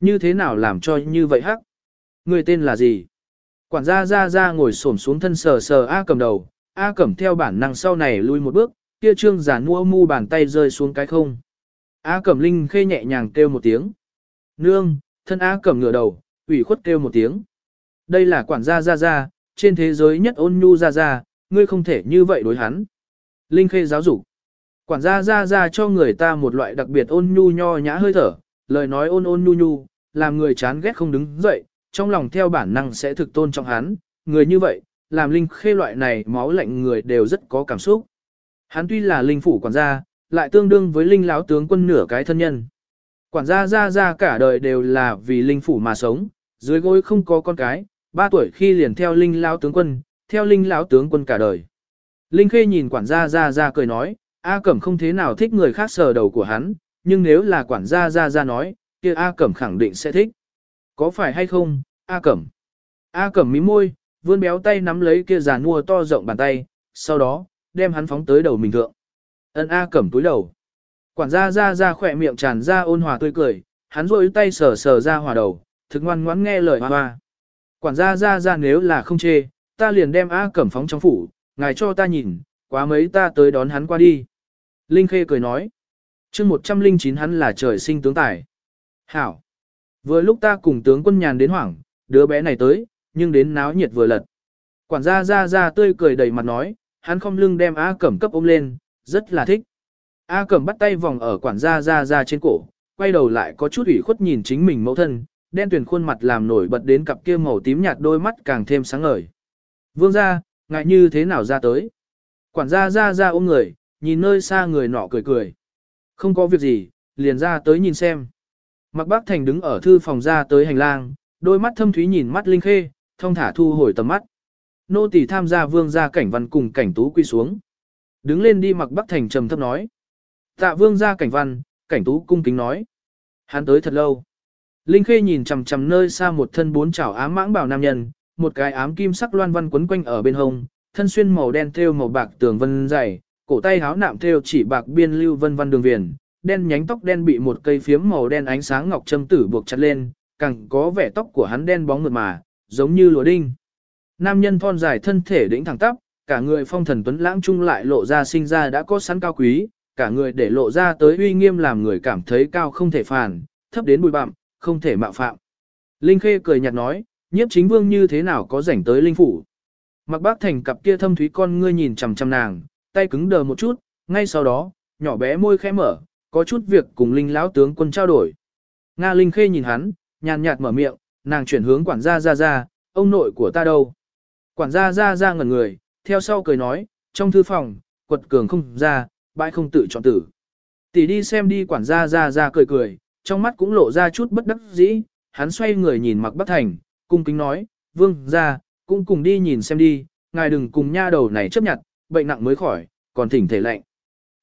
như thế nào làm cho như vậy hắc? Người tên là gì? Quản gia ra ra ngồi xổm xuống thân sờ sờ A cầm đầu, A cẩm theo bản năng sau này lui một bước, kia trương giả mua mu bàn tay rơi xuống cái không. A cẩm linh khê nhẹ nhàng kêu một tiếng. Nương, thân A cẩm ngửa đầu, ủy khuất kêu một tiếng. Đây là quản gia gia gia, trên thế giới nhất ôn nhu gia gia, ngươi không thể như vậy đối hắn. Linh khê giáo dục. Quản gia gia gia cho người ta một loại đặc biệt ôn nhu nho nhã hơi thở, lời nói ôn ôn nhu nhu, làm người chán ghét không đứng dậy, trong lòng theo bản năng sẽ thực tôn trọng hắn, người như vậy, làm linh khê loại này máu lạnh người đều rất có cảm xúc. Hắn tuy là linh phủ quản gia, lại tương đương với linh lão tướng quân nửa cái thân nhân. Quản gia ra ra cả đời đều là vì linh phủ mà sống, dưới gối không có con cái, ba tuổi khi liền theo linh lão tướng quân, theo linh lão tướng quân cả đời. Linh khê nhìn quản gia ra ra cười nói, A Cẩm không thế nào thích người khác sờ đầu của hắn, nhưng nếu là quản gia ra ra nói, kia A Cẩm khẳng định sẽ thích. Có phải hay không, A Cẩm? A Cẩm mím môi, vươn béo tay nắm lấy kia giàn mua to rộng bàn tay, sau đó, đem hắn phóng tới đầu mình thượng. Ân A Cẩm túi đầu. Quản gia ra ra khỏe miệng tràn ra ôn hòa tươi cười, hắn rôi tay sờ sờ ra hòa đầu, thực ngoan ngoãn nghe lời hoa hoa. Quản gia ra ra nếu là không chê, ta liền đem A Cẩm phóng trong phủ, ngài cho ta nhìn, quá mấy ta tới đón hắn qua đi. Linh Khê cười nói. chương 109 hắn là trời sinh tướng tài. Hảo. Vừa lúc ta cùng tướng quân nhàn đến hoảng, đứa bé này tới, nhưng đến náo nhiệt vừa lật. Quản gia ra ra tươi cười đầy mặt nói, hắn không lưng đem A Cẩm cấp ôm lên, rất là thích. A Cẩm bắt tay vòng ở quản gia ra ra trên cổ, quay đầu lại có chút ủy khuất nhìn chính mình mẫu thân, đen tuyển khuôn mặt làm nổi bật đến cặp kia màu tím nhạt đôi mắt càng thêm sáng ngời. Vương gia, ngại như thế nào ra tới? Quản gia ra ra ôm người, nhìn nơi xa người nọ cười cười. Không có việc gì, liền ra tới nhìn xem. Mặc bác thành đứng ở thư phòng ra tới hành lang, đôi mắt thâm thúy nhìn mắt Linh Khê, thông thả thu hồi tầm mắt. Nô tỳ tham gia vương gia cảnh văn cùng cảnh tú quy xuống. Đứng lên đi mặc bắc thành trầm thấp nói. Tạ vương gia cảnh văn, cảnh tú cung kính nói. Hắn tới thật lâu. Linh Khê nhìn chằm chằm nơi xa một thân bốn chảo ám mãng bảo nam nhân, một cái ám kim sắc loan văn quấn quanh ở bên hông, thân xuyên màu đen thêu màu bạc tường vân dày, cổ tay háo nạm thêu chỉ bạc biên lưu vân văn đường viền, đen nhánh tóc đen bị một cây phiếm màu đen ánh sáng ngọc châm tử buộc chặt lên, càng có vẻ tóc của hắn đen bóng mượt mà, giống như lúa đinh. Nam nhân thon dài thân thể đĩnh thẳng tắp, cả người phong thần tuấn lãng trung lại lộ ra sinh ra đã có sẵn cao quý, cả người để lộ ra tới uy nghiêm làm người cảm thấy cao không thể phản, thấp đến bụi bặm, không thể mạo phạm. Linh Khê cười nhạt nói, nhiếp chính vương như thế nào có rảnh tới linh phủ. Mặc bác thành cặp kia thâm thúy con ngươi nhìn chằm chằm nàng, tay cứng đờ một chút, ngay sau đó, nhỏ bé môi khẽ mở, có chút việc cùng linh lão tướng quân trao đổi. Nga Linh Khê nhìn hắn, nhàn nhạt mở miệng, nàng chuyển hướng quản gia ra ra, ông nội của ta đâu. Quản gia ra ra ngẩn người, theo sau cười nói, trong thư phòng, quật cường không ra, bãi không tự chọn tử. Tỷ đi xem đi quản gia ra ra cười cười, trong mắt cũng lộ ra chút bất đắc dĩ, hắn xoay người nhìn mặc bắc thành, cung kính nói, vương ra, cũng cùng đi nhìn xem đi, ngài đừng cùng nha đầu này chấp nhận, bệnh nặng mới khỏi, còn thỉnh thể lạnh.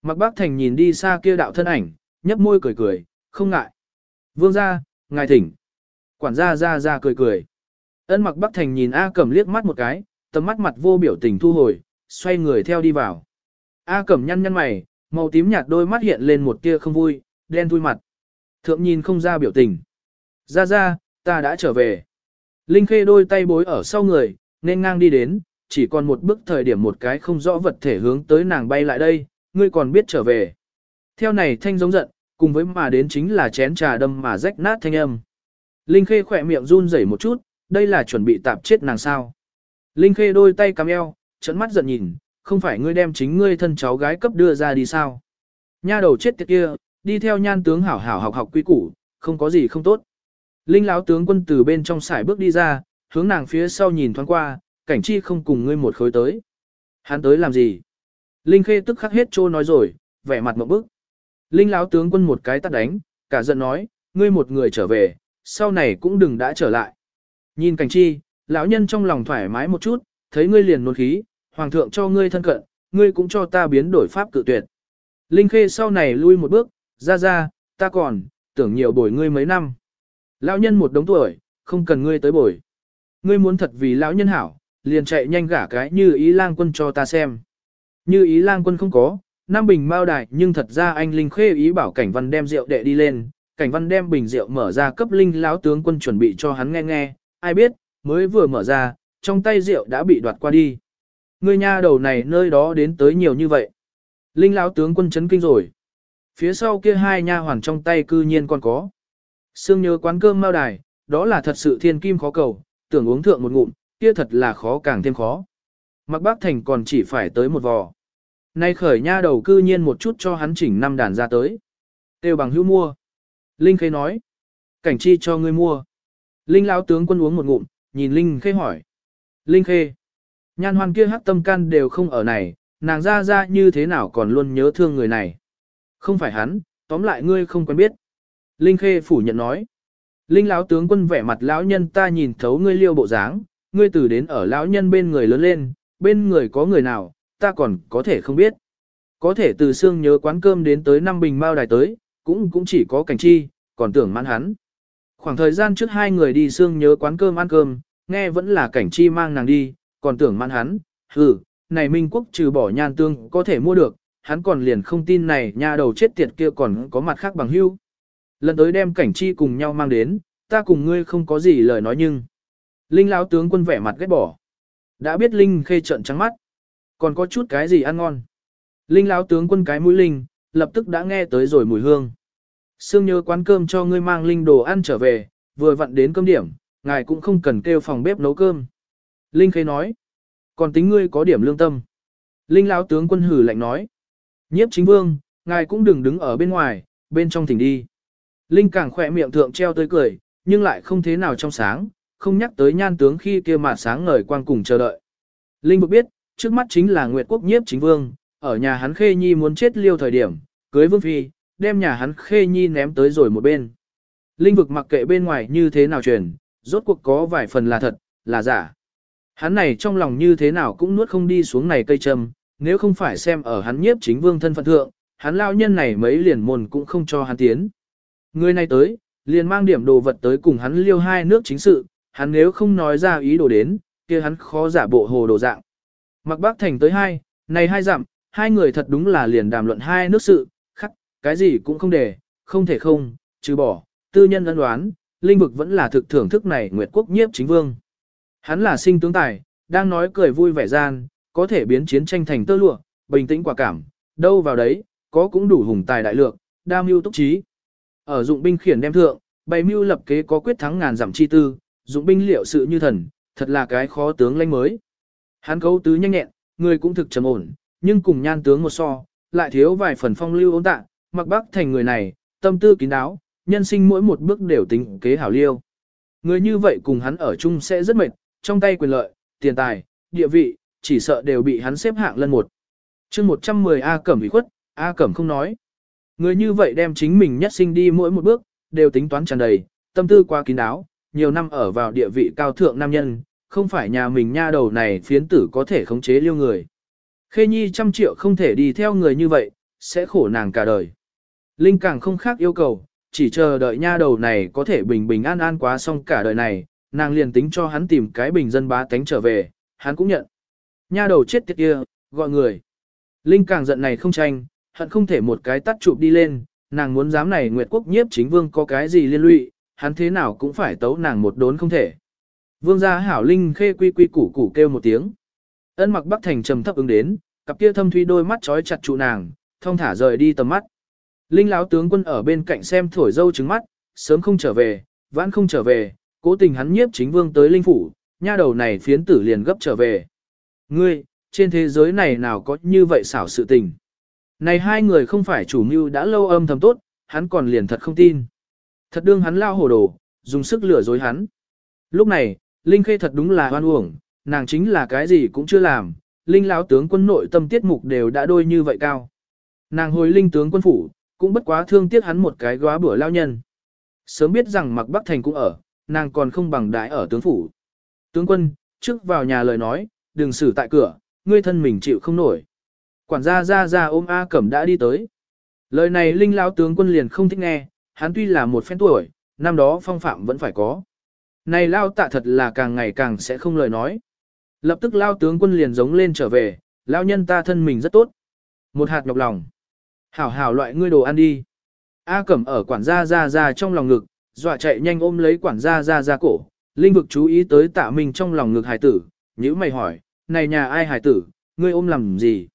Mặc bác thành nhìn đi xa kia đạo thân ảnh, nhấp môi cười cười, không ngại. Vương ra, ngài thỉnh. Quản gia ra ra cười cười. Ân mặc bắc thành nhìn A Cẩm liếc mắt một cái, tầm mắt mặt vô biểu tình thu hồi, xoay người theo đi vào. A Cẩm nhăn nhăn mày, màu tím nhạt đôi mắt hiện lên một tia không vui, đen thui mặt. Thượng nhìn không ra biểu tình. Ra ra, ta đã trở về. Linh Khê đôi tay bối ở sau người, nên ngang đi đến, chỉ còn một bước thời điểm một cái không rõ vật thể hướng tới nàng bay lại đây, ngươi còn biết trở về. Theo này thanh giống giận, cùng với mà đến chính là chén trà đâm mà rách nát thanh âm. Linh Khê khỏe miệng run rẩy một chút, đây là chuẩn bị tạp chết nàng sao. Linh Khê đôi tay cắm eo, trận mắt giận nhìn, không phải ngươi đem chính ngươi thân cháu gái cấp đưa ra đi sao. Nha đầu chết tiệt kia, đi theo nhan tướng hảo hảo học học quy củ, không có gì không tốt. Linh lão tướng quân từ bên trong sải bước đi ra, hướng nàng phía sau nhìn thoáng qua, cảnh chi không cùng ngươi một khối tới. Hắn tới làm gì? Linh khê tức khắc hết trô nói rồi, vẻ mặt một bức. Linh lão tướng quân một cái tắt đánh, cả giận nói, ngươi một người trở về, sau này cũng đừng đã trở lại. Nhìn cảnh chi, lão nhân trong lòng thoải mái một chút, thấy ngươi liền nôn khí, hoàng thượng cho ngươi thân cận, ngươi cũng cho ta biến đổi pháp cự tuyệt. Linh khê sau này lui một bước, ra ra, ta còn, tưởng nhiều bồi ngươi mấy năm. Lão nhân một đống tuổi, không cần ngươi tới bồi. Ngươi muốn thật vì lão nhân hảo, liền chạy nhanh gả cái như ý lang quân cho ta xem. Như ý lang quân không có, Nam Bình mau đại nhưng thật ra anh Linh khê ý bảo cảnh văn đem rượu đệ đi lên, cảnh văn đem bình rượu mở ra cấp Linh lão tướng quân chuẩn bị cho hắn nghe nghe, ai biết, mới vừa mở ra, trong tay rượu đã bị đoạt qua đi. Ngươi nha đầu này nơi đó đến tới nhiều như vậy. Linh lão tướng quân chấn kinh rồi. Phía sau kia hai nha hoàn trong tay cư nhiên còn có. Sương nhớ quán cơm mao đài, đó là thật sự thiên kim khó cầu, tưởng uống thượng một ngụm, kia thật là khó càng thêm khó. Mặc bác thành còn chỉ phải tới một vò. Nay khởi nha đầu cư nhiên một chút cho hắn chỉnh năm đàn ra tới. Tiêu bằng hữu mua. Linh khê nói. Cảnh chi cho ngươi mua. Linh lão tướng quân uống một ngụm, nhìn Linh khê hỏi. Linh khê. Nhan hoan kia hắc tâm can đều không ở này, nàng ra ra như thế nào còn luôn nhớ thương người này. Không phải hắn, tóm lại ngươi không quen biết. Linh Khê phủ nhận nói. Linh lão tướng quân vẻ mặt lão nhân ta nhìn thấu ngươi liêu bộ dáng, ngươi từ đến ở lão nhân bên người lớn lên, bên người có người nào, ta còn có thể không biết. Có thể từ xương nhớ quán cơm đến tới năm bình bao đài tới, cũng cũng chỉ có cảnh chi, còn tưởng mãn hắn. Khoảng thời gian trước hai người đi xương nhớ quán cơm ăn cơm, nghe vẫn là cảnh chi mang nàng đi, còn tưởng mãn hắn, hừ, này Minh Quốc trừ bỏ nhan tương có thể mua được, hắn còn liền không tin này nha đầu chết tiệt kia còn có mặt khác bằng hưu. Lần tới đem cảnh chi cùng nhau mang đến, ta cùng ngươi không có gì lời nói nhưng. Linh lão tướng quân vẻ mặt ghét bỏ. Đã biết Linh khê trận trắng mắt. Còn có chút cái gì ăn ngon. Linh lão tướng quân cái mũi Linh, lập tức đã nghe tới rồi mùi hương. Sương nhớ quán cơm cho ngươi mang Linh đồ ăn trở về, vừa vặn đến cơm điểm, ngài cũng không cần kêu phòng bếp nấu cơm. Linh khê nói. Còn tính ngươi có điểm lương tâm. Linh lão tướng quân hử lạnh nói. Nhiếp chính vương, ngài cũng đừng đứng ở bên ngoài, bên trong thỉnh đi. Linh càng khỏe miệng thượng treo tới cười, nhưng lại không thế nào trong sáng, không nhắc tới nhan tướng khi kia mà sáng ngời quang cùng chờ đợi. Linh bực biết, trước mắt chính là Nguyệt Quốc nhiếp chính vương, ở nhà hắn Khê Nhi muốn chết liêu thời điểm, cưới vương phi, đem nhà hắn Khê Nhi ném tới rồi một bên. Linh vực mặc kệ bên ngoài như thế nào truyền, rốt cuộc có vài phần là thật, là giả. Hắn này trong lòng như thế nào cũng nuốt không đi xuống này cây châm, nếu không phải xem ở hắn nhiếp chính vương thân phận thượng, hắn lao nhân này mấy liền môn cũng không cho hắn tiến. Người này tới, liền mang điểm đồ vật tới cùng hắn liêu hai nước chính sự, hắn nếu không nói ra ý đồ đến, kia hắn khó giả bộ hồ đồ dạng. Mặc bác thành tới hai, này hai dặm, hai người thật đúng là liền đàm luận hai nước sự, cái gì cũng không để, không thể không, trừ bỏ, tư nhân ân đoán, linh vực vẫn là thực thưởng thức này Nguyệt Quốc nhiếp chính vương. Hắn là sinh tướng tài, đang nói cười vui vẻ gian, có thể biến chiến tranh thành tơ lụa, bình tĩnh quả cảm, đâu vào đấy, có cũng đủ hùng tài đại lược, đa mưu túc trí. Ở dụng binh khiển đem thượng, bày mưu lập kế có quyết thắng ngàn giảm chi tư, dụng binh liệu sự như thần, thật là cái khó tướng lãnh mới. Hắn cấu tứ nhanh nhẹn, người cũng thực trầm ổn, nhưng cùng nhan tướng một so, lại thiếu vài phần phong lưu ôn tạ, mặc bác thành người này, tâm tư kín đáo, nhân sinh mỗi một bước đều tính kế hảo liêu. Người như vậy cùng hắn ở chung sẽ rất mệt, trong tay quyền lợi, tiền tài, địa vị, chỉ sợ đều bị hắn xếp hạng lân một. chương 110 A Cẩm bị khuất, A Cẩm không nói. Người như vậy đem chính mình nhất sinh đi mỗi một bước, đều tính toán tràn đầy, tâm tư quá kín đáo, nhiều năm ở vào địa vị cao thượng nam nhân, không phải nhà mình nha đầu này phiến tử có thể khống chế liêu người. Khê Nhi trăm triệu không thể đi theo người như vậy, sẽ khổ nàng cả đời. Linh càng không khác yêu cầu, chỉ chờ đợi nha đầu này có thể bình bình an an quá xong cả đời này, nàng liền tính cho hắn tìm cái bình dân bá tánh trở về, hắn cũng nhận. Nha đầu chết tiệt kia, gọi người. Linh càng giận này không tranh, hận không thể một cái tắt chụp đi lên, nàng muốn dám này Nguyệt Quốc nhiếp chính vương có cái gì liên lụy, hắn thế nào cũng phải tấu nàng một đốn không thể. Vương gia hảo Linh khê quy quy củ củ kêu một tiếng. Ân mặc Bắc Thành trầm thấp ứng đến, cặp kia thâm thuy đôi mắt trói chặt trụ nàng, thông thả rời đi tầm mắt. Linh lão tướng quân ở bên cạnh xem thổi dâu trứng mắt, sớm không trở về, vãn không trở về, cố tình hắn nhiếp chính vương tới linh phủ, nha đầu này phiến tử liền gấp trở về. Ngươi, trên thế giới này nào có như vậy xảo sự tình. Này hai người không phải chủ mưu đã lâu âm thầm tốt, hắn còn liền thật không tin. Thật đương hắn lao hồ đồ, dùng sức lừa dối hắn. Lúc này, Linh Khê thật đúng là hoan uổng, nàng chính là cái gì cũng chưa làm, Linh lão tướng quân nội tâm tiết mục đều đã đôi như vậy cao. Nàng hồi Linh tướng quân phủ, cũng bất quá thương tiếc hắn một cái góa bữa lao nhân. Sớm biết rằng mặc Bắc Thành cũng ở, nàng còn không bằng đại ở tướng phủ. Tướng quân, trước vào nhà lời nói, đừng xử tại cửa, ngươi thân mình chịu không nổi. Quản gia ra ra ôm A Cẩm đã đi tới. Lời này Linh lão tướng quân liền không thích nghe, hắn tuy là một phen tuổi, năm đó phong phạm vẫn phải có. Này lao tạ thật là càng ngày càng sẽ không lời nói. Lập tức lao tướng quân liền giống lên trở về, lao nhân ta thân mình rất tốt. Một hạt nhọc lòng. Hảo hảo loại ngươi đồ ăn đi. A Cẩm ở quản gia ra ra trong lòng ngực, dọa chạy nhanh ôm lấy quản gia ra ra cổ. Linh vực chú ý tới tạ mình trong lòng ngực hải tử, nhữ mày hỏi, này nhà ai hải tử, ngươi ôm làm gì?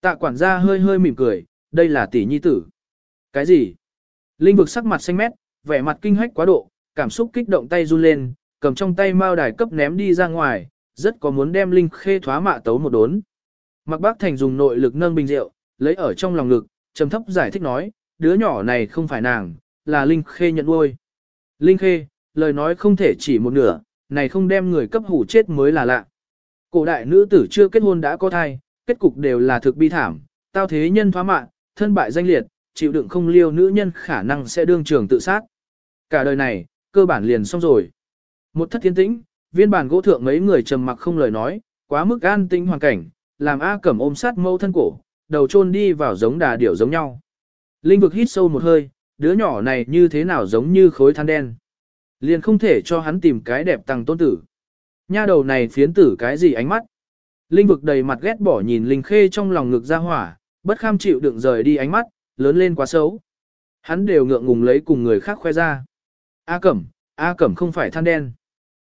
Tạ quản gia hơi hơi mỉm cười, đây là tỷ nhi tử. Cái gì? Linh vực sắc mặt xanh mét, vẻ mặt kinh hách quá độ, cảm xúc kích động tay run lên, cầm trong tay mao đài cấp ném đi ra ngoài, rất có muốn đem Linh khê thoá mạ tấu một đốn. Mặc bác thành dùng nội lực nâng bình rượu, lấy ở trong lòng ngực, trầm thấp giải thích nói, đứa nhỏ này không phải nàng, là Linh khê nhận nuôi. Linh khê, lời nói không thể chỉ một nửa, này không đem người cấp hủ chết mới là lạ. Cổ đại nữ tử chưa kết hôn đã có thai, kết cục đều là thực bi thảm, tao thế nhân thoá mạng, thân bại danh liệt, chịu đựng không liêu nữ nhân khả năng sẽ đương trường tự sát. Cả đời này, cơ bản liền xong rồi. Một thất thiên tĩnh, viên bản gỗ thượng mấy người trầm mặc không lời nói, quá mức an tĩnh hoàn cảnh, làm A Cẩm ôm sát mâu thân cổ, đầu chôn đi vào giống đà điểu giống nhau. Linh vực hít sâu một hơi, đứa nhỏ này như thế nào giống như khối than đen. Liền không thể cho hắn tìm cái đẹp tăng tôn tử. Nha đầu này phiến tử cái gì ánh mắt. Linh vực đầy mặt ghét bỏ nhìn Linh Khê trong lòng ngực ra hỏa, bất kham chịu đựng rời đi ánh mắt, lớn lên quá xấu. Hắn đều ngượng ngùng lấy cùng người khác khoe ra. A Cẩm, A Cẩm không phải than đen.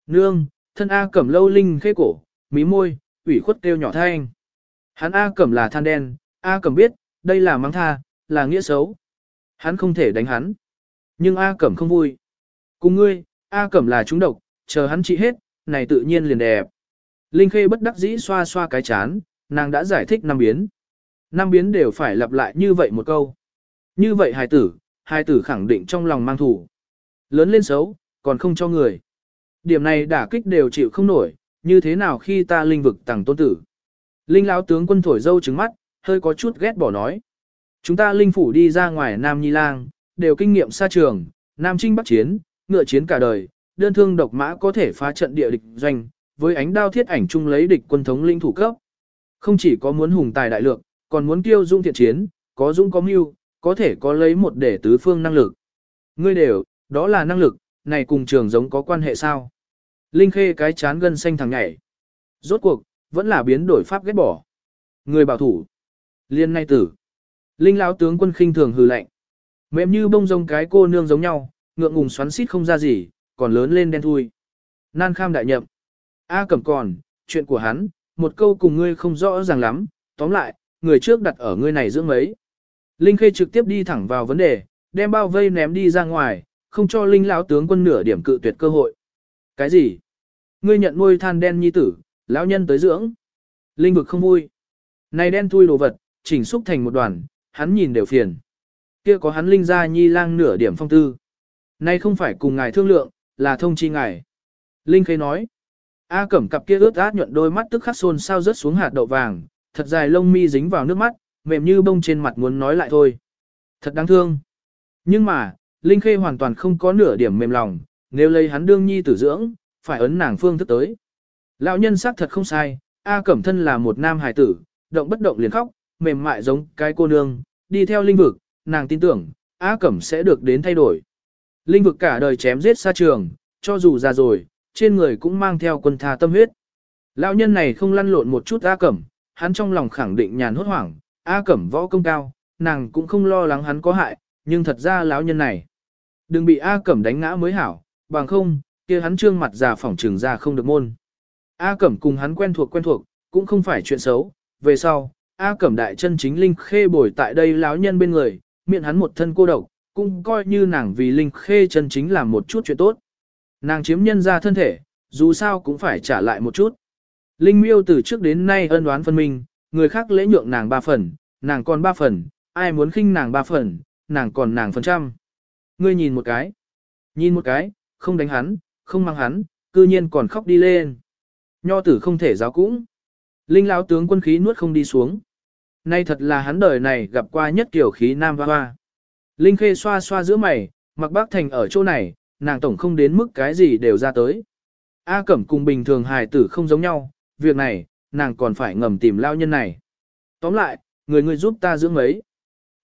Nương, thân A Cẩm lâu Linh Khê cổ, mí môi, ủy khuất kêu nhỏ thanh. Hắn A Cẩm là than đen, A Cẩm biết, đây là mắng tha, là nghĩa xấu. Hắn không thể đánh hắn. Nhưng A Cẩm không vui. Cùng ngươi, A Cẩm là trúng độc, chờ hắn trị hết, này tự nhiên liền đẹp. Linh Khê bất đắc dĩ xoa xoa cái chán, nàng đã giải thích năm biến. Năm biến đều phải lặp lại như vậy một câu. Như vậy hài tử, hài tử khẳng định trong lòng mang thủ. Lớn lên xấu, còn không cho người. Điểm này đả kích đều chịu không nổi, như thế nào khi ta linh vực tàng tôn tử. Linh lão tướng quân thổi dâu trứng mắt, hơi có chút ghét bỏ nói. Chúng ta linh phủ đi ra ngoài Nam Nhi Lang, đều kinh nghiệm xa trường, Nam Trinh Bắc Chiến, ngựa chiến cả đời, đơn thương độc mã có thể phá trận địa địch doanh, với ánh đao thiết ảnh chung lấy địch quân thống linh thủ cấp. Không chỉ có muốn hùng tài đại lượng, còn muốn tiêu dung thiện chiến, có dung có mưu, có thể có lấy một để tứ phương năng lực. Ngươi đều, đó là năng lực, này cùng trường giống có quan hệ sao? Linh khê cái chán gân xanh thằng nhảy. Rốt cuộc, vẫn là biến đổi pháp ghét bỏ. Người bảo thủ. Liên nay tử. Linh lão tướng quân khinh thường hừ lạnh. Mềm như bông rông cái cô nương giống nhau, ngượng ngùng xoắn xít không ra gì, còn lớn lên đen thui. Nan kham đại nhậm. A cầm còn, chuyện của hắn, một câu cùng ngươi không rõ ràng lắm, tóm lại, người trước đặt ở ngươi này dưỡng mấy. Linh Khê trực tiếp đi thẳng vào vấn đề, đem bao vây ném đi ra ngoài, không cho Linh lão tướng quân nửa điểm cự tuyệt cơ hội. Cái gì? Ngươi nhận nuôi than đen nhi tử, lão nhân tới dưỡng. Linh vực không vui. Này đen thui đồ vật, chỉnh xúc thành một đoàn, hắn nhìn đều phiền. Kia có hắn linh gia nhi lang nửa điểm phong tư. nay không phải cùng ngài thương lượng, là thông chi ngài. Linh Khê nói, A Cẩm cặp kia ướt át nhuận đôi mắt tức khắc xôn sao rớt xuống hạt đậu vàng, thật dài lông mi dính vào nước mắt, mềm như bông trên mặt muốn nói lại thôi. Thật đáng thương. Nhưng mà, Linh Khê hoàn toàn không có nửa điểm mềm lòng, nếu lấy hắn đương nhi tử dưỡng, phải ấn nàng phương thức tới. Lão nhân xác thật không sai, A Cẩm thân là một nam hài tử, động bất động liền khóc, mềm mại giống cái cô nương, đi theo linh vực, nàng tin tưởng, A Cẩm sẽ được đến thay đổi. Linh vực cả đời chém giết xa trường, cho dù già rồi, trên người cũng mang theo quân tha tâm huyết. Lão nhân này không lăn lộn một chút A Cẩm, hắn trong lòng khẳng định nhàn hốt hoảng, A Cẩm võ công cao, nàng cũng không lo lắng hắn có hại, nhưng thật ra lão nhân này. Đừng bị A Cẩm đánh ngã mới hảo, bằng không, kia hắn trương mặt già phỏng trường ra không được môn. A Cẩm cùng hắn quen thuộc quen thuộc, cũng không phải chuyện xấu, về sau, A Cẩm đại chân chính Linh Khê bồi tại đây lão nhân bên người, miệng hắn một thân cô độc, cũng coi như nàng vì Linh Khê chân chính làm một chút chuyện tốt. Nàng chiếm nhân ra thân thể, dù sao cũng phải trả lại một chút. Linh miêu từ trước đến nay ân oán phân minh, người khác lễ nhượng nàng ba phần, nàng còn ba phần, ai muốn khinh nàng ba phần, nàng còn nàng phần trăm. Ngươi nhìn một cái, nhìn một cái, không đánh hắn, không mang hắn, cư nhiên còn khóc đi lên. Nho tử không thể giáo cũng. Linh lão tướng quân khí nuốt không đi xuống. Nay thật là hắn đời này gặp qua nhất kiểu khí nam hoa hoa. Linh khê xoa xoa giữa mày, mặc bác thành ở chỗ này, nàng tổng không đến mức cái gì đều ra tới. A Cẩm cùng bình thường hài tử không giống nhau, việc này, nàng còn phải ngầm tìm lao nhân này. Tóm lại, người người giúp ta dưỡng mấy.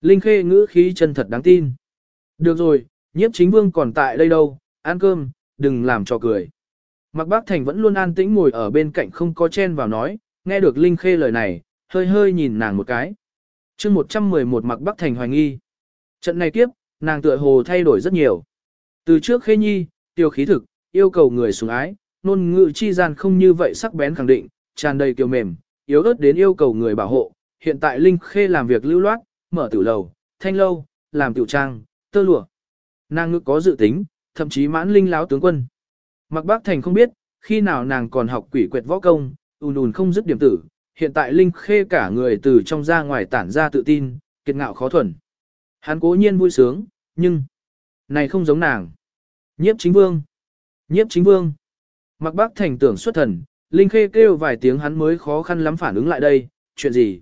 Linh khê ngữ khí chân thật đáng tin. Được rồi, nhiếp chính vương còn tại đây đâu, ăn cơm, đừng làm cho cười. Mặc bác thành vẫn luôn an tĩnh ngồi ở bên cạnh không có chen vào nói, nghe được Linh khê lời này, hơi hơi nhìn nàng một cái. chương 111 mặc Bắc thành hoài nghi. Trận này tiếp, nàng tựa hồ thay đổi rất nhiều. Từ trước khê nhi, tiêu khí thực, yêu cầu người sủng ái, nôn ngự chi gian không như vậy sắc bén khẳng định, tràn đầy kiều mềm, yếu ớt đến yêu cầu người bảo hộ. Hiện tại Linh Khê làm việc lưu loát, mở tiểu lầu, thanh lâu, làm tiểu trang, tơ lụa. Nàng ngự có dự tính, thậm chí mãn linh láo tướng quân. Mặc bác thành không biết, khi nào nàng còn học quỷ quyệt võ công, ùn ùn không dứt điểm tử, hiện tại Linh Khê cả người từ trong ra ngoài tản ra tự tin, kiệt ngạo khó thuần. Hắn cố nhiên vui sướng, nhưng này không giống nàng. Nhiếp chính vương. Nhiếp chính vương. Mặc bác thành tưởng xuất thần, Linh Khê kêu vài tiếng hắn mới khó khăn lắm phản ứng lại đây, chuyện gì?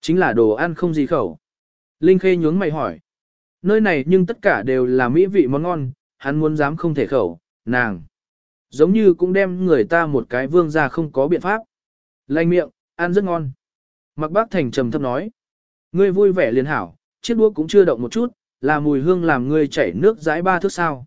Chính là đồ ăn không gì khẩu. Linh Khê nhướng mày hỏi. Nơi này nhưng tất cả đều là mỹ vị món ngon, hắn muốn dám không thể khẩu, nàng. Giống như cũng đem người ta một cái vương ra không có biện pháp. Lanh miệng, ăn rất ngon. Mặc bác thành trầm thấp nói. Ngươi vui vẻ liền hảo, chiếc đũa cũng chưa động một chút, là mùi hương làm ngươi chảy nước dãi ba thước sao.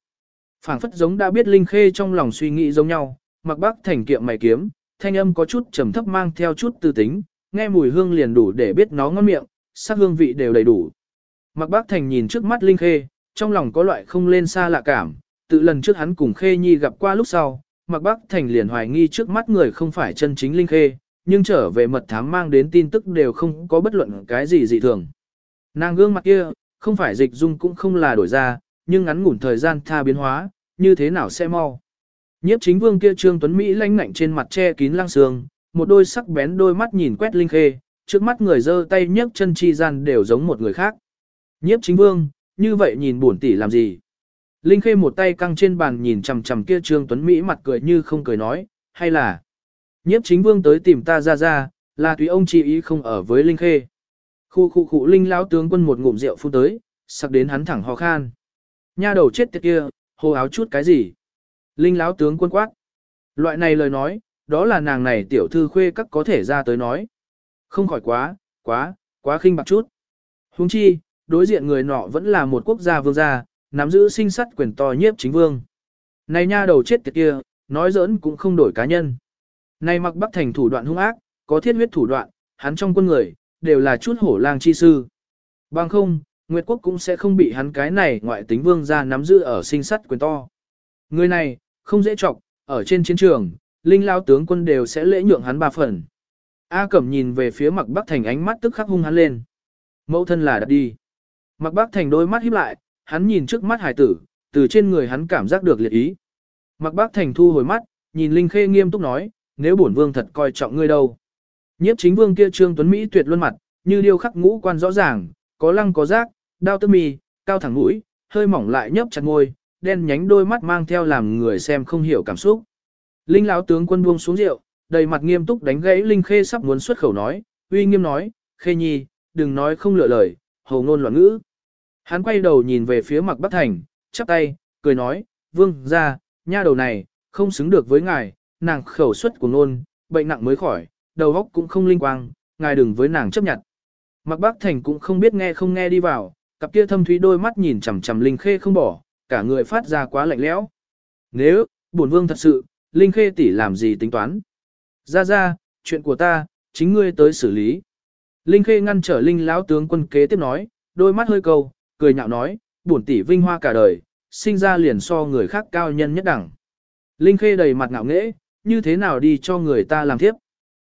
phảng phất giống đã biết Linh Khê trong lòng suy nghĩ giống nhau, mặc bác thành kiệm mày kiếm, thanh âm có chút trầm thấp mang theo chút tư tính, nghe mùi hương liền đủ để biết nó ngon miệng, sắc hương vị đều đầy đủ. Mặc bác thành nhìn trước mắt Linh Khê, trong lòng có loại không lên xa lạ cảm, tự lần trước hắn cùng Khê Nhi gặp qua lúc sau, Mặc bác thành liền hoài nghi trước mắt người không phải chân chính Linh Khê, nhưng trở về mật thám mang đến tin tức đều không có bất luận cái gì dị thường. Nàng gương mặt kia, không phải dịch dung cũng không là đổi ra, nhưng ngắn ngủn thời gian tha biến hóa, như thế nào sẽ mau. Nhiếp chính vương kia trương tuấn Mỹ lanh ngạnh trên mặt che kín lăng sương, một đôi sắc bén đôi mắt nhìn quét linh khê, trước mắt người giơ tay nhấc chân chi gian đều giống một người khác. Nhiếp chính vương, như vậy nhìn buồn tỷ làm gì? Linh khê một tay căng trên bàn nhìn chằm chằm kia trương tuấn Mỹ mặt cười như không cười nói, hay là nhiếp chính vương tới tìm ta ra ra, là tùy ông chỉ ý không ở với linh khê. Khu khu khu linh lão tướng quân một ngụm rượu phun tới, sặc đến hắn thẳng ho khan. Nha đầu chết tiệt kia, hô áo chút cái gì? Linh lão tướng quân quát. Loại này lời nói, đó là nàng này tiểu thư khuê các có thể ra tới nói. Không khỏi quá, quá, quá khinh bạc chút. Huống chi, đối diện người nọ vẫn là một quốc gia vương gia, nắm giữ sinh sắt quyền to nhiếp chính vương. Này nha đầu chết tiệt kia, nói giỡn cũng không đổi cá nhân. Này mặc bắc thành thủ đoạn hung ác, có thiết huyết thủ đoạn, hắn trong quân người, đều là chút hổ lang chi sư. Bằng không, Nguyệt quốc cũng sẽ không bị hắn cái này ngoại tính vương gia nắm giữ ở sinh sắt quyền to. Người này, không dễ chọc, ở trên chiến trường, linh lao tướng quân đều sẽ lễ nhượng hắn ba phần. A Cẩm nhìn về phía Mặc Bắc Thành ánh mắt tức khắc hung hắn lên. Mẫu thân là đặt đi. Mặc Bắc Thành đôi mắt híp lại, hắn nhìn trước mắt hải tử, từ trên người hắn cảm giác được liệt ý. Mặc Bắc Thành thu hồi mắt, nhìn Linh Khê nghiêm túc nói, nếu bổn vương thật coi trọng ngươi đâu. Nhiếp chính vương kia trương tuấn Mỹ tuyệt luân mặt, như điêu khắc ngũ quan rõ ràng, có lăng có giác, đao tơ mì, cao thẳng mũi, hơi mỏng lại nhấp chặt môi, đen nhánh đôi mắt mang theo làm người xem không hiểu cảm xúc. Linh lão tướng quân buông xuống rượu, đầy mặt nghiêm túc đánh gãy Linh Khê sắp muốn xuất khẩu nói, uy nghiêm nói, Khê Nhi, đừng nói không lựa lời, hầu ngôn loạn ngữ. Hắn quay đầu nhìn về phía mặt Bắc Thành, chắp tay, cười nói, vương ra, nha đầu này, không xứng được với ngài, nàng khẩu suất của ngôn, bệnh nặng mới khỏi, đầu óc cũng không linh quang, ngài đừng với nàng chấp nhận. Mặc Bắc Thành cũng không biết nghe không nghe đi vào, cặp kia thâm thúy đôi mắt nhìn chằm chằm Linh Khê không bỏ, cả người phát ra quá lạnh lẽo. Nếu, bổn vương thật sự, Linh Khê tỷ làm gì tính toán? Ra ra, chuyện của ta, chính ngươi tới xử lý. Linh Khê ngăn trở Linh lão tướng quân kế tiếp nói, đôi mắt hơi cầu, cười nhạo nói, bổn tỷ vinh hoa cả đời, sinh ra liền so người khác cao nhân nhất đẳng. Linh Khê đầy mặt ngạo nghễ, như thế nào đi cho người ta làm tiếp?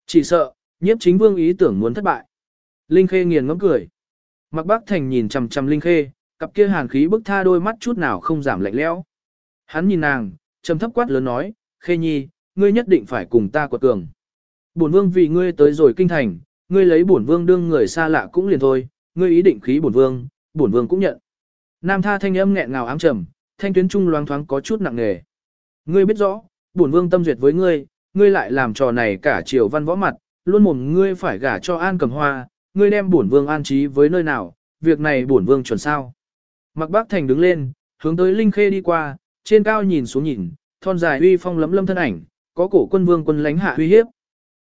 Chỉ sợ, nhiếp chính vương ý tưởng muốn thất bại. Linh Khê nghiền ngẫm cười. Mặc Bắc Thành nhìn chằm chằm Linh Khê, cặp kia hàn khí bức tha đôi mắt chút nào không giảm lạnh lẽo. Hắn nhìn nàng, trầm thấp quát lớn nói, Khê Nhi, ngươi nhất định phải cùng ta quật cường. Bổn vương vì ngươi tới rồi kinh thành, ngươi lấy bổn vương đương người xa lạ cũng liền thôi, ngươi ý định khí bổn vương, bổn vương cũng nhận. Nam tha thanh âm nghẹn ngào ám trầm, thanh tuyến trung loáng thoáng có chút nặng nề. Ngươi biết rõ, bổn vương tâm duyệt với ngươi, ngươi lại làm trò này cả triều văn võ mặt, luôn mồm ngươi phải gả cho An Cầm Hoa, ngươi đem bổn vương an trí với nơi nào, việc này bổn vương chuẩn sao. Mặc bác thành đứng lên, hướng tới Linh Khê đi qua, trên cao nhìn xuống nhìn, thon dài uy phong lấm lâm thân ảnh, có cổ quân vương quân lãnh hạ uy hiếp.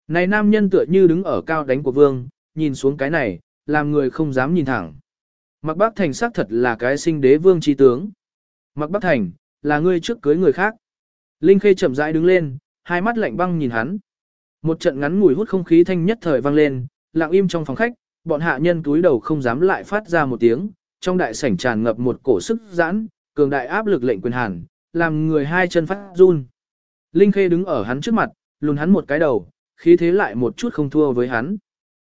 Này nam nhân tựa như đứng ở cao đánh của vương, nhìn xuống cái này, làm người không dám nhìn thẳng. Mặc bác thành xác thật là cái sinh đế vương chi tướng. Mặc bác thành, là ngươi trước cưới người khác. Linh Khê chậm rãi đứng lên, hai mắt lạnh băng nhìn hắn. Một trận ngắn ngủi hút không khí thanh nhất thời vang lên, lặng im trong phòng khách, bọn hạ nhân túi đầu không dám lại phát ra một tiếng, trong đại sảnh tràn ngập một cổ sức giãn, cường đại áp lực lệnh quyền hàn, làm người hai chân phát run. Linh Khê đứng ở hắn trước mặt, lùn hắn một cái đầu, khí thế lại một chút không thua với hắn.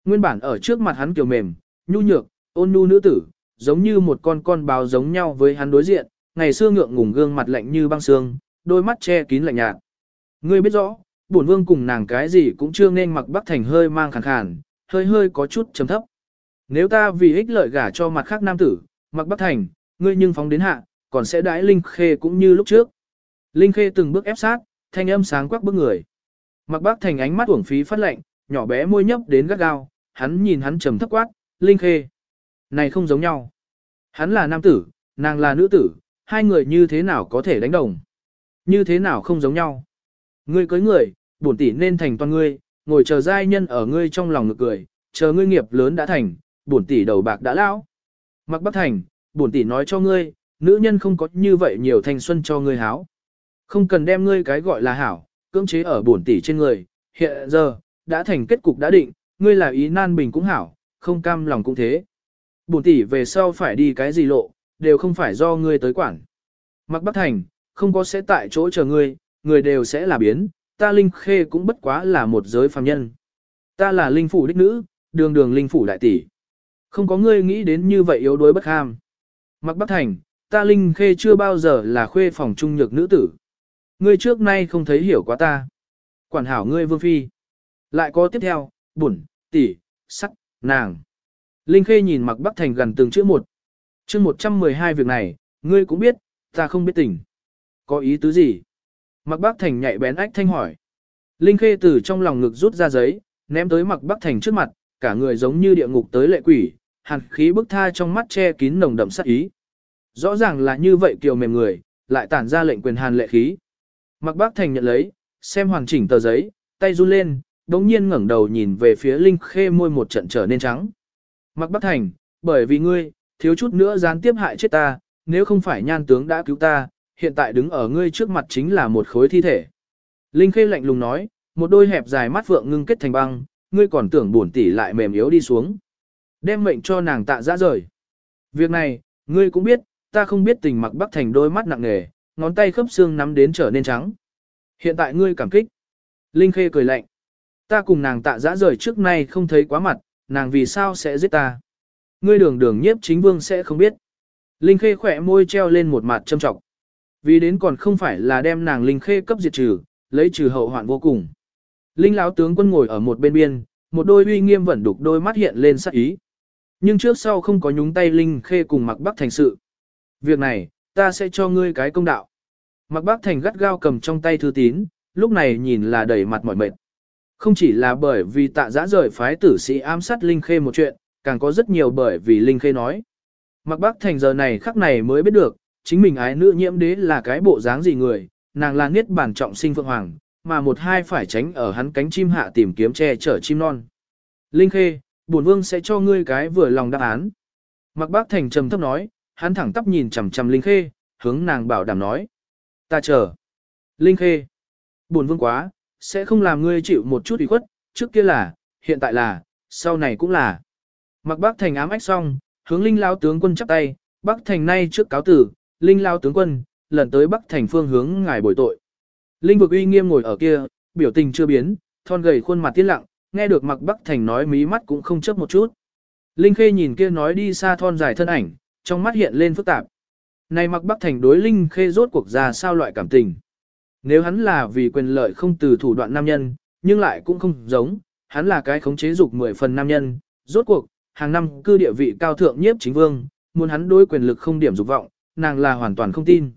Nguyên bản ở trước mặt hắn kiều mềm, nhu nhược, ôn nhu nữ tử, giống như một con con báo giống nhau với hắn đối diện, ngày xưa ngượng ngùng gương mặt lạnh như băng xương, đôi mắt che kín lạnh nhạt. Ngươi biết rõ, bổn vương cùng nàng cái gì cũng chưa nên mặc bắc thành hơi mang khàn khàn, hơi hơi có chút trầm thấp. Nếu ta vì ích lợi gả cho mặt khác nam tử, mặc bắc thành, ngươi nhưng phóng đến hạ, còn sẽ đãi Linh Khê cũng như lúc trước. Linh Khê từng bước ép sát, thanh âm sáng quắc bước người. Mặc bắc thành ánh mắt uổng phí phát lạnh, nhỏ bé môi nhấp đến gắt gao, hắn nhìn hắn trầm thấp quát, Linh Khê. Này không giống nhau. Hắn là nam tử, nàng là nữ tử, hai người như thế nào có thể đánh đồng. Như thế nào không giống nhau. Ngươi cưới người, bổn tỷ nên thành toàn ngươi, ngồi chờ giai nhân ở ngươi trong lòng ngực cười, chờ ngươi nghiệp lớn đã thành, bổn tỷ đầu bạc đã lão. Mặc Bắc Thành, bổn tỷ nói cho ngươi, nữ nhân không có như vậy nhiều thanh xuân cho ngươi háo. Không cần đem ngươi cái gọi là hảo, cưỡng chế ở bổn tỷ trên người, hiện giờ, đã thành kết cục đã định, ngươi là ý nan bình cũng hảo, không cam lòng cũng thế. Bổn tỷ về sau phải đi cái gì lộ, đều không phải do ngươi tới quản. Mặc Bắc Thành, không có sẽ tại chỗ chờ ngươi, người đều sẽ là biến, ta Linh Khê cũng bất quá là một giới phàm nhân. Ta là Linh Phủ đích nữ, đường đường Linh Phủ đại tỷ. Không có ngươi nghĩ đến như vậy yếu đuối bất ham. Mặc Bắc Thành, ta Linh Khê chưa bao giờ là khuê phòng trung nhược nữ tử. Ngươi trước nay không thấy hiểu quá ta. Quản hảo ngươi vương phi. Lại có tiếp theo, bổn, tỷ, sắc, nàng. Linh Khê nhìn Mặc Bắc Thành gần từng chữ một. chương 112 việc này, ngươi cũng biết, ta không biết tình. Có ý tứ gì? Mặc Bác Thành nhạy bén ách thanh hỏi. Linh Khê từ trong lòng ngực rút ra giấy, ném tới Mặc Bác Thành trước mặt, cả người giống như địa ngục tới lệ quỷ, hàn khí bức tha trong mắt che kín nồng đậm sát ý. Rõ ràng là như vậy kiều mềm người, lại tản ra lệnh quyền hàn lệ khí. Mặc Bác Thành nhận lấy, xem hoàn chỉnh tờ giấy, tay run lên, đống nhiên ngẩng đầu nhìn về phía Linh Khê môi một trận trở nên trắng. Mặc Bắc Thành, bởi vì ngươi, thiếu chút nữa gián tiếp hại chết ta, nếu không phải nhan tướng đã cứu ta, hiện tại đứng ở ngươi trước mặt chính là một khối thi thể. Linh Khê lạnh lùng nói, một đôi hẹp dài mắt vượng ngưng kết thành băng, ngươi còn tưởng buồn tỷ lại mềm yếu đi xuống. Đem mệnh cho nàng tạ ra rời. Việc này, ngươi cũng biết, ta không biết tình mặc bắc thành đôi mắt nặng nề, ngón tay khớp xương nắm đến trở nên trắng. Hiện tại ngươi cảm kích. Linh Khê cười lạnh. Ta cùng nàng tạ giã rời trước nay không thấy quá mặt, nàng vì sao sẽ giết ta. Ngươi đường đường nhiếp chính vương sẽ không biết. Linh Khê khỏe môi treo lên một mặt châm trọng. Vì đến còn không phải là đem nàng Linh Khê cấp diệt trừ, lấy trừ hậu hoạn vô cùng. Linh lão tướng quân ngồi ở một bên biên, một đôi uy nghiêm vẫn đục đôi mắt hiện lên sắc ý. Nhưng trước sau không có nhúng tay Linh Khê cùng mặc bắc thành sự. Việc này, ta sẽ cho ngươi cái công đạo. Mặc bác thành gắt gao cầm trong tay thư tín, lúc này nhìn là đầy mặt mỏi mệt. Không chỉ là bởi vì tạ giã rời phái tử sĩ ám sát Linh Khê một chuyện, càng có rất nhiều bởi vì Linh Khê nói. Mặc bác thành giờ này khắc này mới biết được, chính mình ái nữ nhiễm đế là cái bộ dáng gì người, nàng là niết bản trọng sinh phượng hoàng, mà một hai phải tránh ở hắn cánh chim hạ tìm kiếm che chở chim non. Linh Khê, bổn vương sẽ cho ngươi cái vừa lòng đáp án. Mặc bác thành trầm thấp nói, hắn thẳng tắp nhìn chằm chằm Linh Khê, hướng nàng bảo đảm nói. Ta chờ. Linh Khê. Bổn vương quá, sẽ không làm ngươi chịu một chút ủy khuất, trước kia là, hiện tại là, sau này cũng là. Mặc bác thành ám ách xong, hướng Linh Lao tướng quân chắp tay, bác thành nay trước cáo tử, Linh Lao tướng quân, lần tới bắc thành phương hướng ngài bồi tội. Linh vực uy nghiêm ngồi ở kia, biểu tình chưa biến, thon gầy khuôn mặt tiến lặng, nghe được mặc bắc thành nói mí mắt cũng không chớp một chút. Linh khê nhìn kia nói đi xa thon dài thân ảnh, trong mắt hiện lên phức tạp. Này mặc bắc thành đối Linh khê rốt cuộc ra sao loại cảm tình. Nếu hắn là vì quyền lợi không từ thủ đoạn nam nhân, nhưng lại cũng không giống, hắn là cái khống chế dục mười phần nam nhân, rốt cuộc, hàng năm cư địa vị cao thượng nhiếp chính vương, muốn hắn đối quyền lực không điểm dục vọng, nàng là hoàn toàn không tin.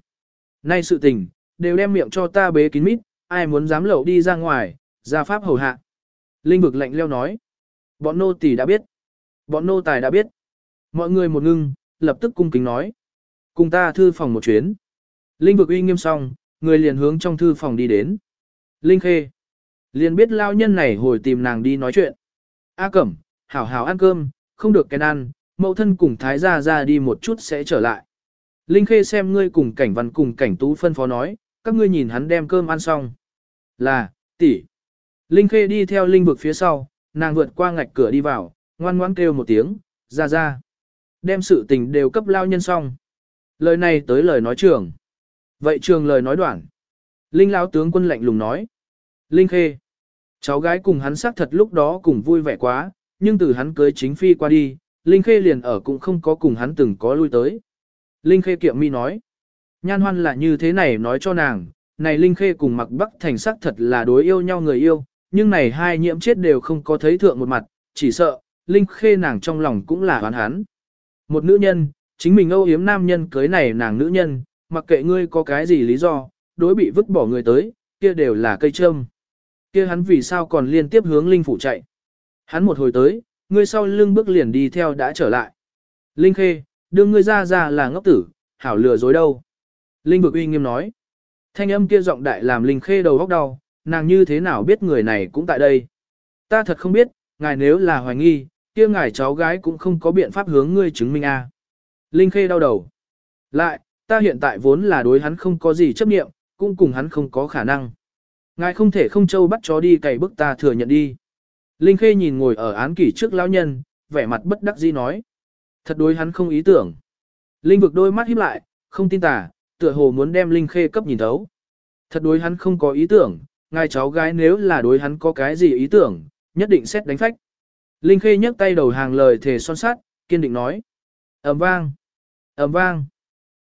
Nay sự tình, đều đem miệng cho ta bế kín mít, ai muốn dám lậu đi ra ngoài, ra pháp hầu hạ. Linh vực lạnh leo nói. Bọn nô tỳ đã biết. Bọn nô tài đã biết. Mọi người một ngưng, lập tức cung kính nói. Cùng ta thư phòng một chuyến. Linh vực uy nghiêm xong, người liền hướng trong thư phòng đi đến. Linh khê. Liền biết lao nhân này hồi tìm nàng đi nói chuyện. A cẩm, hảo hảo ăn cơm, không được kén ăn, mẫu thân cùng thái gia ra đi một chút sẽ trở lại. Linh Khê xem ngươi cùng cảnh văn cùng cảnh tú phân phó nói, các ngươi nhìn hắn đem cơm ăn xong. Là, tỷ. Linh Khê đi theo linh vực phía sau, nàng vượt qua ngạch cửa đi vào, ngoan ngoãn kêu một tiếng, ra ra. Đem sự tình đều cấp lao nhân xong. Lời này tới lời nói trường. Vậy trường lời nói đoạn. Linh lão tướng quân lạnh lùng nói. Linh Khê. Cháu gái cùng hắn xác thật lúc đó cùng vui vẻ quá, nhưng từ hắn cưới chính phi qua đi, Linh Khê liền ở cũng không có cùng hắn từng có lui tới. Linh Khê kiệm mi nói. Nhan hoan là như thế này nói cho nàng, này Linh Khê cùng mặc bắc thành sắc thật là đối yêu nhau người yêu, nhưng này hai nhiễm chết đều không có thấy thượng một mặt, chỉ sợ, Linh Khê nàng trong lòng cũng là oán hán. Một nữ nhân, chính mình âu yếm nam nhân cưới này nàng nữ nhân, mặc kệ ngươi có cái gì lý do, đối bị vứt bỏ người tới, kia đều là cây trâm. Kia hắn vì sao còn liên tiếp hướng Linh phủ chạy. Hắn một hồi tới, ngươi sau lưng bước liền đi theo đã trở lại. Linh Khê, đưa ngươi ra ra là ngốc tử, hảo lừa dối đâu. Linh vực uy nghiêm nói. Thanh âm kia giọng đại làm Linh Khê đầu góc đau, nàng như thế nào biết người này cũng tại đây. Ta thật không biết, ngài nếu là hoài nghi, kia ngài cháu gái cũng không có biện pháp hướng ngươi chứng minh a. À. Linh Khê đau đầu. Lại, ta hiện tại vốn là đối hắn không có gì chấp niệm, cũng cùng hắn không có khả năng. Ngài không thể không châu bắt chó đi cày bức ta thừa nhận đi. Linh Khê nhìn ngồi ở án kỷ trước lão nhân, vẻ mặt bất đắc dĩ nói. Thật đối hắn không ý tưởng. Linh vực đôi mắt híp lại, không tin tà, tựa hồ muốn đem Linh Khê cấp nhìn thấu. Thật đối hắn không có ý tưởng, ngài cháu gái nếu là đối hắn có cái gì ý tưởng, nhất định xét đánh phách. Linh Khê nhấc tay đầu hàng lời thề son sát, kiên định nói. ầm vang, ầm vang.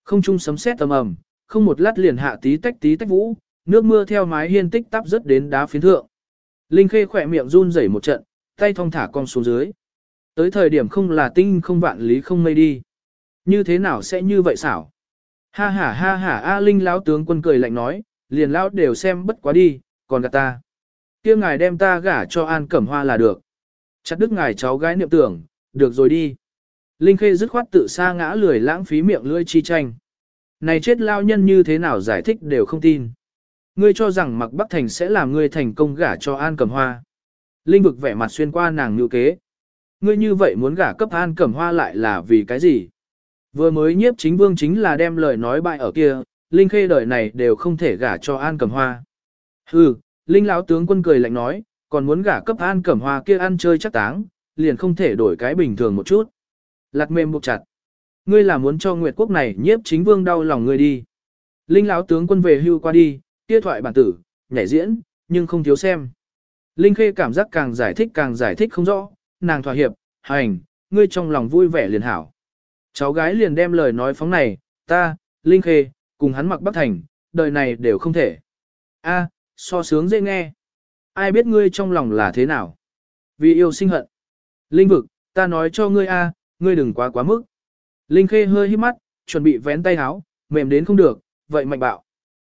Không trung sấm sét ầm ầm, không một lát liền hạ tí tách tí tách vũ, nước mưa theo mái hiên tích tắp rớt đến đá phiến thượng. Linh Khê khỏe miệng run rẩy một trận, tay thong thả cong xuống dưới. Tới thời điểm không là tinh không vạn lý không mây đi. Như thế nào sẽ như vậy xảo? Ha ha ha ha A Linh lão tướng quân cười lạnh nói, liền lão đều xem bất quá đi, còn gạt ta. kia ngài đem ta gả cho An Cẩm Hoa là được. Chặt đứt ngài cháu gái niệm tưởng, được rồi đi. Linh Khê dứt khoát tự sa ngã lười lãng phí miệng lưỡi chi tranh. Này chết lao nhân như thế nào giải thích đều không tin. Ngươi cho rằng mặc Bắc Thành sẽ làm ngươi thành công gả cho An Cẩm Hoa. Linh vực vẻ mặt xuyên qua nàng nữ kế. Ngươi như vậy muốn gả cấp An Cẩm Hoa lại là vì cái gì? Vừa mới nhiếp chính vương chính là đem lời nói bại ở kia, Linh Khê đời này đều không thể gả cho An Cẩm Hoa. Hừ, Linh lão tướng quân cười lạnh nói, còn muốn gả cấp An Cẩm Hoa kia ăn chơi chắc táng, liền không thể đổi cái bình thường một chút. Lạt mềm buộc chặt. Ngươi là muốn cho Nguyệt quốc này nhiếp chính vương đau lòng ngươi đi. Linh lão tướng quân về hưu qua đi, kia thoại bản tử, nhảy diễn, nhưng không thiếu xem. Linh Khê cảm giác càng giải thích càng giải thích không rõ, nàng thỏa hiệp, hành, ngươi trong lòng vui vẻ liền hảo. Cháu gái liền đem lời nói phóng này, ta, Linh Khê, cùng hắn mặc Bắc Thành, đời này đều không thể. A, so sướng dễ nghe. Ai biết ngươi trong lòng là thế nào? Vì yêu sinh hận. Linh vực, ta nói cho ngươi a, ngươi đừng quá quá mức. Linh Khê hơi hít mắt, chuẩn bị vén tay áo, mềm đến không được, vậy mạnh bạo.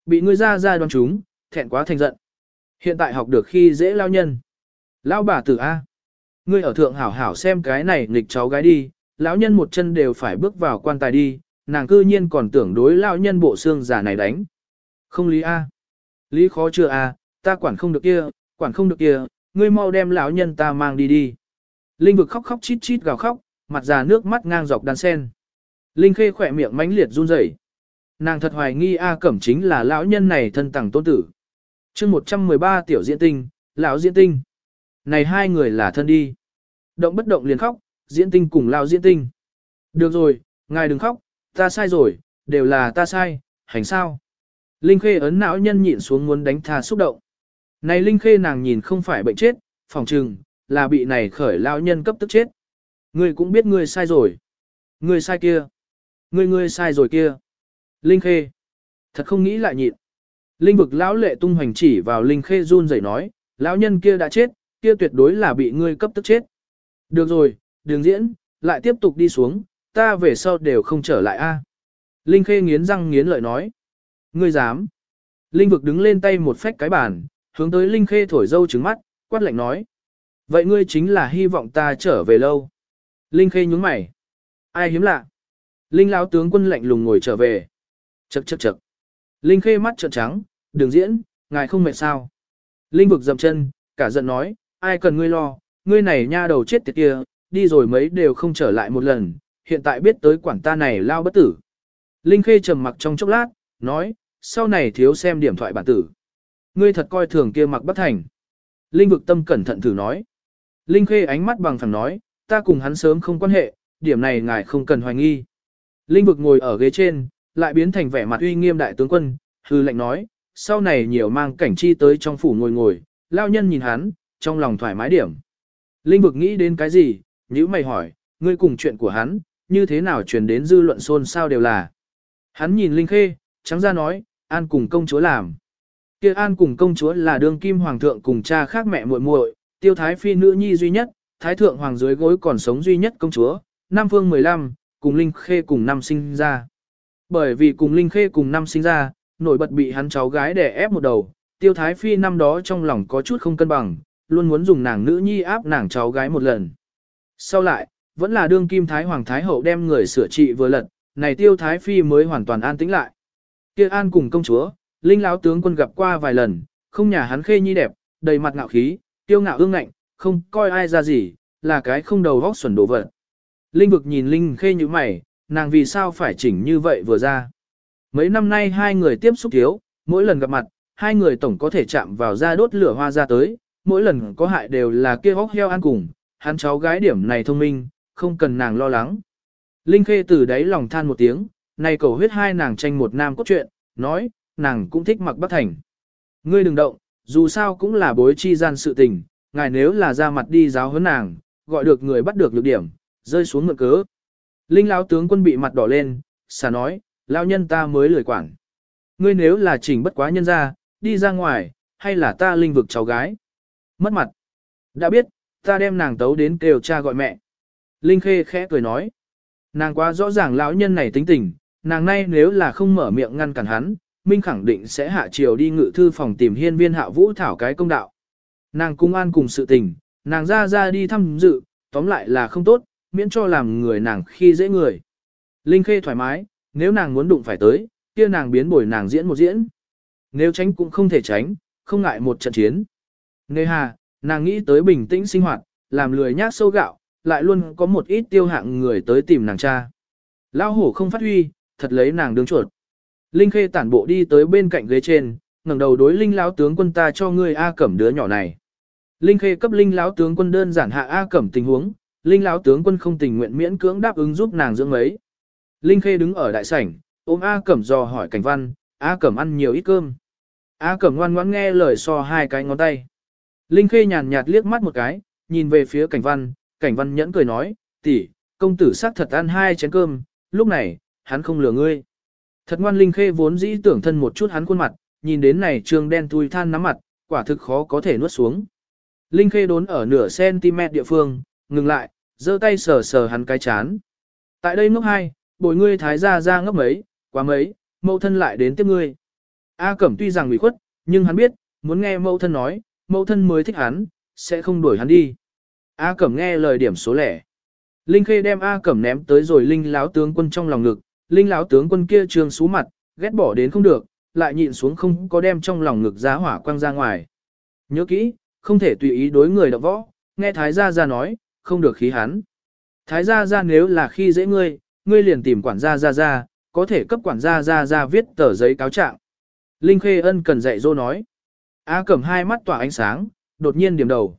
Bị ngươi ra ra đoán chúng, thẹn quá thành giận. Hiện tại học được khi dễ lao nhân. Lao bà tử A. Ngươi ở thượng hảo hảo xem cái này nghịch cháu gái đi, lão nhân một chân đều phải bước vào quan tài đi, nàng cư nhiên còn tưởng đối lão nhân bộ xương giả này đánh. Không lý A. Lý khó chưa A, ta quản không được kia, quản không được kia, ngươi mau đem lão nhân ta mang đi đi. Linh vực khóc khóc chít chít gào khóc, mặt già nước mắt ngang dọc đan sen. Linh khê khỏe miệng mãnh liệt run rẩy. Nàng thật hoài nghi A Cẩm chính là lão nhân này thân tặng tôn tử. chương 113 tiểu diễn tinh, lão diễn tinh. Này hai người là thân đi. Động bất động liền khóc, diễn tinh cùng lao diễn tinh. Được rồi, ngài đừng khóc, ta sai rồi, đều là ta sai, hành sao. Linh khê ấn não nhân nhịn xuống muốn đánh tha xúc động. Này Linh khê nàng nhìn không phải bệnh chết, phòng trừng, là bị này khởi lão nhân cấp tức chết. Ngươi cũng biết ngươi sai rồi. Ngươi sai kia. Ngươi ngươi sai rồi kia. Linh Khê. Thật không nghĩ lại nhịn. Linh vực lão lệ tung hoành chỉ vào Linh Khê run rẩy nói, lão nhân kia đã chết, kia tuyệt đối là bị ngươi cấp tức chết. Được rồi, đường diễn, lại tiếp tục đi xuống, ta về sau đều không trở lại a. Linh Khê nghiến răng nghiến lợi nói. Ngươi dám. Linh vực đứng lên tay một phách cái bàn, hướng tới Linh Khê thổi dâu trứng mắt, quát lạnh nói. Vậy ngươi chính là hy vọng ta trở về lâu. Linh Khê nhúng mày. Ai hiếm lạ. Linh lão tướng quân lạnh lùng ngồi trở về. Chậc chậc chậc. Linh khê mắt trợn trắng, đường diễn, ngài không mệt sao. Linh vực dậm chân, cả giận nói, ai cần ngươi lo, ngươi này nha đầu chết tiệt kia, đi rồi mấy đều không trở lại một lần, hiện tại biết tới quản ta này lao bất tử. Linh khê trầm mặc trong chốc lát, nói, sau này thiếu xem điểm thoại bản tử. Ngươi thật coi thường kia mặc bất thành. Linh vực tâm cẩn thận thử nói. Linh khê ánh mắt bằng phẳng nói, ta cùng hắn sớm không quan hệ, điểm này ngài không cần hoài nghi. Linh vực ngồi ở ghế trên, lại biến thành vẻ mặt uy nghiêm đại tướng quân, hư lệnh nói, sau này nhiều mang cảnh chi tới trong phủ ngồi ngồi, lao nhân nhìn hắn, trong lòng thoải mái điểm. Linh vực nghĩ đến cái gì, nhữ mày hỏi, ngươi cùng chuyện của hắn, như thế nào truyền đến dư luận xôn sao đều là. Hắn nhìn Linh Khê, trắng ra nói, An cùng công chúa làm. kia An cùng công chúa là đương kim hoàng thượng cùng cha khác mẹ muội muội, tiêu thái phi nữ nhi duy nhất, thái thượng hoàng dưới gối còn sống duy nhất công chúa, Nam Phương 15, cùng Linh Khê cùng năm sinh ra. Bởi vì cùng Linh Khê cùng năm sinh ra, nổi bật bị hắn cháu gái đè ép một đầu, tiêu thái phi năm đó trong lòng có chút không cân bằng, luôn muốn dùng nàng nữ nhi áp nàng cháu gái một lần. Sau lại, vẫn là đương kim thái hoàng thái hậu đem người sửa trị vừa lật, này tiêu thái phi mới hoàn toàn an tĩnh lại. Kia an cùng công chúa, Linh lão tướng quân gặp qua vài lần, không nhà hắn khê nhi đẹp, đầy mặt ngạo khí, tiêu ngạo ương ngạnh, không coi ai ra gì, là cái không đầu vóc xuẩn đồ vật. Linh vực nhìn Linh khê như mày, nàng vì sao phải chỉnh như vậy vừa ra. Mấy năm nay hai người tiếp xúc thiếu, mỗi lần gặp mặt, hai người tổng có thể chạm vào ra đốt lửa hoa ra tới, mỗi lần có hại đều là kia hóc heo ăn cùng, hắn cháu gái điểm này thông minh, không cần nàng lo lắng. Linh khê từ đấy lòng than một tiếng, này cầu huyết hai nàng tranh một nam cốt truyện, nói, nàng cũng thích mặc bắc thành. Ngươi đừng động, dù sao cũng là bối chi gian sự tình, ngài nếu là ra mặt đi giáo huấn nàng, gọi được người bắt được lược điểm, rơi xuống ngựa cớ. Linh lão tướng quân bị mặt đỏ lên, xà nói, lão nhân ta mới lười quản. Ngươi nếu là chỉnh bất quá nhân ra, đi ra ngoài, hay là ta linh vực cháu gái. Mất mặt. Đã biết, ta đem nàng tấu đến kêu cha gọi mẹ. Linh khê khẽ cười nói. Nàng quá rõ ràng lão nhân này tính tình, nàng nay nếu là không mở miệng ngăn cản hắn, Minh khẳng định sẽ hạ chiều đi ngự thư phòng tìm hiên viên hạ vũ thảo cái công đạo. Nàng cung an cùng sự tình, nàng ra ra đi thăm dự, tóm lại là không tốt, miễn cho làm người nàng khi dễ người. Linh Khê thoải mái, nếu nàng muốn đụng phải tới, kia nàng biến bồi nàng diễn một diễn. Nếu tránh cũng không thể tránh, không ngại một trận chiến. Nề hà, nàng nghĩ tới bình tĩnh sinh hoạt, làm lười nhác sâu gạo, lại luôn có một ít tiêu hạng người tới tìm nàng cha. Lao hổ không phát huy, thật lấy nàng đứng chuột. Linh Khê tản bộ đi tới bên cạnh ghế trên, ngẩng đầu đối Linh lão tướng quân ta cho ngươi A Cẩm đứa nhỏ này. Linh Khê cấp Linh lão tướng quân đơn giản hạ A Cẩm tình huống, Linh lão tướng quân không tình nguyện miễn cưỡng đáp ứng giúp nàng dưỡng mấy. Linh Khê đứng ở đại sảnh, ôm A Cẩm dò hỏi Cảnh Văn, A Cẩm ăn nhiều ít cơm. A Cẩm ngoan ngoãn nghe lời so hai cái ngón tay. Linh Khê nhàn nhạt liếc mắt một cái, nhìn về phía Cảnh Văn, Cảnh Văn nhẫn cười nói, tỷ, công tử xác thật ăn hai chén cơm, lúc này, hắn không lừa ngươi. Thật ngoan Linh Khê vốn dĩ tưởng thân một chút hắn khuôn mặt, nhìn đến này trương đen thui than nắm mặt, quả thực khó có thể nuốt xuống. Linh Khê đốn ở nửa cm địa phương, ngừng lại, giơ tay sờ sờ hắn cái chán. Tại đây ngốc hai, bồi ngươi thái gia ra ngốc mấy, quá mấy, mẫu thân lại đến tiếp ngươi. A Cẩm tuy rằng bị khuất, nhưng hắn biết, muốn nghe mẫu thân nói, mẫu thân mới thích hắn, sẽ không đuổi hắn đi. A Cẩm nghe lời điểm số lẻ. Linh Khê đem A Cẩm ném tới rồi Linh lão tướng quân trong lòng ngực, Linh lão tướng quân kia trương xú mặt, ghét bỏ đến không được, lại nhịn xuống không có đem trong lòng ngực giá hỏa quăng ra ngoài. Nhớ kỹ, không thể tùy ý đối người đọc võ, nghe Thái Gia Gia nói, không được khí hắn. Thái Gia Gia nếu là khi dễ ngươi, ngươi liền tìm quản gia Gia Gia, có thể cấp quản gia Gia Gia viết tờ giấy cáo trạng. Linh Khê Ân cần dạy dỗ nói. A Cẩm hai mắt tỏa ánh sáng, đột nhiên điểm đầu.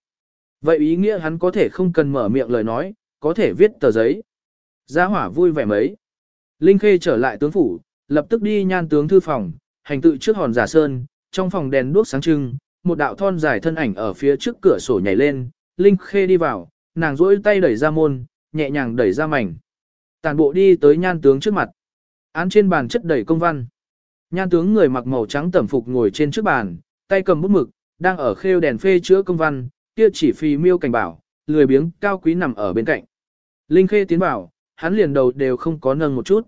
Vậy ý nghĩa hắn có thể không cần mở miệng lời nói, có thể viết tờ giấy. Gia hỏa vui vẻ mấy. Linh Khê trở lại tướng phủ, lập tức đi nhan tướng thư phòng, hành tự trước hòn giả sơn, trong phòng đèn đuốc sáng trưng, một đạo thon dài thân ảnh ở phía trước cửa sổ nhảy lên, Linh Khê đi vào, nàng duỗi tay đẩy ra môn, nhẹ nhàng đẩy ra mảnh. Tàn bộ đi tới nhan tướng trước mặt. Án trên bàn chất đầy công văn. Nhan tướng người mặc màu trắng tẩm phục ngồi trên trước bàn, tay cầm bút mực, đang ở khêu đèn phê chữa công văn, kia chỉ phi miêu cảnh bảo, lười biếng cao quý nằm ở bên cạnh. Linh Khê tiến bảo, hắn liền đầu đều không có nâng một chút.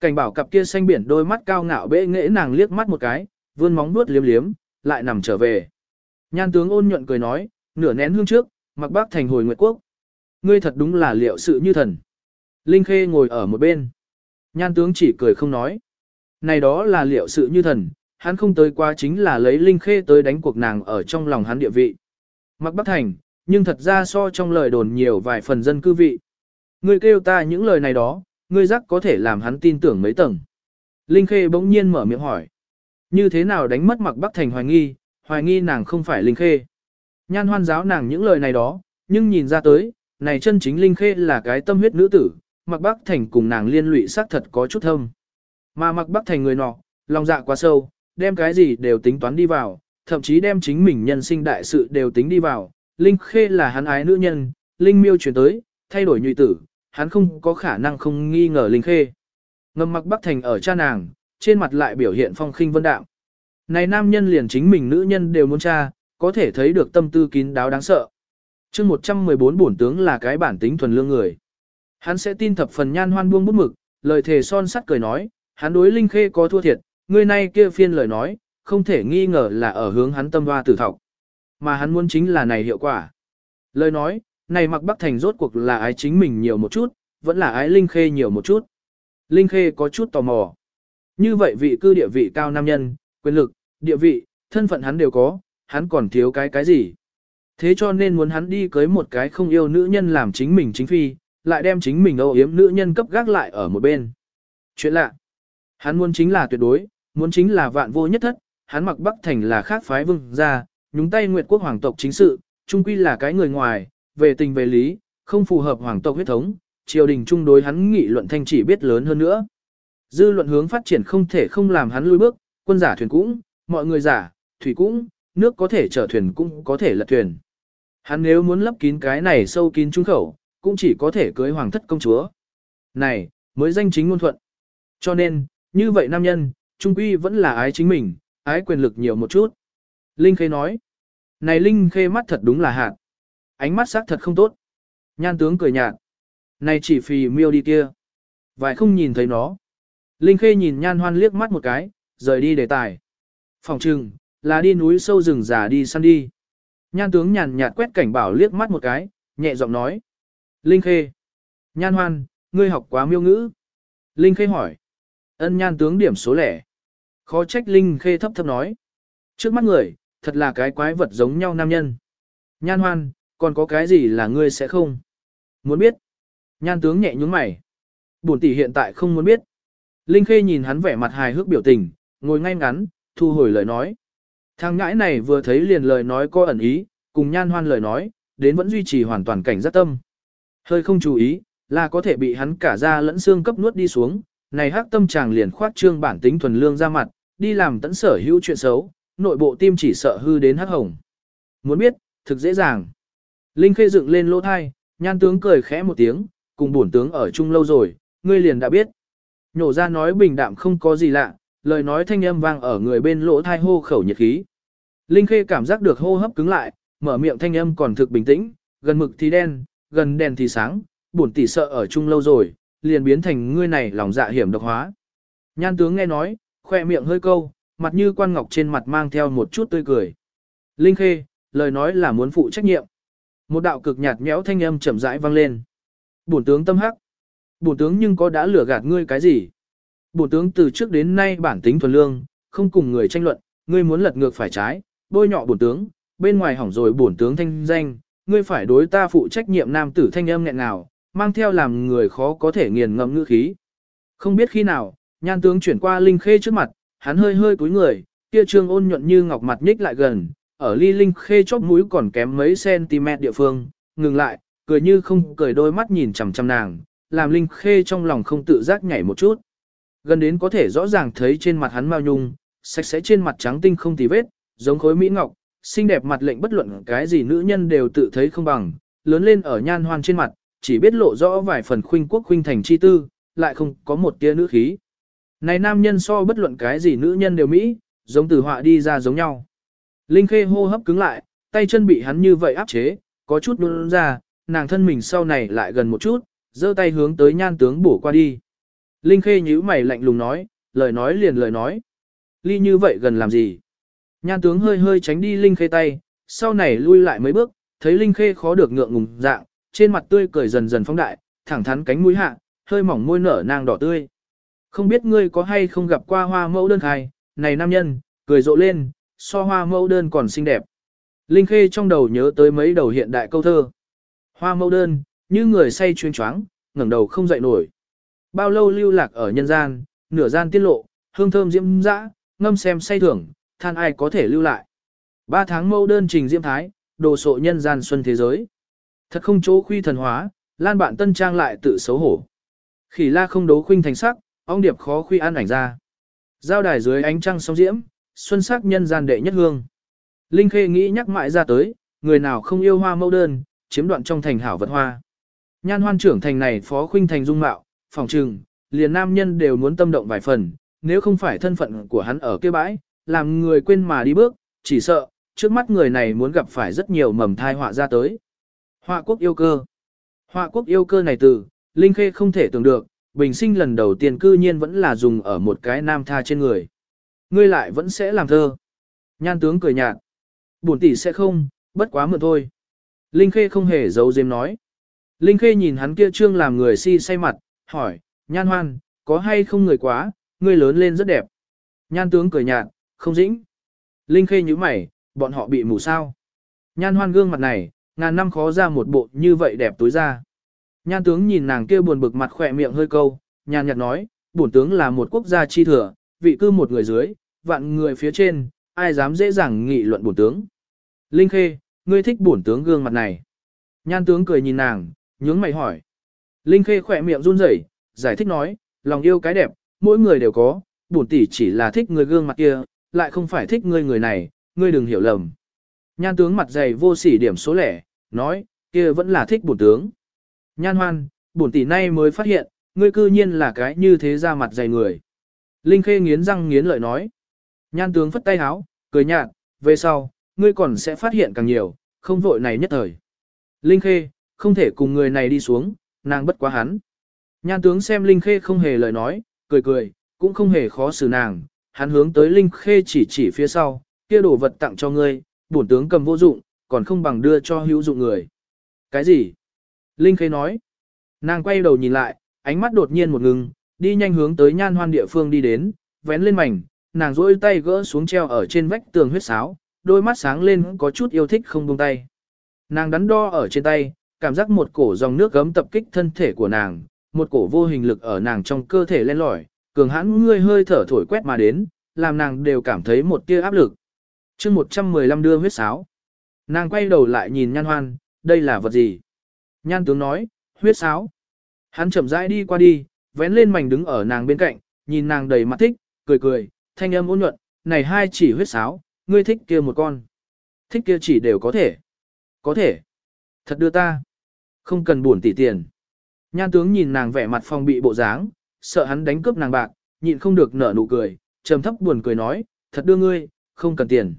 Cảnh bảo cặp kia xanh biển đôi mắt cao ngạo bệ nghệ nàng liếc mắt một cái, vươn móng vuốt liếm liếm, lại nằm trở về. Nhan tướng ôn nhuận cười nói, nửa nén hương trước, mặc bác thành hồi nguyệt quốc. Ngươi thật đúng là liệu sự như thần. Linh Khê ngồi ở một bên. Nhan tướng chỉ cười không nói. Này đó là liệu sự như thần, hắn không tới qua chính là lấy Linh Khê tới đánh cuộc nàng ở trong lòng hắn địa vị. Mặc bác thành, nhưng thật ra so trong lời đồn nhiều vài phần dân cư vị. Ngươi kêu ta những lời này đó, ngươi rắc có thể làm hắn tin tưởng mấy tầng. Linh Khê bỗng nhiên mở miệng hỏi. Như thế nào đánh mất mặc Bắc Thành hoài nghi, hoài nghi nàng không phải Linh Khê. Nhan hoan giáo nàng những lời này đó, nhưng nhìn ra tới, này chân chính Linh Khê là cái tâm huyết nữ tử, mặc Bắc Thành cùng nàng liên lụy xác thật có chút thâm. Mà mặc Bắc Thành người nọ, lòng dạ quá sâu, đem cái gì đều tính toán đi vào, thậm chí đem chính mình nhân sinh đại sự đều tính đi vào. Linh Khê là hắn ái nữ nhân, Linh miêu chuyển tới, thay đổi nhụy tử, hắn không có khả năng không nghi ngờ Linh Khê. Ngầm mặc Bắc Thành ở cha nàng, trên mặt lại biểu hiện phong khinh vân đạm. Này nam nhân liền chính mình nữ nhân đều muốn cha, có thể thấy được tâm tư kín đáo đáng sợ. chương 114 bổn tướng là cái bản tính thuần lương người. Hắn sẽ tin thập phần nhan hoan buông bút mực, lời thề son sắt cười nói, hắn đối Linh Khê có thua thiệt, người này kia phiên lời nói, không thể nghi ngờ là ở hướng hắn tâm hoa tử thọc. Mà hắn muốn chính là này hiệu quả. Lời nói, này mặc Bắc Thành rốt cuộc là ái chính mình nhiều một chút, vẫn là ái Linh Khê nhiều một chút. Linh Khê có chút tò mò. Như vậy vị cư địa vị cao nam nhân, quyền lực, địa vị, thân phận hắn đều có, hắn còn thiếu cái cái gì. Thế cho nên muốn hắn đi cưới một cái không yêu nữ nhân làm chính mình chính phi, lại đem chính mình âu yếm nữ nhân cấp gác lại ở một bên. Chuyện lạ. Hắn muốn chính là tuyệt đối, muốn chính là vạn vô nhất thất, hắn mặc Bắc Thành là khác phái vương gia, nhúng tay Nguyệt quốc hoàng tộc chính sự, trung quy là cái người ngoài, về tình về lý, không phù hợp hoàng tộc huyết thống, triều đình trung đối hắn nghị luận thanh chỉ biết lớn hơn nữa. Dư luận hướng phát triển không thể không làm hắn lui bước, quân giả thuyền cũng, mọi người giả, thủy cũng, nước có thể chở thuyền cũng có thể lật thuyền. Hắn nếu muốn lấp kín cái này sâu kín trung khẩu, cũng chỉ có thể cưới hoàng thất công chúa. Này, mới danh chính ngôn thuận. Cho nên, như vậy nam nhân, trung quy vẫn là ái chính mình, ái quyền lực nhiều một chút. Linh Khê nói, này Linh Khê mắt thật đúng là hạt. Ánh mắt sắc thật không tốt. Nhan tướng cười nhạt. Này chỉ phì miêu đi kia. Vài không nhìn thấy nó. Linh Khê nhìn nhan hoan liếc mắt một cái, rời đi đề tài. Phòng trừng, là đi núi sâu rừng già đi săn đi. Nhan tướng nhàn nhạt quét cảnh bảo liếc mắt một cái, nhẹ giọng nói. Linh Khê. Nhan hoan, ngươi học quá miêu ngữ. Linh Khê hỏi. Ân nhan tướng điểm số lẻ. Khó trách Linh Khê thấp thấp nói. Trước mắt người, thật là cái quái vật giống nhau nam nhân. Nhan hoan, còn có cái gì là ngươi sẽ không? Muốn biết? Nhan tướng nhẹ nhúng mày. Bổn tỷ hiện tại không muốn biết. Linh Khê nhìn hắn vẻ mặt hài hước biểu tình, ngồi ngay ngắn, thu hồi lời nói. Thằng ngãi này vừa thấy liền lời nói có ẩn ý, cùng nhan hoan lời nói, đến vẫn duy trì hoàn toàn cảnh giác tâm. Hơi không chú ý, là có thể bị hắn cả da lẫn xương cấp nuốt đi xuống, này hắc tâm chàng liền khoát trương bản tính thuần lương ra mặt, đi làm tẫn sở hữu chuyện xấu, nội bộ tim chỉ sợ hư đến hắc hồng. Muốn biết, thực dễ dàng. Linh Khê dựng lên lỗ thai, nhan tướng cười khẽ một tiếng, cùng bổn tướng ở chung lâu rồi, ngươi liền đã biết. Nhổ ra nói bình đạm không có gì lạ, lời nói thanh âm vang ở người bên lỗ thai hô khẩu nhiệt khí. Linh Khê cảm giác được hô hấp cứng lại, mở miệng thanh âm còn thực bình tĩnh, gần mực thì đen, gần đèn thì sáng, bổn tỷ sợ ở chung lâu rồi, liền biến thành ngươi này lòng dạ hiểm độc hóa. Nhan tướng nghe nói, khoe miệng hơi câu, mặt như quan ngọc trên mặt mang theo một chút tươi cười. Linh Khê, lời nói là muốn phụ trách nhiệm. Một đạo cực nhạt nhẽo thanh âm chậm rãi vang lên. Bổn tướng tâm hắc. Bổn tướng nhưng có đã lừa gạt ngươi cái gì? Bổn tướng từ trước đến nay bản tính thuần lương, không cùng người tranh luận, ngươi muốn lật ngược phải trái, bôi nhọ bổn tướng, bên ngoài hỏng rồi bổn tướng thanh danh, ngươi phải đối ta phụ trách nhiệm nam tử thanh âm nghẹn nào, mang theo làm người khó có thể nghiền ngẫm ngữ khí. Không biết khi nào, nhan tướng chuyển qua linh khê trước mặt, hắn hơi hơi cúi người, kia trương ôn nhuận như ngọc mặt nhích lại gần, ở ly linh khê chóp mũi còn kém mấy cm địa phương, ngừng lại, cười như không cười đôi mắt nhìn chằm chằm nàng, làm linh khê trong lòng không tự giác nhảy một chút. Gần đến có thể rõ ràng thấy trên mặt hắn mao nhung, sạch sẽ trên mặt trắng tinh không tì vết, giống khối mỹ ngọc, xinh đẹp mặt lệnh bất luận cái gì nữ nhân đều tự thấy không bằng, lớn lên ở nhan hoan trên mặt, chỉ biết lộ rõ vài phần khuynh quốc khuynh thành chi tư, lại không có một tia nữ khí. Này nam nhân so bất luận cái gì nữ nhân đều mỹ, giống từ họa đi ra giống nhau. Linh Khê hô hấp cứng lại, tay chân bị hắn như vậy áp chế, có chút nôn ra, nàng thân mình sau này lại gần một chút, giơ tay hướng tới nhan tướng bổ qua đi. Linh Khê nhíu mày lạnh lùng nói, lời nói liền lời nói. Ly như vậy gần làm gì? Nhan tướng hơi hơi tránh đi Linh Khê tay, sau này lui lại mấy bước, thấy Linh Khê khó được ngượng ngùng dạng, trên mặt tươi cười dần dần phóng đại, thẳng thắn cánh mũi hạ, hơi mỏng môi nở nàng đỏ tươi. Không biết ngươi có hay không gặp qua hoa mẫu đơn khai, này nam nhân, cười rộ lên, so hoa mẫu đơn còn xinh đẹp. Linh Khê trong đầu nhớ tới mấy đầu hiện đại câu thơ. Hoa mẫu đơn, như người say chuyên choáng, ngẩng đầu không dậy nổi. Bao lâu lưu lạc ở nhân gian, nửa gian tiết lộ, hương thơm diễm dã, ngâm xem say thưởng, than ai có thể lưu lại. Ba tháng mẫu đơn trình diễm thái, đồ sộ nhân gian xuân thế giới. Thật không chỗ khuy thần hóa, lan bạn tân trang lại tự xấu hổ. Khỉ la không đấu khuynh thành sắc, ong điệp khó khuy an ảnh ra. Giao đài dưới ánh trăng sóng diễm, xuân sắc nhân gian đệ nhất hương. Linh Khê nghĩ nhắc mãi ra tới, người nào không yêu hoa mẫu đơn, chiếm đoạn trong thành hảo vật hoa. Nhan hoan trưởng thành này phó khuynh thành dung mạo, phòng trừng, liền nam nhân đều muốn tâm động vài phần, nếu không phải thân phận của hắn ở kia bãi, làm người quên mà đi bước, chỉ sợ, trước mắt người này muốn gặp phải rất nhiều mầm thai họa ra tới. Họa quốc yêu cơ. Họa quốc yêu cơ này từ, Linh Khê không thể tưởng được, bình sinh lần đầu tiên cư nhiên vẫn là dùng ở một cái nam tha trên người. Ngươi lại vẫn sẽ làm thơ. Nhan tướng cười nhạt. Bổn tỷ sẽ không, bất quá mượn thôi. Linh Khê không hề giấu giếm nói. Linh Khê nhìn hắn kia trương làm người si say mặt, hỏi, nhan hoan, có hay không người quá, ngươi lớn lên rất đẹp. Nhan tướng cười nhạt, không dĩnh. Linh Khê nhíu mày, bọn họ bị mù sao. Nhan hoan gương mặt này, ngàn năm khó ra một bộ như vậy đẹp tối ra. Nhan tướng nhìn nàng kia buồn bực mặt khỏe miệng hơi câu, nhàn nhạt nói, bổn tướng là một quốc gia chi thừa, vị cư một người dưới, vạn người phía trên, ai dám dễ dàng nghị luận bổn tướng. Linh Khê, ngươi thích bổn tướng gương mặt này. Nhan tướng cười nhìn nàng, nhướng mày hỏi. Linh Khê khỏe miệng run rẩy, giải thích nói, lòng yêu cái đẹp, mỗi người đều có, bổn tỷ chỉ là thích người gương mặt kia, lại không phải thích ngươi người này, ngươi đừng hiểu lầm. Nhan tướng mặt dày vô sỉ điểm số lẻ, nói, kia vẫn là thích bổn tướng. Nhan hoan, bổn tỷ nay mới phát hiện, ngươi cư nhiên là cái như thế ra mặt dày người. Linh Khê nghiến răng nghiến lợi nói. Nhan tướng phất tay háo, cười nhạt, về sau, ngươi còn sẽ phát hiện càng nhiều, không vội này nhất thời. Linh Khê, không thể cùng người này đi xuống, nàng bất quá hắn. Nhan tướng xem Linh Khê không hề lời nói, cười cười, cũng không hề khó xử nàng, hắn hướng tới Linh Khê chỉ chỉ phía sau, kia đồ vật tặng cho ngươi, bổn tướng cầm vô dụng, còn không bằng đưa cho hữu dụng người. Cái gì? Linh Khê nói. Nàng quay đầu nhìn lại, ánh mắt đột nhiên một ngừng, đi nhanh hướng tới nhan hoan địa phương đi đến, vén lên mảnh, nàng rỗi tay gỡ xuống treo ở trên vách tường huyết sáo, đôi mắt sáng lên có chút yêu thích không buông tay. Nàng đắn đo ở trên tay, cảm giác một cổ dòng nước gấm tập kích thân thể của nàng, một cổ vô hình lực ở nàng trong cơ thể len lỏi, cường hãn ngươi hơi thở thổi quét mà đến, làm nàng đều cảm thấy một tia áp lực. chương 115 đưa huyết sáo. Nàng quay đầu lại nhìn nhan hoan, đây là vật gì? Nhan tướng nói, huyết sáo. Hắn chậm rãi đi qua đi, vén lên mảnh đứng ở nàng bên cạnh, nhìn nàng đầy mặt thích, cười cười, thanh âm ôn nhuận, này hai chỉ huyết sáo, ngươi thích kia một con. Thích kia chỉ đều có thể. Có thể. Thật đưa ta. Không cần buồn tỉ tiền. Nhan tướng nhìn nàng vẻ mặt phòng bị bộ dáng, sợ hắn đánh cướp nàng bạc, nhịn không được nở nụ cười, trầm thấp buồn cười nói, thật đưa ngươi, không cần tiền.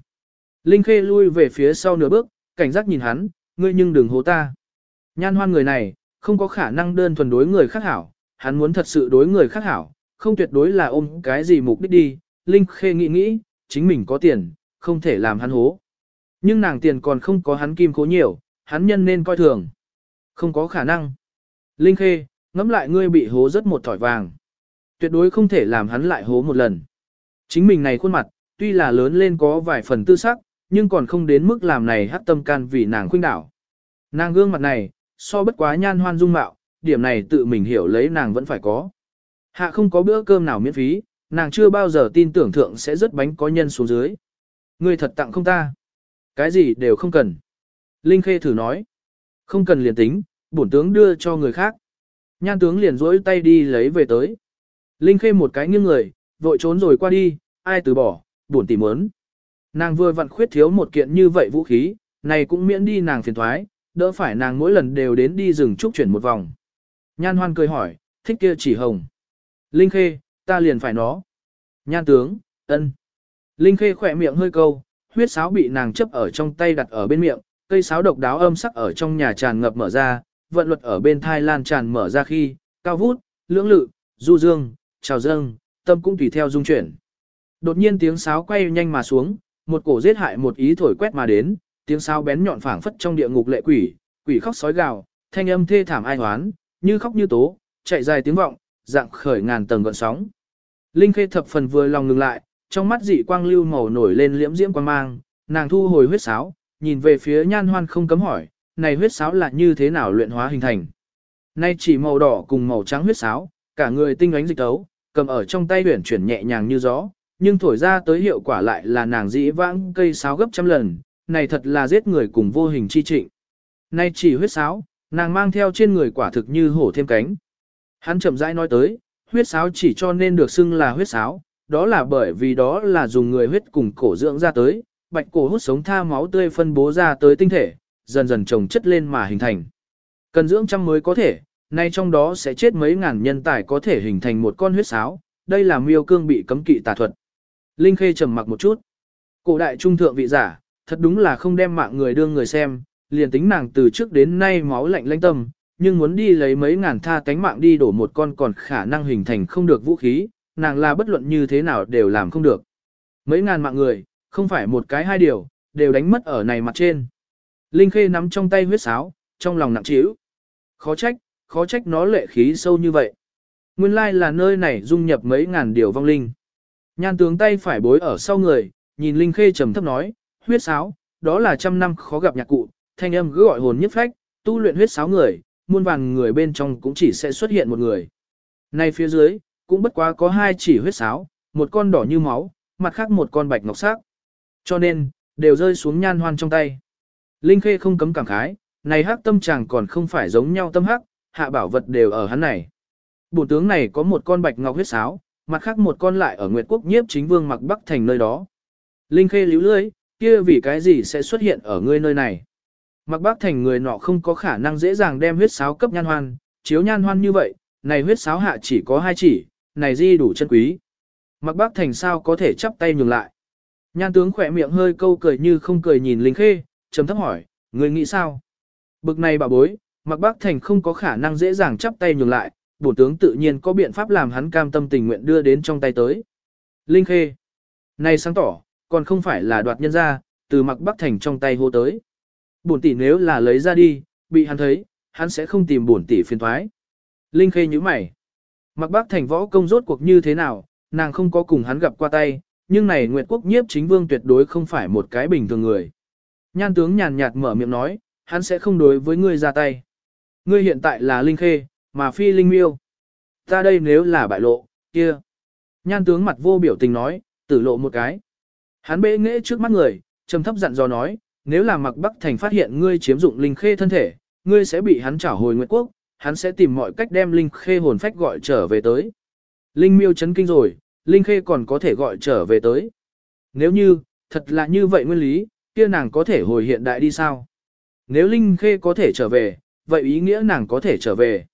Linh Khê lui về phía sau nửa bước, cảnh giác nhìn hắn, ngươi nhưng đừng hố ta. Nhan hoan người này, không có khả năng đơn thuần đối người khác hảo, hắn muốn thật sự đối người khác hảo, không tuyệt đối là ôm cái gì mục đích đi, Linh Khê nghĩ nghĩ, chính mình có tiền, không thể làm hắn hố. Nhưng nàng tiền còn không có hắn kim cố nhiều, hắn nhân nên coi thường. Không có khả năng. Linh Khê, ngẫm lại ngươi bị hố rất một thỏi vàng. Tuyệt đối không thể làm hắn lại hố một lần. Chính mình này khuôn mặt, tuy là lớn lên có vài phần tư sắc, nhưng còn không đến mức làm này hắc tâm can vì nàng khuynh đảo. Nàng gương mặt này, so bất quá nhan hoan dung mạo, điểm này tự mình hiểu lấy nàng vẫn phải có. Hạ không có bữa cơm nào miễn phí, nàng chưa bao giờ tin tưởng thượng sẽ rớt bánh có nhân xuống dưới. Ngươi thật tặng không ta. Cái gì đều không cần. Linh Khê thử nói. Không cần liền tính, bổn tướng đưa cho người khác. Nhan tướng liền rỗi tay đi lấy về tới. Linh Khê một cái nghiêng người, vội trốn rồi qua đi, ai từ bỏ, bổn tỉ mớn. Nàng vừa vặn khuyết thiếu một kiện như vậy vũ khí, này cũng miễn đi nàng phiền thoái, đỡ phải nàng mỗi lần đều đến đi rừng trúc chuyển một vòng. Nhan hoan cười hỏi, thích kia chỉ hồng. Linh Khê, ta liền phải nó. Nhan tướng, ân. Linh Khê khỏe miệng hơi câu, huyết sáo bị nàng chấp ở trong tay đặt ở bên miệng, cây sáo độc đáo âm sắc ở trong nhà tràn ngập mở ra, vận luật ở bên thai lan tràn mở ra khi, cao vút, lưỡng lự, du dương, trào dâng, tâm cũng tùy theo dung chuyển. Đột nhiên tiếng sáo quay nhanh mà xuống, một cổ giết hại một ý thổi quét mà đến, tiếng sáo bén nhọn phảng phất trong địa ngục lệ quỷ, quỷ khóc sói gào, thanh âm thê thảm ai hoán, như khóc như tố, chạy dài tiếng vọng, dạng khởi ngàn tầng gợn sóng. Linh Khê thập phần vừa lòng ngừng lại, trong mắt dị quang lưu màu nổi lên liễm diễm quang mang, nàng thu hồi huyết sáo, nhìn về phía Nhan Hoan không cấm hỏi, này huyết sáo là như thế nào luyện hóa hình thành? Nay chỉ màu đỏ cùng màu trắng huyết sáo, cả người tinh ánh dịch tấu, cầm ở trong tay huyển chuyển nhẹ nhàng như gió, nhưng thổi ra tới hiệu quả lại là nàng dĩ vãng cây sáo gấp trăm lần, này thật là giết người cùng vô hình chi trịnh. Nay chỉ huyết sáo, nàng mang theo trên người quả thực như hổ thêm cánh. Hắn chậm rãi nói tới, huyết sáo chỉ cho nên được xưng là huyết sáo, đó là bởi vì đó là dùng người huyết cùng cổ dưỡng ra tới, bạch cổ hút sống tha máu tươi phân bố ra tới tinh thể, dần dần trồng chất lên mà hình thành. Cần dưỡng trăm mới có thể, nay trong đó sẽ chết mấy ngàn nhân tài có thể hình thành một con huyết sáo, đây là miêu cương bị cấm kỵ tà thuật. Linh Khê trầm mặc một chút. Cổ đại trung thượng vị giả, thật đúng là không đem mạng người đương người xem, liền tính nàng từ trước đến nay máu lạnh lãnh tâm, nhưng muốn đi lấy mấy ngàn tha tánh mạng đi đổ một con còn khả năng hình thành không được vũ khí, nàng là bất luận như thế nào đều làm không được. Mấy ngàn mạng người, không phải một cái hai điều, đều đánh mất ở này mặt trên. Linh Khê nắm trong tay huyết sáo, trong lòng nặng trĩu. Khó trách, khó trách nó lệ khí sâu như vậy. Nguyên lai là nơi này dung nhập mấy ngàn điều vong linh. Nhan tướng tay phải bối ở sau người, nhìn Linh Khê trầm thấp nói, huyết sáo, đó là trăm năm khó gặp nhạc cụ, thanh âm cứ gọi hồn nhất phách, tu luyện huyết sáo người, muôn vàng người bên trong cũng chỉ sẽ xuất hiện một người. Này phía dưới, cũng bất quá có hai chỉ huyết sáo, một con đỏ như máu, mặt khác một con bạch ngọc sắc. Cho nên, đều rơi xuống nhan hoan trong tay. Linh Khê không cấm cảm khái, này hắc tâm chàng còn không phải giống nhau tâm hắc, hạ bảo vật đều ở hắn này. Bổ tướng này có một con bạch ngọc huyết sáo, mặt khác một con lại ở Nguyệt Quốc nhiếp chính vương mặc bắc thành nơi đó. Linh Khê líu lưới, kia vì cái gì sẽ xuất hiện ở ngươi nơi này. Mặc bác thành người nọ không có khả năng dễ dàng đem huyết sáo cấp nhan hoan, chiếu nhan hoan như vậy, này huyết sáo hạ chỉ có hai chỉ, này di đủ chân quý. Mặc bác thành sao có thể chắp tay nhường lại. Nhan tướng khỏe miệng hơi câu cười như không cười nhìn Linh Khê, trầm thấp hỏi, người nghĩ sao? Bực này bà bối, mặc bác thành không có khả năng dễ dàng chắp tay nhường lại, bổ tướng tự nhiên có biện pháp làm hắn cam tâm tình nguyện đưa đến trong tay tới. Linh Khê, này sáng tỏ, còn không phải là đoạt nhân ra, từ mặc Bắc thành trong tay hô tới. Bổn tỷ nếu là lấy ra đi, bị hắn thấy, hắn sẽ không tìm bổn tỷ phiền thoái. Linh Khê nhíu mày. Mặc Bắc thành võ công rốt cuộc như thế nào, nàng không có cùng hắn gặp qua tay, nhưng này Nguyệt Quốc nhiếp chính vương tuyệt đối không phải một cái bình thường người. Nhan tướng nhàn nhạt mở miệng nói, hắn sẽ không đối với ngươi ra tay. Ngươi hiện tại là Linh Khê, mà phi Linh Miêu. Ta đây nếu là bại lộ, kia. Nhan tướng mặt vô biểu tình nói, tử lộ một cái. Hắn bệ nghệ trước mắt người, trầm thấp dặn dò nói, nếu là mặc Bắc Thành phát hiện ngươi chiếm dụng Linh Khê thân thể, ngươi sẽ bị hắn trả hồi Nguyệt Quốc, hắn sẽ tìm mọi cách đem Linh Khê hồn phách gọi trở về tới. Linh miêu chấn kinh rồi, Linh Khê còn có thể gọi trở về tới. Nếu như, thật là như vậy nguyên lý, kia nàng có thể hồi hiện đại đi sao? Nếu Linh Khê có thể trở về, vậy ý nghĩa nàng có thể trở về.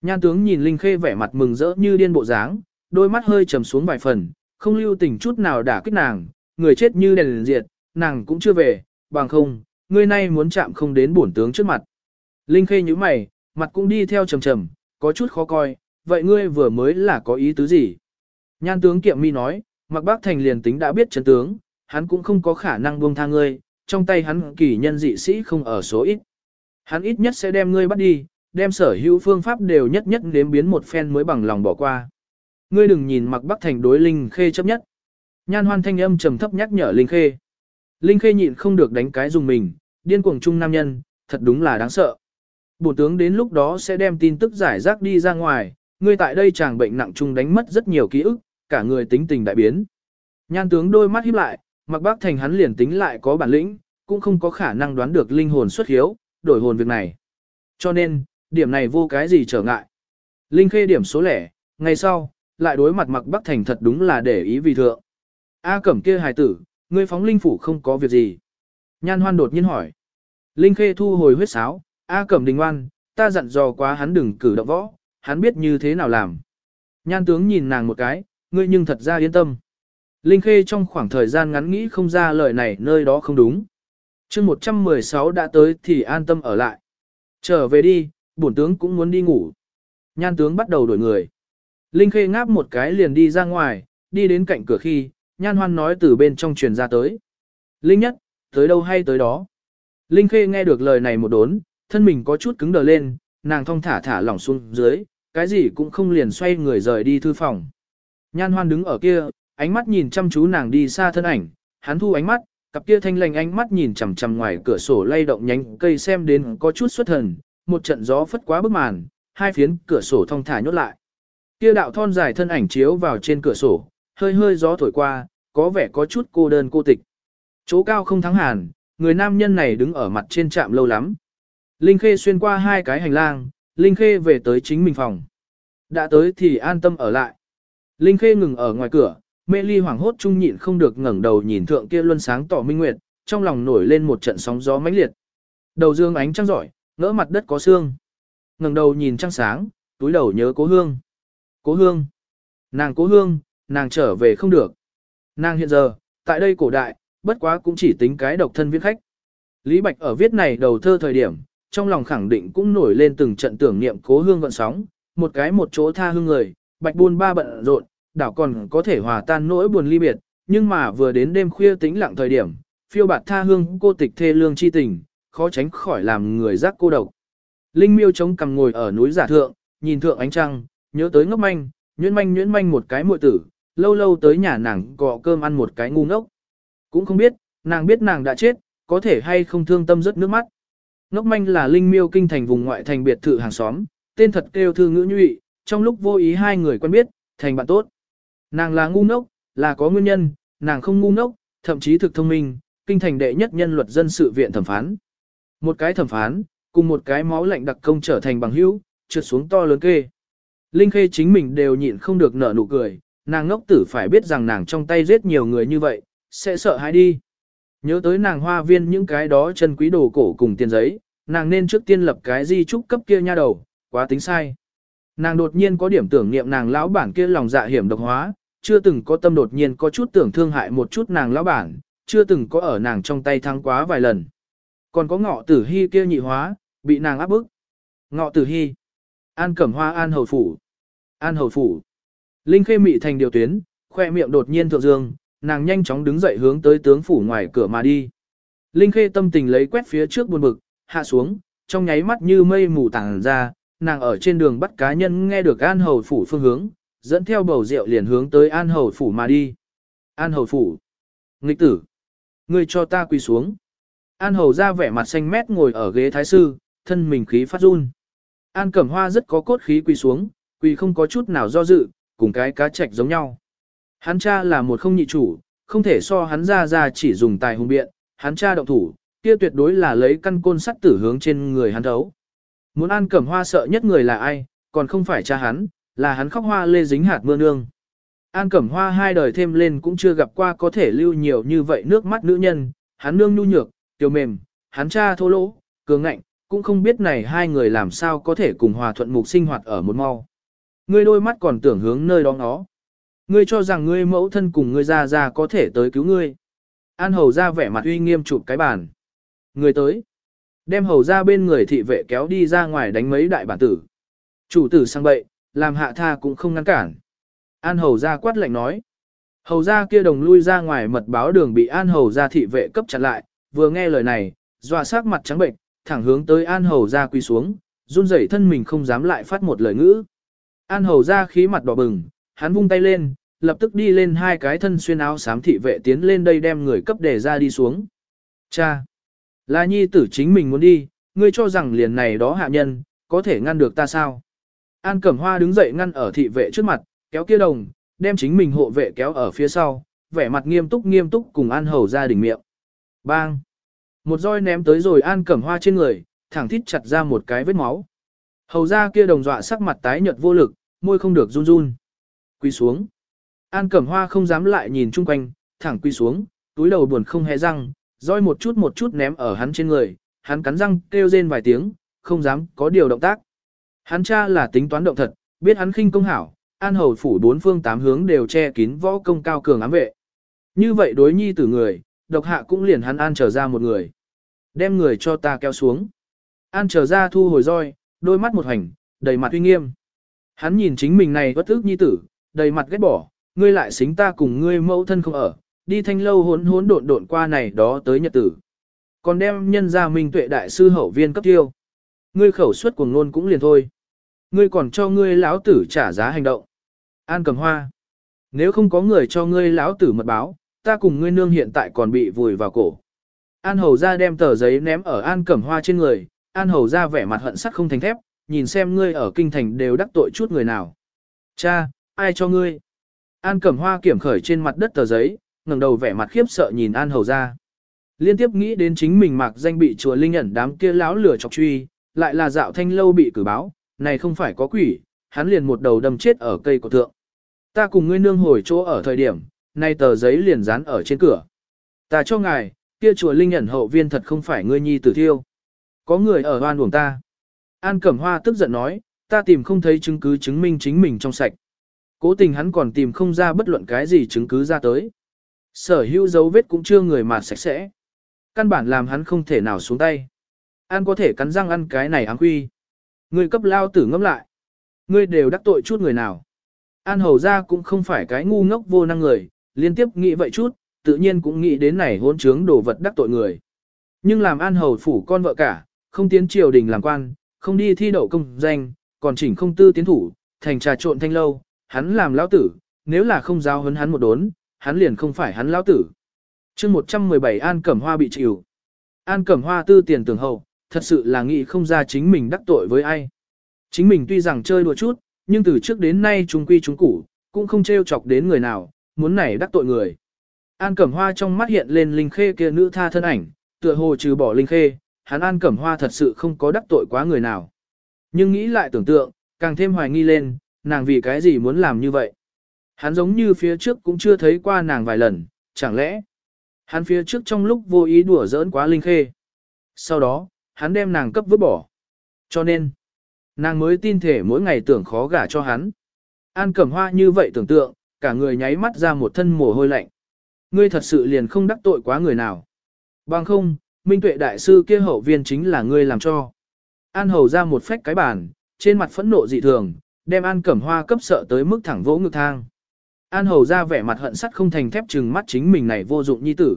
Nhan tướng nhìn Linh Khê vẻ mặt mừng rỡ như điên bộ dáng, đôi mắt hơi trầm xuống vài phần, không lưu tình chút nào đả kích nàng, người chết như đèn liền diệt, nàng cũng chưa về, bằng không, ngươi nay muốn chạm không đến bổn tướng trước mặt. Linh Khê như mày, mặt cũng đi theo trầm trầm, có chút khó coi, vậy ngươi vừa mới là có ý tứ gì? Nhan tướng kiệm mi nói, mặc bác thành liền tính đã biết chân tướng, hắn cũng không có khả năng buông tha ngươi, trong tay hắn kỳ nhân dị sĩ không ở số ít. Hắn ít nhất sẽ đem ngươi bắt đi, đem sở hữu phương pháp đều nhất nhất nếm biến một phen mới bằng lòng bỏ qua. Ngươi đừng nhìn mặc bắc thành đối Linh Khê chấp nhất. Nhan hoan thanh âm trầm thấp nhắc nhở Linh Khê. Linh Khê nhịn không được đánh cái dùng mình, điên cuồng trung nam nhân, thật đúng là đáng sợ. Bổ tướng đến lúc đó sẽ đem tin tức giải rác đi ra ngoài, ngươi tại đây chàng bệnh nặng trung đánh mất rất nhiều ký ức, cả người tính tình đại biến. Nhan tướng đôi mắt híp lại, mặc bác thành hắn liền tính lại có bản lĩnh, cũng không có khả năng đoán được linh hồn xuất hiếu, đổi hồn việc này. Cho nên, điểm này vô cái gì trở ngại. Linh khê điểm số lẻ, ngày sau, lại đối mặt mặc bắc thành thật đúng là để ý vì thượng. A cẩm kia hài tử, ngươi phóng linh phủ không có việc gì. Nhan hoan đột nhiên hỏi. Linh khê thu hồi huyết sáo, A cẩm đình ngoan, ta dặn dò quá hắn đừng cử động võ, hắn biết như thế nào làm. Nhan tướng nhìn nàng một cái, ngươi nhưng thật ra yên tâm. Linh khê trong khoảng thời gian ngắn nghĩ không ra lời này nơi đó không đúng. Trước 116 đã tới thì an tâm ở lại. Trở về đi, bổn tướng cũng muốn đi ngủ. Nhan tướng bắt đầu đổi người. Linh Khê ngáp một cái liền đi ra ngoài, đi đến cạnh cửa khi, Nhan Hoan nói từ bên trong truyền ra tới. Linh nhất, tới đâu hay tới đó. Linh Khê nghe được lời này một đốn, thân mình có chút cứng đờ lên, nàng thong thả thả lỏng xuống dưới, cái gì cũng không liền xoay người rời đi thư phòng. Nhan Hoan đứng ở kia, ánh mắt nhìn chăm chú nàng đi xa thân ảnh, hắn thu ánh mắt, cặp kia thanh lành ánh mắt nhìn chằm chằm ngoài cửa sổ lay động nhánh cây xem đến có chút xuất thần, một trận gió phất quá bức màn, hai phiến cửa sổ thong thả nhốt lại. Kia đạo thon dài thân ảnh chiếu vào trên cửa sổ, hơi hơi gió thổi qua, có vẻ có chút cô đơn cô tịch. Chỗ cao không thắng hàn, người nam nhân này đứng ở mặt trên trạm lâu lắm. Linh Khê xuyên qua hai cái hành lang, Linh Khê về tới chính mình phòng. Đã tới thì an tâm ở lại. Linh Khê ngừng ở ngoài cửa, mê ly hoảng hốt trung nhịn không được ngẩng đầu nhìn thượng kia luân sáng tỏ minh nguyệt, trong lòng nổi lên một trận sóng gió mãnh liệt. Đầu dương ánh trăng giỏi, ngỡ mặt đất có xương. ngẩng đầu nhìn trăng sáng, túi đầu nhớ cố hương. Cố hương. Nàng cố hương, nàng trở về không được. Nàng hiện giờ, tại đây cổ đại, bất quá cũng chỉ tính cái độc thân viễn khách. Lý Bạch ở viết này đầu thơ thời điểm, trong lòng khẳng định cũng nổi lên từng trận tưởng niệm cố hương gọn sóng, một cái một chỗ tha hương người, Bạch buôn ba bận rộn, đảo còn có thể hòa tan nỗi buồn ly biệt, nhưng mà vừa đến đêm khuya tĩnh lặng thời điểm, phiêu bạt tha hương cô tịch thê lương chi tình, khó tránh khỏi làm người giác cô độc. Linh miêu chống cằm ngồi ở núi giả thượng, nhìn thượng ánh trăng, nhớ tới ngốc manh, nhuyễn manh nhuyễn manh một cái muội tử, lâu lâu tới nhà nàng gọ cơm ăn một cái ngu ngốc. Cũng không biết, nàng biết nàng đã chết, có thể hay không thương tâm rất nước mắt. Ngốc manh là linh miêu kinh thành vùng ngoại thành biệt thự hàng xóm, tên thật kêu thư ngữ nhụy, trong lúc vô ý hai người quen biết, thành bạn tốt. Nàng là ngu ngốc, là có nguyên nhân, nàng không ngu ngốc, thậm chí thực thông minh, kinh thành đệ nhất nhân luật dân sự viện thẩm phán. Một cái thẩm phán, cùng một cái máu lạnh đặc công trở thành bằng hữu, trượt xuống to lớn kê. Linh Khê chính mình đều nhịn không được nở nụ cười, nàng ngốc tử phải biết rằng nàng trong tay giết nhiều người như vậy, sẽ sợ hãi đi. Nhớ tới nàng hoa viên những cái đó chân quý đồ cổ cùng tiền giấy, nàng nên trước tiên lập cái di trúc cấp kia nha đầu, quá tính sai. Nàng đột nhiên có điểm tưởng niệm nàng lão bản kia lòng dạ hiểm độc hóa, chưa từng có tâm đột nhiên có chút tưởng thương hại một chút nàng lão bản, chưa từng có ở nàng trong tay thắng quá vài lần. Còn có ngọ tử hy kia nhị hóa, bị nàng áp bức. Ngọ tử hy. An cẩm hoa an hầu phủ. An hầu phủ. Linh khê mị thành điều tuyến, khoe miệng đột nhiên thượng dương, nàng nhanh chóng đứng dậy hướng tới tướng phủ ngoài cửa mà đi. Linh khê tâm tình lấy quét phía trước buồn bực, hạ xuống, trong nháy mắt như mây mù tàng ra, nàng ở trên đường bắt cá nhân nghe được an hầu phủ phương hướng, dẫn theo bầu rượu liền hướng tới an hầu phủ mà đi. An hầu phủ. Nghịch tử. Ngươi cho ta quỳ xuống. An hầu ra vẻ mặt xanh mét ngồi ở ghế thái sư, thân mình khí phát run. An cẩm hoa rất có cốt khí quỳ xuống, quỳ không có chút nào do dự, cùng cái cá trạch giống nhau. Hắn cha là một không nhị chủ, không thể so hắn ra ra chỉ dùng tài hùng biện, hắn cha động thủ, kia tuyệt đối là lấy căn côn sắt tử hướng trên người hắn thấu. Muốn An Cẩm Hoa sợ nhất người là ai, còn không phải cha hắn, là hắn khóc hoa lê dính hạt mưa nương. An Cẩm Hoa hai đời thêm lên cũng chưa gặp qua có thể lưu nhiều như vậy nước mắt nữ nhân, hắn nương nhu nhược, tiểu mềm, hắn cha thô lỗ, cường ngạnh, cũng không biết này hai người làm sao có thể cùng hòa thuận mục sinh hoạt ở một mau. Ngươi đôi mắt còn tưởng hướng nơi đó nó. Ngươi cho rằng ngươi mẫu thân cùng ngươi ra ra có thể tới cứu ngươi. An hầu ra vẻ mặt uy nghiêm chụp cái bàn. Ngươi tới. Đem hầu ra bên người thị vệ kéo đi ra ngoài đánh mấy đại bản tử. Chủ tử sang bậy, làm hạ tha cũng không ngăn cản. An hầu ra quát lạnh nói. Hầu ra kia đồng lui ra ngoài mật báo đường bị an hầu ra thị vệ cấp chặn lại, vừa nghe lời này, dọa sắc mặt trắng bệnh, thẳng hướng tới an hầu ra quỳ xuống, run rẩy thân mình không dám lại phát một lời ngữ. An hầu ra khí mặt đỏ bừng, hắn vung tay lên, lập tức đi lên hai cái thân xuyên áo xám thị vệ tiến lên đây đem người cấp đề ra đi xuống. Cha! Là nhi tử chính mình muốn đi, ngươi cho rằng liền này đó hạ nhân, có thể ngăn được ta sao? An Cẩm Hoa đứng dậy ngăn ở thị vệ trước mặt, kéo kia đồng, đem chính mình hộ vệ kéo ở phía sau, vẻ mặt nghiêm túc nghiêm túc cùng An Hầu ra đỉnh miệng. Bang! Một roi ném tới rồi An Cẩm Hoa trên người, thẳng thít chặt ra một cái vết máu. Hầu ra kia đồng dọa sắc mặt tái nhợt vô lực, môi không được run run. Quy xuống. An Cẩm Hoa không dám lại nhìn chung quanh, thẳng quy xuống, túi đầu buồn không hề răng, roi một chút một chút ném ở hắn trên người, hắn cắn răng kêu rên vài tiếng, không dám có điều động tác. Hắn cha là tính toán động thật, biết hắn khinh công hảo, an hầu phủ bốn phương tám hướng đều che kín võ công cao cường ám vệ. Như vậy đối nhi tử người, độc hạ cũng liền hắn an trở ra một người. Đem người cho ta kéo xuống. An trở ra thu hồi roi, đôi mắt một hành, đầy mặt uy nghiêm. Hắn nhìn chính mình này bất ức nhi tử, đầy mặt ghét bỏ, ngươi lại xính ta cùng ngươi mẫu thân không ở, đi thanh lâu hốn hốn độn độn qua này đó tới nhật tử. Còn đem nhân ra minh tuệ đại sư hậu viên cấp tiêu. Ngươi khẩu suất của ngôn cũng liền thôi. Ngươi còn cho ngươi lão tử trả giá hành động. An cầm hoa. Nếu không có người cho ngươi lão tử mật báo, ta cùng ngươi nương hiện tại còn bị vùi vào cổ. An hầu ra đem tờ giấy ném ở an cẩm hoa trên người, an hầu ra vẻ mặt hận sắt không thành thép, nhìn xem ngươi ở kinh thành đều đắc tội chút người nào. Cha, ai cho ngươi? An cẩm hoa kiểm khởi trên mặt đất tờ giấy, ngẩng đầu vẻ mặt khiếp sợ nhìn an hầu ra. Liên tiếp nghĩ đến chính mình mặc danh bị chùa linh ẩn đám kia láo lửa chọc truy, lại là dạo thanh lâu bị cử báo, này không phải có quỷ, hắn liền một đầu đâm chết ở cây cổ thượng. Ta cùng ngươi nương hồi chỗ ở thời điểm, nay tờ giấy liền dán ở trên cửa. Ta cho ngài, kia chùa linh ẩn hậu viên thật không phải ngươi nhi tử thiêu. Có người ở hoan uổng ta. An Cẩm Hoa tức giận nói, ta tìm không thấy chứng cứ chứng minh chính mình trong sạch. Cố tình hắn còn tìm không ra bất luận cái gì chứng cứ ra tới. Sở hữu dấu vết cũng chưa người mà sạch sẽ. Căn bản làm hắn không thể nào xuống tay. An có thể cắn răng ăn cái này áng quy. Người cấp lao tử ngâm lại. Ngươi đều đắc tội chút người nào. An hầu ra cũng không phải cái ngu ngốc vô năng người, liên tiếp nghĩ vậy chút, tự nhiên cũng nghĩ đến này hôn trướng đồ vật đắc tội người. Nhưng làm an hầu phủ con vợ cả, không tiến triều đình làm quan, không đi thi đậu công danh, còn chỉnh không tư tiến thủ, thành trà trộn thanh lâu, hắn làm lão tử, nếu là không giao hấn hắn một đốn, hắn liền không phải hắn lão tử. chương 117 An Cẩm Hoa bị chịu. An Cẩm Hoa tư tiền tưởng hậu, thật sự là nghĩ không ra chính mình đắc tội với ai. Chính mình tuy rằng chơi đùa chút, nhưng từ trước đến nay chúng quy chúng củ, cũng không trêu chọc đến người nào, muốn này đắc tội người. An Cẩm Hoa trong mắt hiện lên Linh Khê kia nữ tha thân ảnh, tựa hồ trừ bỏ Linh Khê, hắn An Cẩm Hoa thật sự không có đắc tội quá người nào. Nhưng nghĩ lại tưởng tượng, càng thêm hoài nghi lên, nàng vì cái gì muốn làm như vậy. Hắn giống như phía trước cũng chưa thấy qua nàng vài lần, chẳng lẽ hắn phía trước trong lúc vô ý đùa giỡn quá Linh Khê. Sau đó, hắn đem nàng cấp vứt bỏ. Cho nên, nàng mới tin thể mỗi ngày tưởng khó gả cho hắn. An Cẩm Hoa như vậy tưởng tượng, cả người nháy mắt ra một thân mồ hôi lạnh. Ngươi thật sự liền không đắc tội quá người nào. Bằng không, Minh Tuệ Đại Sư kia hậu viên chính là ngươi làm cho. An Hầu ra một phách cái bàn, trên mặt phẫn nộ dị thường, đem An Cẩm Hoa cấp sợ tới mức thẳng vỗ ngực thang. An Hầu ra vẻ mặt hận sắt không thành thép trừng mắt chính mình này vô dụng nhi tử.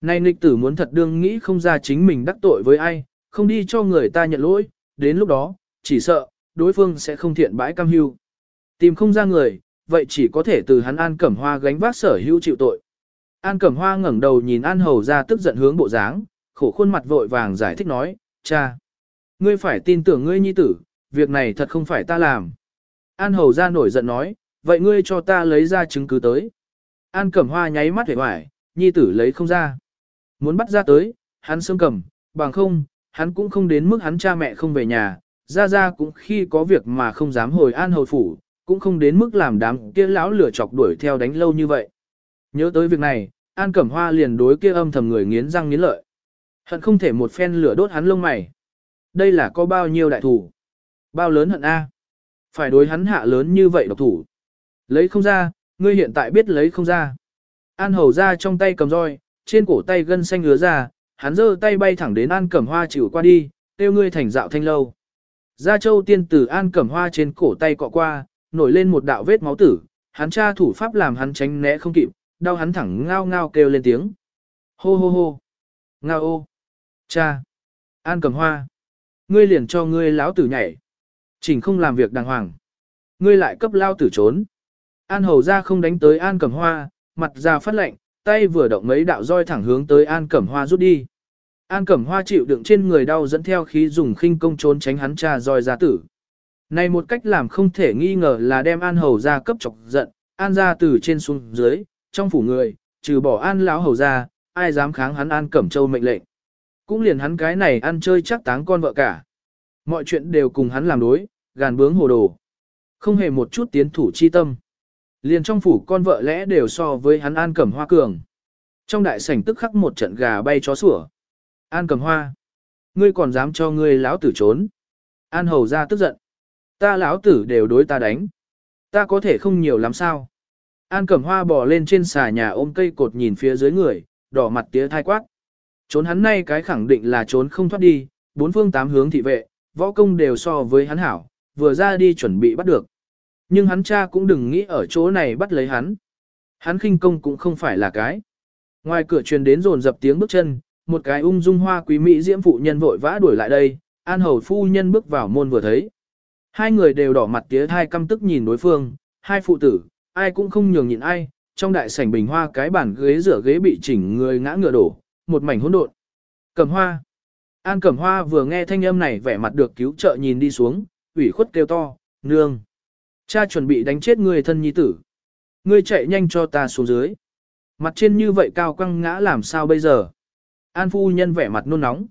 Nay nịch tử muốn thật đương nghĩ không ra chính mình đắc tội với ai, không đi cho người ta nhận lỗi, đến lúc đó, chỉ sợ, đối phương sẽ không thiện bãi cam hưu. Tìm không ra người, vậy chỉ có thể từ hắn An Cẩm Hoa gánh vác sở hữu chịu tội. An Cẩm Hoa ngẩng đầu nhìn An Hầu ra tức giận hướng bộ dáng, khổ khuôn mặt vội vàng giải thích nói, cha, ngươi phải tin tưởng ngươi nhi tử, việc này thật không phải ta làm. An Hầu ra nổi giận nói, vậy ngươi cho ta lấy ra chứng cứ tới. An Cẩm Hoa nháy mắt vẻ hoài, nhi tử lấy không ra. Muốn bắt ra tới, hắn sớm cầm, bằng không, hắn cũng không đến mức hắn cha mẹ không về nhà, ra ra cũng khi có việc mà không dám hồi an hầu phủ, cũng không đến mức làm đám kia lão lửa chọc đuổi theo đánh lâu như vậy. Nhớ tới việc này, An Cẩm Hoa liền đối kia âm thầm người nghiến răng nghiến lợi. Hận không thể một phen lửa đốt hắn lông mày. Đây là có bao nhiêu đại thủ? Bao lớn hận A? Phải đối hắn hạ lớn như vậy độc thủ. Lấy không ra, ngươi hiện tại biết lấy không ra. An hầu ra trong tay cầm roi, trên cổ tay gân xanh ngứa ra, hắn giơ tay bay thẳng đến An Cẩm Hoa chịu qua đi, tiêu ngươi thành dạo thanh lâu. Gia Châu tiên tử An Cẩm Hoa trên cổ tay cọ qua, nổi lên một đạo vết máu tử, Hắn tra thủ pháp làm hắn tránh né không kịp, đau hắn thẳng ngao ngao kêu lên tiếng. Hô hô hô. Ngao ô. Cha. An cầm hoa. Ngươi liền cho ngươi lão tử nhảy. Chỉnh không làm việc đàng hoàng. Ngươi lại cấp lao tử trốn. An hầu ra không đánh tới An cầm hoa, mặt ra phát lệnh, tay vừa động mấy đạo roi thẳng hướng tới An cẩm hoa rút đi. An cẩm hoa chịu đựng trên người đau dẫn theo khí dùng khinh công trốn tránh hắn cha roi ra tử. Này một cách làm không thể nghi ngờ là đem An hầu ra cấp chọc giận, An ra từ trên xuống dưới, trong phủ người, trừ bỏ An lão hầu ra, ai dám kháng hắn An cẩm châu mệnh lệnh. Cũng liền hắn cái này ăn chơi chắc táng con vợ cả. Mọi chuyện đều cùng hắn làm đối, gàn bướng hồ đồ. Không hề một chút tiến thủ chi tâm. Liền trong phủ con vợ lẽ đều so với hắn An Cẩm Hoa cường. Trong đại sảnh tức khắc một trận gà bay chó sủa. An Cẩm Hoa, ngươi còn dám cho ngươi lão tử trốn? An Hầu ra tức giận. Ta lão tử đều đối ta đánh. Ta có thể không nhiều lắm sao? An Cẩm Hoa bò lên trên xà nhà ôm cây cột nhìn phía dưới người, đỏ mặt tía thai quát. Trốn hắn nay cái khẳng định là trốn không thoát đi, bốn phương tám hướng thị vệ, võ công đều so với hắn hảo, vừa ra đi chuẩn bị bắt được. Nhưng hắn cha cũng đừng nghĩ ở chỗ này bắt lấy hắn. Hắn khinh công cũng không phải là cái. Ngoài cửa truyền đến rồn dập tiếng bước chân, một cái ung dung hoa quý mỹ diễm phụ nhân vội vã đuổi lại đây, an hầu phu nhân bước vào môn vừa thấy. Hai người đều đỏ mặt tía thai căm tức nhìn đối phương, hai phụ tử, ai cũng không nhường nhịn ai, trong đại sảnh bình hoa cái bàn ghế rửa ghế bị chỉnh người ngã ngựa đổ, một mảnh hỗn độn. Cẩm hoa. An Cẩm Hoa vừa nghe thanh âm này vẻ mặt được cứu trợ nhìn đi xuống, ủy khuất kêu to, nương. Cha chuẩn bị đánh chết người thân nhi tử. Ngươi chạy nhanh cho ta xuống dưới. Mặt trên như vậy cao quăng ngã làm sao bây giờ? An phu nhân vẻ mặt nôn nóng.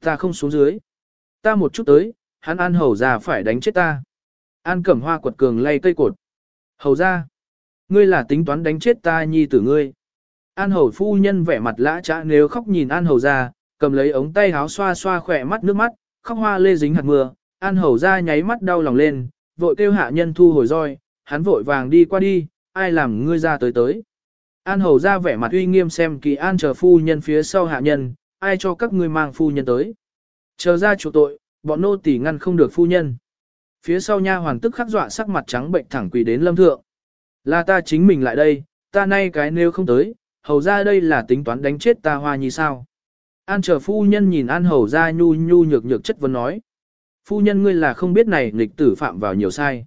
Ta không xuống dưới. Ta một chút tới, hắn an hầu già phải đánh chết ta. An cẩm hoa quật cường lay cây cột. Hầu gia, Ngươi là tính toán đánh chết ta nhi tử ngươi. An hầu phu nhân vẻ mặt lã trã nếu khóc nhìn an hầu ra, cầm lấy ống tay háo xoa xoa khỏe mắt nước mắt, khóc hoa lê dính hạt mưa. An hầu ra nháy mắt đau lòng lên, vội kêu hạ nhân thu hồi roi, hắn vội vàng đi qua đi, ai làm ngươi ra tới tới. An hầu ra vẻ mặt uy nghiêm xem kỳ an chờ phu nhân phía sau hạ nhân, ai cho các ngươi mang phu nhân tới. Chờ ra chủ tội, bọn nô tỳ ngăn không được phu nhân. Phía sau nha hoàng tức khắc dọa sắc mặt trắng bệnh thẳng quỳ đến lâm thượng. Là ta chính mình lại đây, ta nay cái nếu không tới, hầu ra đây là tính toán đánh chết ta hoa như sao. An chờ phu nhân nhìn an hầu ra nhu nhu nhược nhược chất vấn nói. Phu nhân ngươi là không biết này nghịch tử phạm vào nhiều sai.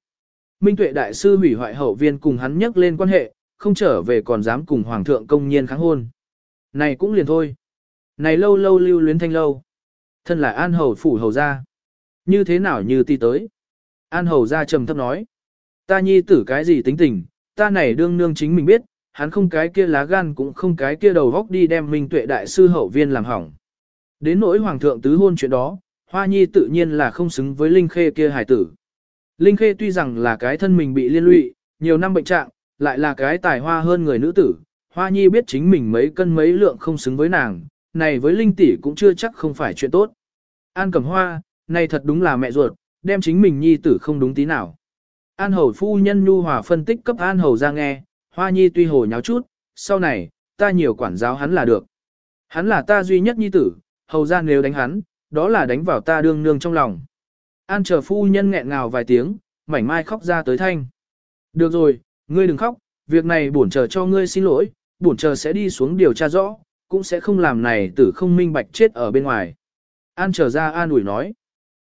Minh tuệ đại sư hủy hoại hậu viên cùng hắn nhắc lên quan hệ, không trở về còn dám cùng hoàng thượng công nhiên kháng hôn. Này cũng liền thôi. Này lâu lâu lưu luyến thanh lâu. Thân là an hầu phủ hầu gia. Như thế nào như ti tới. An hầu gia trầm thấp nói. Ta nhi tử cái gì tính tình, ta này đương nương chính mình biết, hắn không cái kia lá gan cũng không cái kia đầu góc đi đem minh tuệ đại sư hậu viên làm hỏng. Đến nỗi hoàng thượng tứ hôn chuyện đó, Hoa Nhi tự nhiên là không xứng với Linh Khê kia hài tử. Linh Khê tuy rằng là cái thân mình bị liên lụy, nhiều năm bệnh trạng, lại là cái tài hoa hơn người nữ tử. Hoa Nhi biết chính mình mấy cân mấy lượng không xứng với nàng, này với Linh tỷ cũng chưa chắc không phải chuyện tốt. An Cẩm Hoa, này thật đúng là mẹ ruột, đem chính mình Nhi tử không đúng tí nào. An Hầu phu nhân nhu hòa phân tích cấp An Hầu ra nghe, Hoa Nhi tuy hồ nháo chút, sau này, ta nhiều quản giáo hắn là được. Hắn là ta duy nhất Nhi tử, Hầu ra nếu đánh hắn, đó là đánh vào ta đương nương trong lòng. An chờ phu nhân nghẹn ngào vài tiếng, mảnh mai khóc ra tới thanh. Được rồi, ngươi đừng khóc, việc này bổn chờ cho ngươi xin lỗi, bổn chờ sẽ đi xuống điều tra rõ, cũng sẽ không làm này tử không minh bạch chết ở bên ngoài. An trở ra an ủi nói.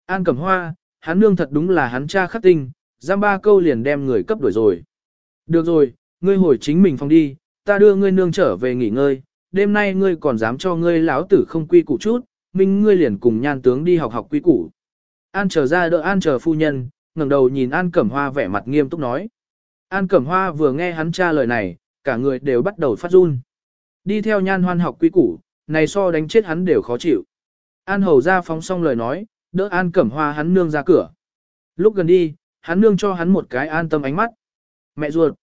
An cầm hoa, hắn nương thật đúng là hắn cha khắc tinh, giam ba câu liền đem người cấp đuổi rồi. Được rồi, ngươi hồi chính mình phòng đi, ta đưa ngươi nương trở về nghỉ ngơi, đêm nay ngươi còn dám cho ngươi lão tử không quy củ chút, minh ngươi liền cùng nhan tướng đi học học quy củ. An trở ra đỡ An trở phu nhân, ngẩng đầu nhìn An Cẩm Hoa vẻ mặt nghiêm túc nói. An Cẩm Hoa vừa nghe hắn tra lời này, cả người đều bắt đầu phát run. Đi theo nhan hoan học quy củ, này so đánh chết hắn đều khó chịu. An hầu ra phóng xong lời nói, đỡ An Cẩm Hoa hắn nương ra cửa. Lúc gần đi, hắn nương cho hắn một cái an tâm ánh mắt. Mẹ ruột.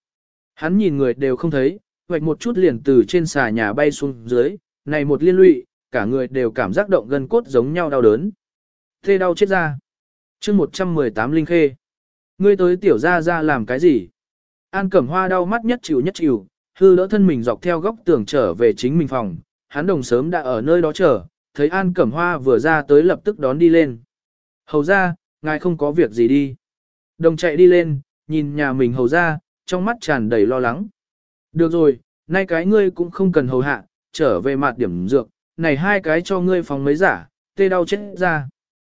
Hắn nhìn người đều không thấy, hoạch một chút liền từ trên xà nhà bay xuống dưới, này một liên lụy, cả người đều cảm giác động gân cốt giống nhau đau đớn. Thê đau chết ra. chương 118 Linh Khê. Ngươi tới tiểu ra ra làm cái gì? An Cẩm Hoa đau mắt nhất chịu nhất chịu, hư đỡ thân mình dọc theo góc tường trở về chính mình phòng. Hắn đồng sớm đã ở nơi đó chờ, thấy An Cẩm Hoa vừa ra tới lập tức đón đi lên. Hầu ra, ngài không có việc gì đi. Đồng chạy đi lên, nhìn nhà mình hầu ra, trong mắt tràn đầy lo lắng. Được rồi, nay cái ngươi cũng không cần hầu hạ, trở về mặt điểm dược, này hai cái cho ngươi phòng mấy giả, tê đau chết ra.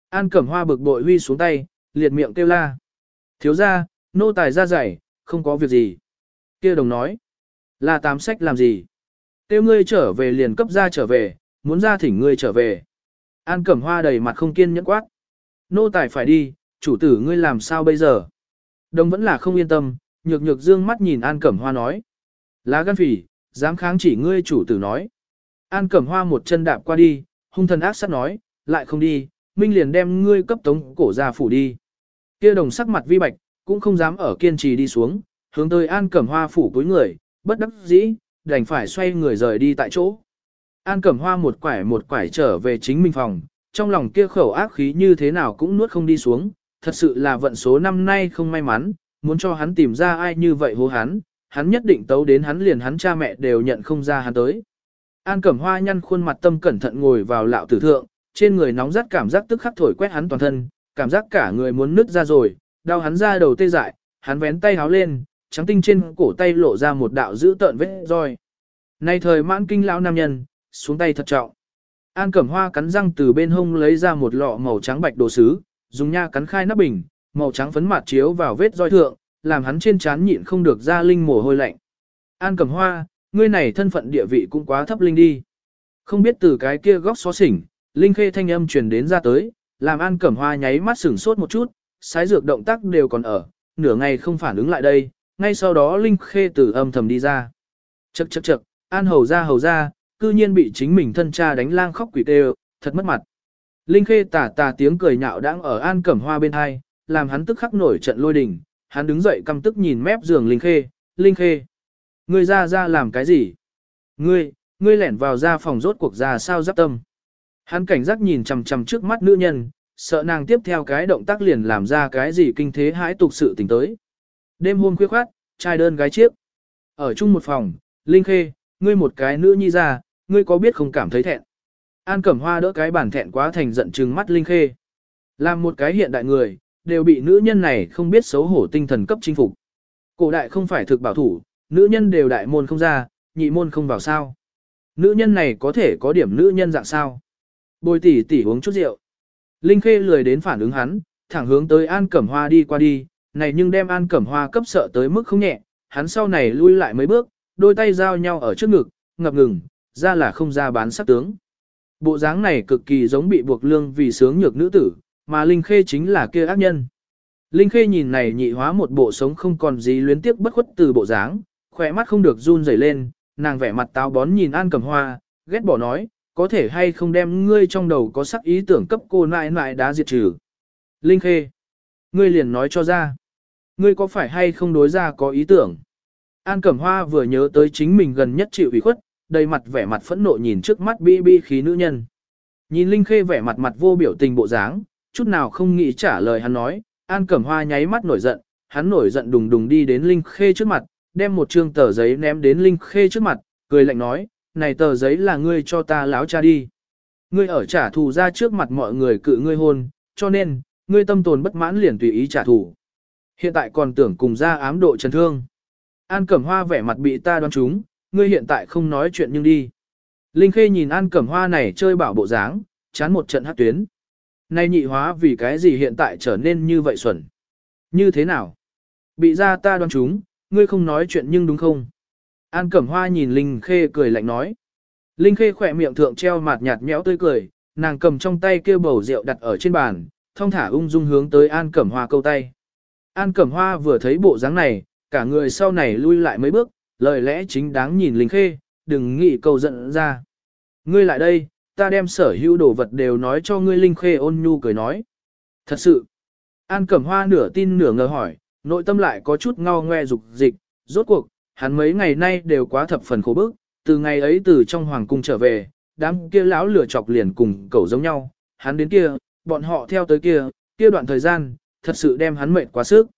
An Cẩm Hoa bực bội huy xuống tay, liệt miệng kêu la. Thiếu ra, nô tài ra dày, không có việc gì. Kia đồng nói, là tám sách làm gì? Tiêu ngươi trở về liền cấp ra trở về, muốn ra thỉnh ngươi trở về. An Cẩm Hoa đầy mặt không kiên nhẫn quát. Nô tài phải đi, chủ tử ngươi làm sao bây giờ? Đồng vẫn là không yên tâm, nhược nhược dương mắt nhìn An Cẩm Hoa nói. Lá gan phỉ, dám kháng chỉ ngươi chủ tử nói. An Cẩm Hoa một chân đạp qua đi, hung thần ác sát nói, lại không đi, Minh liền đem ngươi cấp tống cổ ra phủ đi. Kia đồng sắc mặt vi bạch, cũng không dám ở kiên trì đi xuống, hướng tới An Cẩm Hoa phủ cuối người, bất đắc dĩ, đành phải xoay người rời đi tại chỗ. An Cẩm Hoa một quải một quải trở về chính mình phòng, trong lòng kia khẩu ác khí như thế nào cũng nuốt không đi xuống, thật sự là vận số năm nay không may mắn, muốn cho hắn tìm ra ai như vậy hố hắn, hắn nhất định tấu đến hắn liền hắn cha mẹ đều nhận không ra hắn tới. An Cẩm Hoa nhăn khuôn mặt tâm cẩn thận ngồi vào lạo tử thượng, trên người nóng rát cảm giác tức khắc thổi quét hắn toàn thân, cảm giác cả người muốn nứt ra rồi, đau hắn ra đầu tê dại, hắn vén tay háo lên, trắng tinh trên cổ tay lộ ra một đạo dữ tợn vết roi. Nay thời mãn kinh lão nam nhân, xuống tay thật trọng. An Cẩm Hoa cắn răng từ bên hông lấy ra một lọ màu trắng bạch đồ sứ, dùng nha cắn khai nắp bình, màu trắng phấn mạt chiếu vào vết roi thượng, làm hắn trên trán nhịn không được ra linh mồ hôi lạnh. An Cẩm Hoa, ngươi này thân phận địa vị cũng quá thấp linh đi. Không biết từ cái kia góc xó xỉnh, linh khê thanh âm truyền đến ra tới, làm An Cẩm Hoa nháy mắt sửng sốt một chút, sái dược động tác đều còn ở, nửa ngày không phản ứng lại đây, ngay sau đó linh khê từ âm thầm đi ra. Chậc chậc chậc, An hầu ra hầu ra, cư nhiên bị chính mình thân cha đánh lang khóc quỷ tê thật mất mặt. Linh khê tà tà tiếng cười nhạo đang ở An Cẩm Hoa bên hai, làm hắn tức khắc nổi trận lôi đình, hắn đứng dậy căm tức nhìn mép giường Linh khê, Linh khê. Ngươi ra ra làm cái gì? Ngươi, ngươi lẻn vào ra phòng rốt cuộc ra sao giáp tâm? Hắn cảnh giác nhìn chằm chằm trước mắt nữ nhân, sợ nàng tiếp theo cái động tác liền làm ra cái gì kinh thế hãi tục sự tình tới. Đêm hôm khuya khoát, trai đơn gái chiếc. Ở chung một phòng, Linh Khê, ngươi một cái nữ nhi ra, ngươi có biết không cảm thấy thẹn. An Cẩm Hoa đỡ cái bản thẹn quá thành giận trừng mắt Linh Khê. Làm một cái hiện đại người, đều bị nữ nhân này không biết xấu hổ tinh thần cấp chinh phục. Cổ đại không phải thực bảo thủ, nữ nhân đều đại môn không ra, nhị môn không vào sao. Nữ nhân này có thể có điểm nữ nhân dạng sao. Bồi tỷ tỷ uống chút rượu. Linh Khê lười đến phản ứng hắn, thẳng hướng tới An Cẩm Hoa đi qua đi, này nhưng đem An Cẩm Hoa cấp sợ tới mức không nhẹ, hắn sau này lui lại mấy bước, đôi tay giao nhau ở trước ngực, ngập ngừng, ra là không ra bán sắc tướng. Bộ dáng này cực kỳ giống bị buộc lương vì sướng nhược nữ tử, mà Linh Khê chính là kia ác nhân. Linh Khê nhìn này nhị hóa một bộ sống không còn gì luyến tiếc bất khuất từ bộ dáng, khỏe mắt không được run rẩy lên, nàng vẻ mặt táo bón nhìn An Cẩm Hoa, ghét bỏ nói, có thể hay không đem ngươi trong đầu có sắc ý tưởng cấp cô nại nại đá diệt trừ. Linh Khê, ngươi liền nói cho ra, ngươi có phải hay không đối ra có ý tưởng. An Cẩm Hoa vừa nhớ tới chính mình gần nhất chịu ủy khuất, đầy mặt vẻ mặt phẫn nộ nhìn trước mắt bi bi khí nữ nhân. Nhìn Linh Khê vẻ mặt mặt vô biểu tình bộ dáng, chút nào không nghĩ trả lời hắn nói, An Cẩm Hoa nháy mắt nổi giận, hắn nổi giận đùng đùng đi đến Linh Khê trước mặt, đem một trương tờ giấy ném đến Linh Khê trước mặt, cười lạnh nói, này tờ giấy là ngươi cho ta láo cha đi. Ngươi ở trả thù ra trước mặt mọi người cự ngươi hôn, cho nên, ngươi tâm tồn bất mãn liền tùy ý trả thù. Hiện tại còn tưởng cùng ra ám độ trần thương. An Cẩm Hoa vẻ mặt bị ta đoán trúng, ngươi hiện tại không nói chuyện nhưng đi. Linh Khê nhìn An Cẩm Hoa này chơi bảo bộ dáng, chán một trận hát tuyến. Nay nhị hóa vì cái gì hiện tại trở nên như vậy xuẩn. Như thế nào? Bị ra ta đoán chúng ngươi không nói chuyện nhưng đúng không? An Cẩm Hoa nhìn Linh Khê cười lạnh nói. Linh Khê khỏe miệng thượng treo mặt nhạt nhẽo tươi cười, nàng cầm trong tay kêu bầu rượu đặt ở trên bàn, thông thả ung dung hướng tới An Cẩm Hoa câu tay. An Cẩm Hoa vừa thấy bộ dáng này, cả người sau này lui lại mấy bước, lời lẽ chính đáng nhìn Linh Khê, đừng nghĩ câu giận ra. Ngươi lại đây, ta đem sở hữu đồ vật đều nói cho ngươi Linh Khê ôn nhu cười nói. Thật sự, An Cẩm Hoa nửa tin nửa ngờ hỏi, nội tâm lại có chút ngao ngoe dục dịch, rốt cuộc, hắn mấy ngày nay đều quá thập phần khổ bức, từ ngày ấy từ trong hoàng cung trở về, đám kia lão lửa chọc liền cùng cậu giống nhau, hắn đến kia, bọn họ theo tới kia, kia đoạn thời gian, thật sự đem hắn mệt quá sức.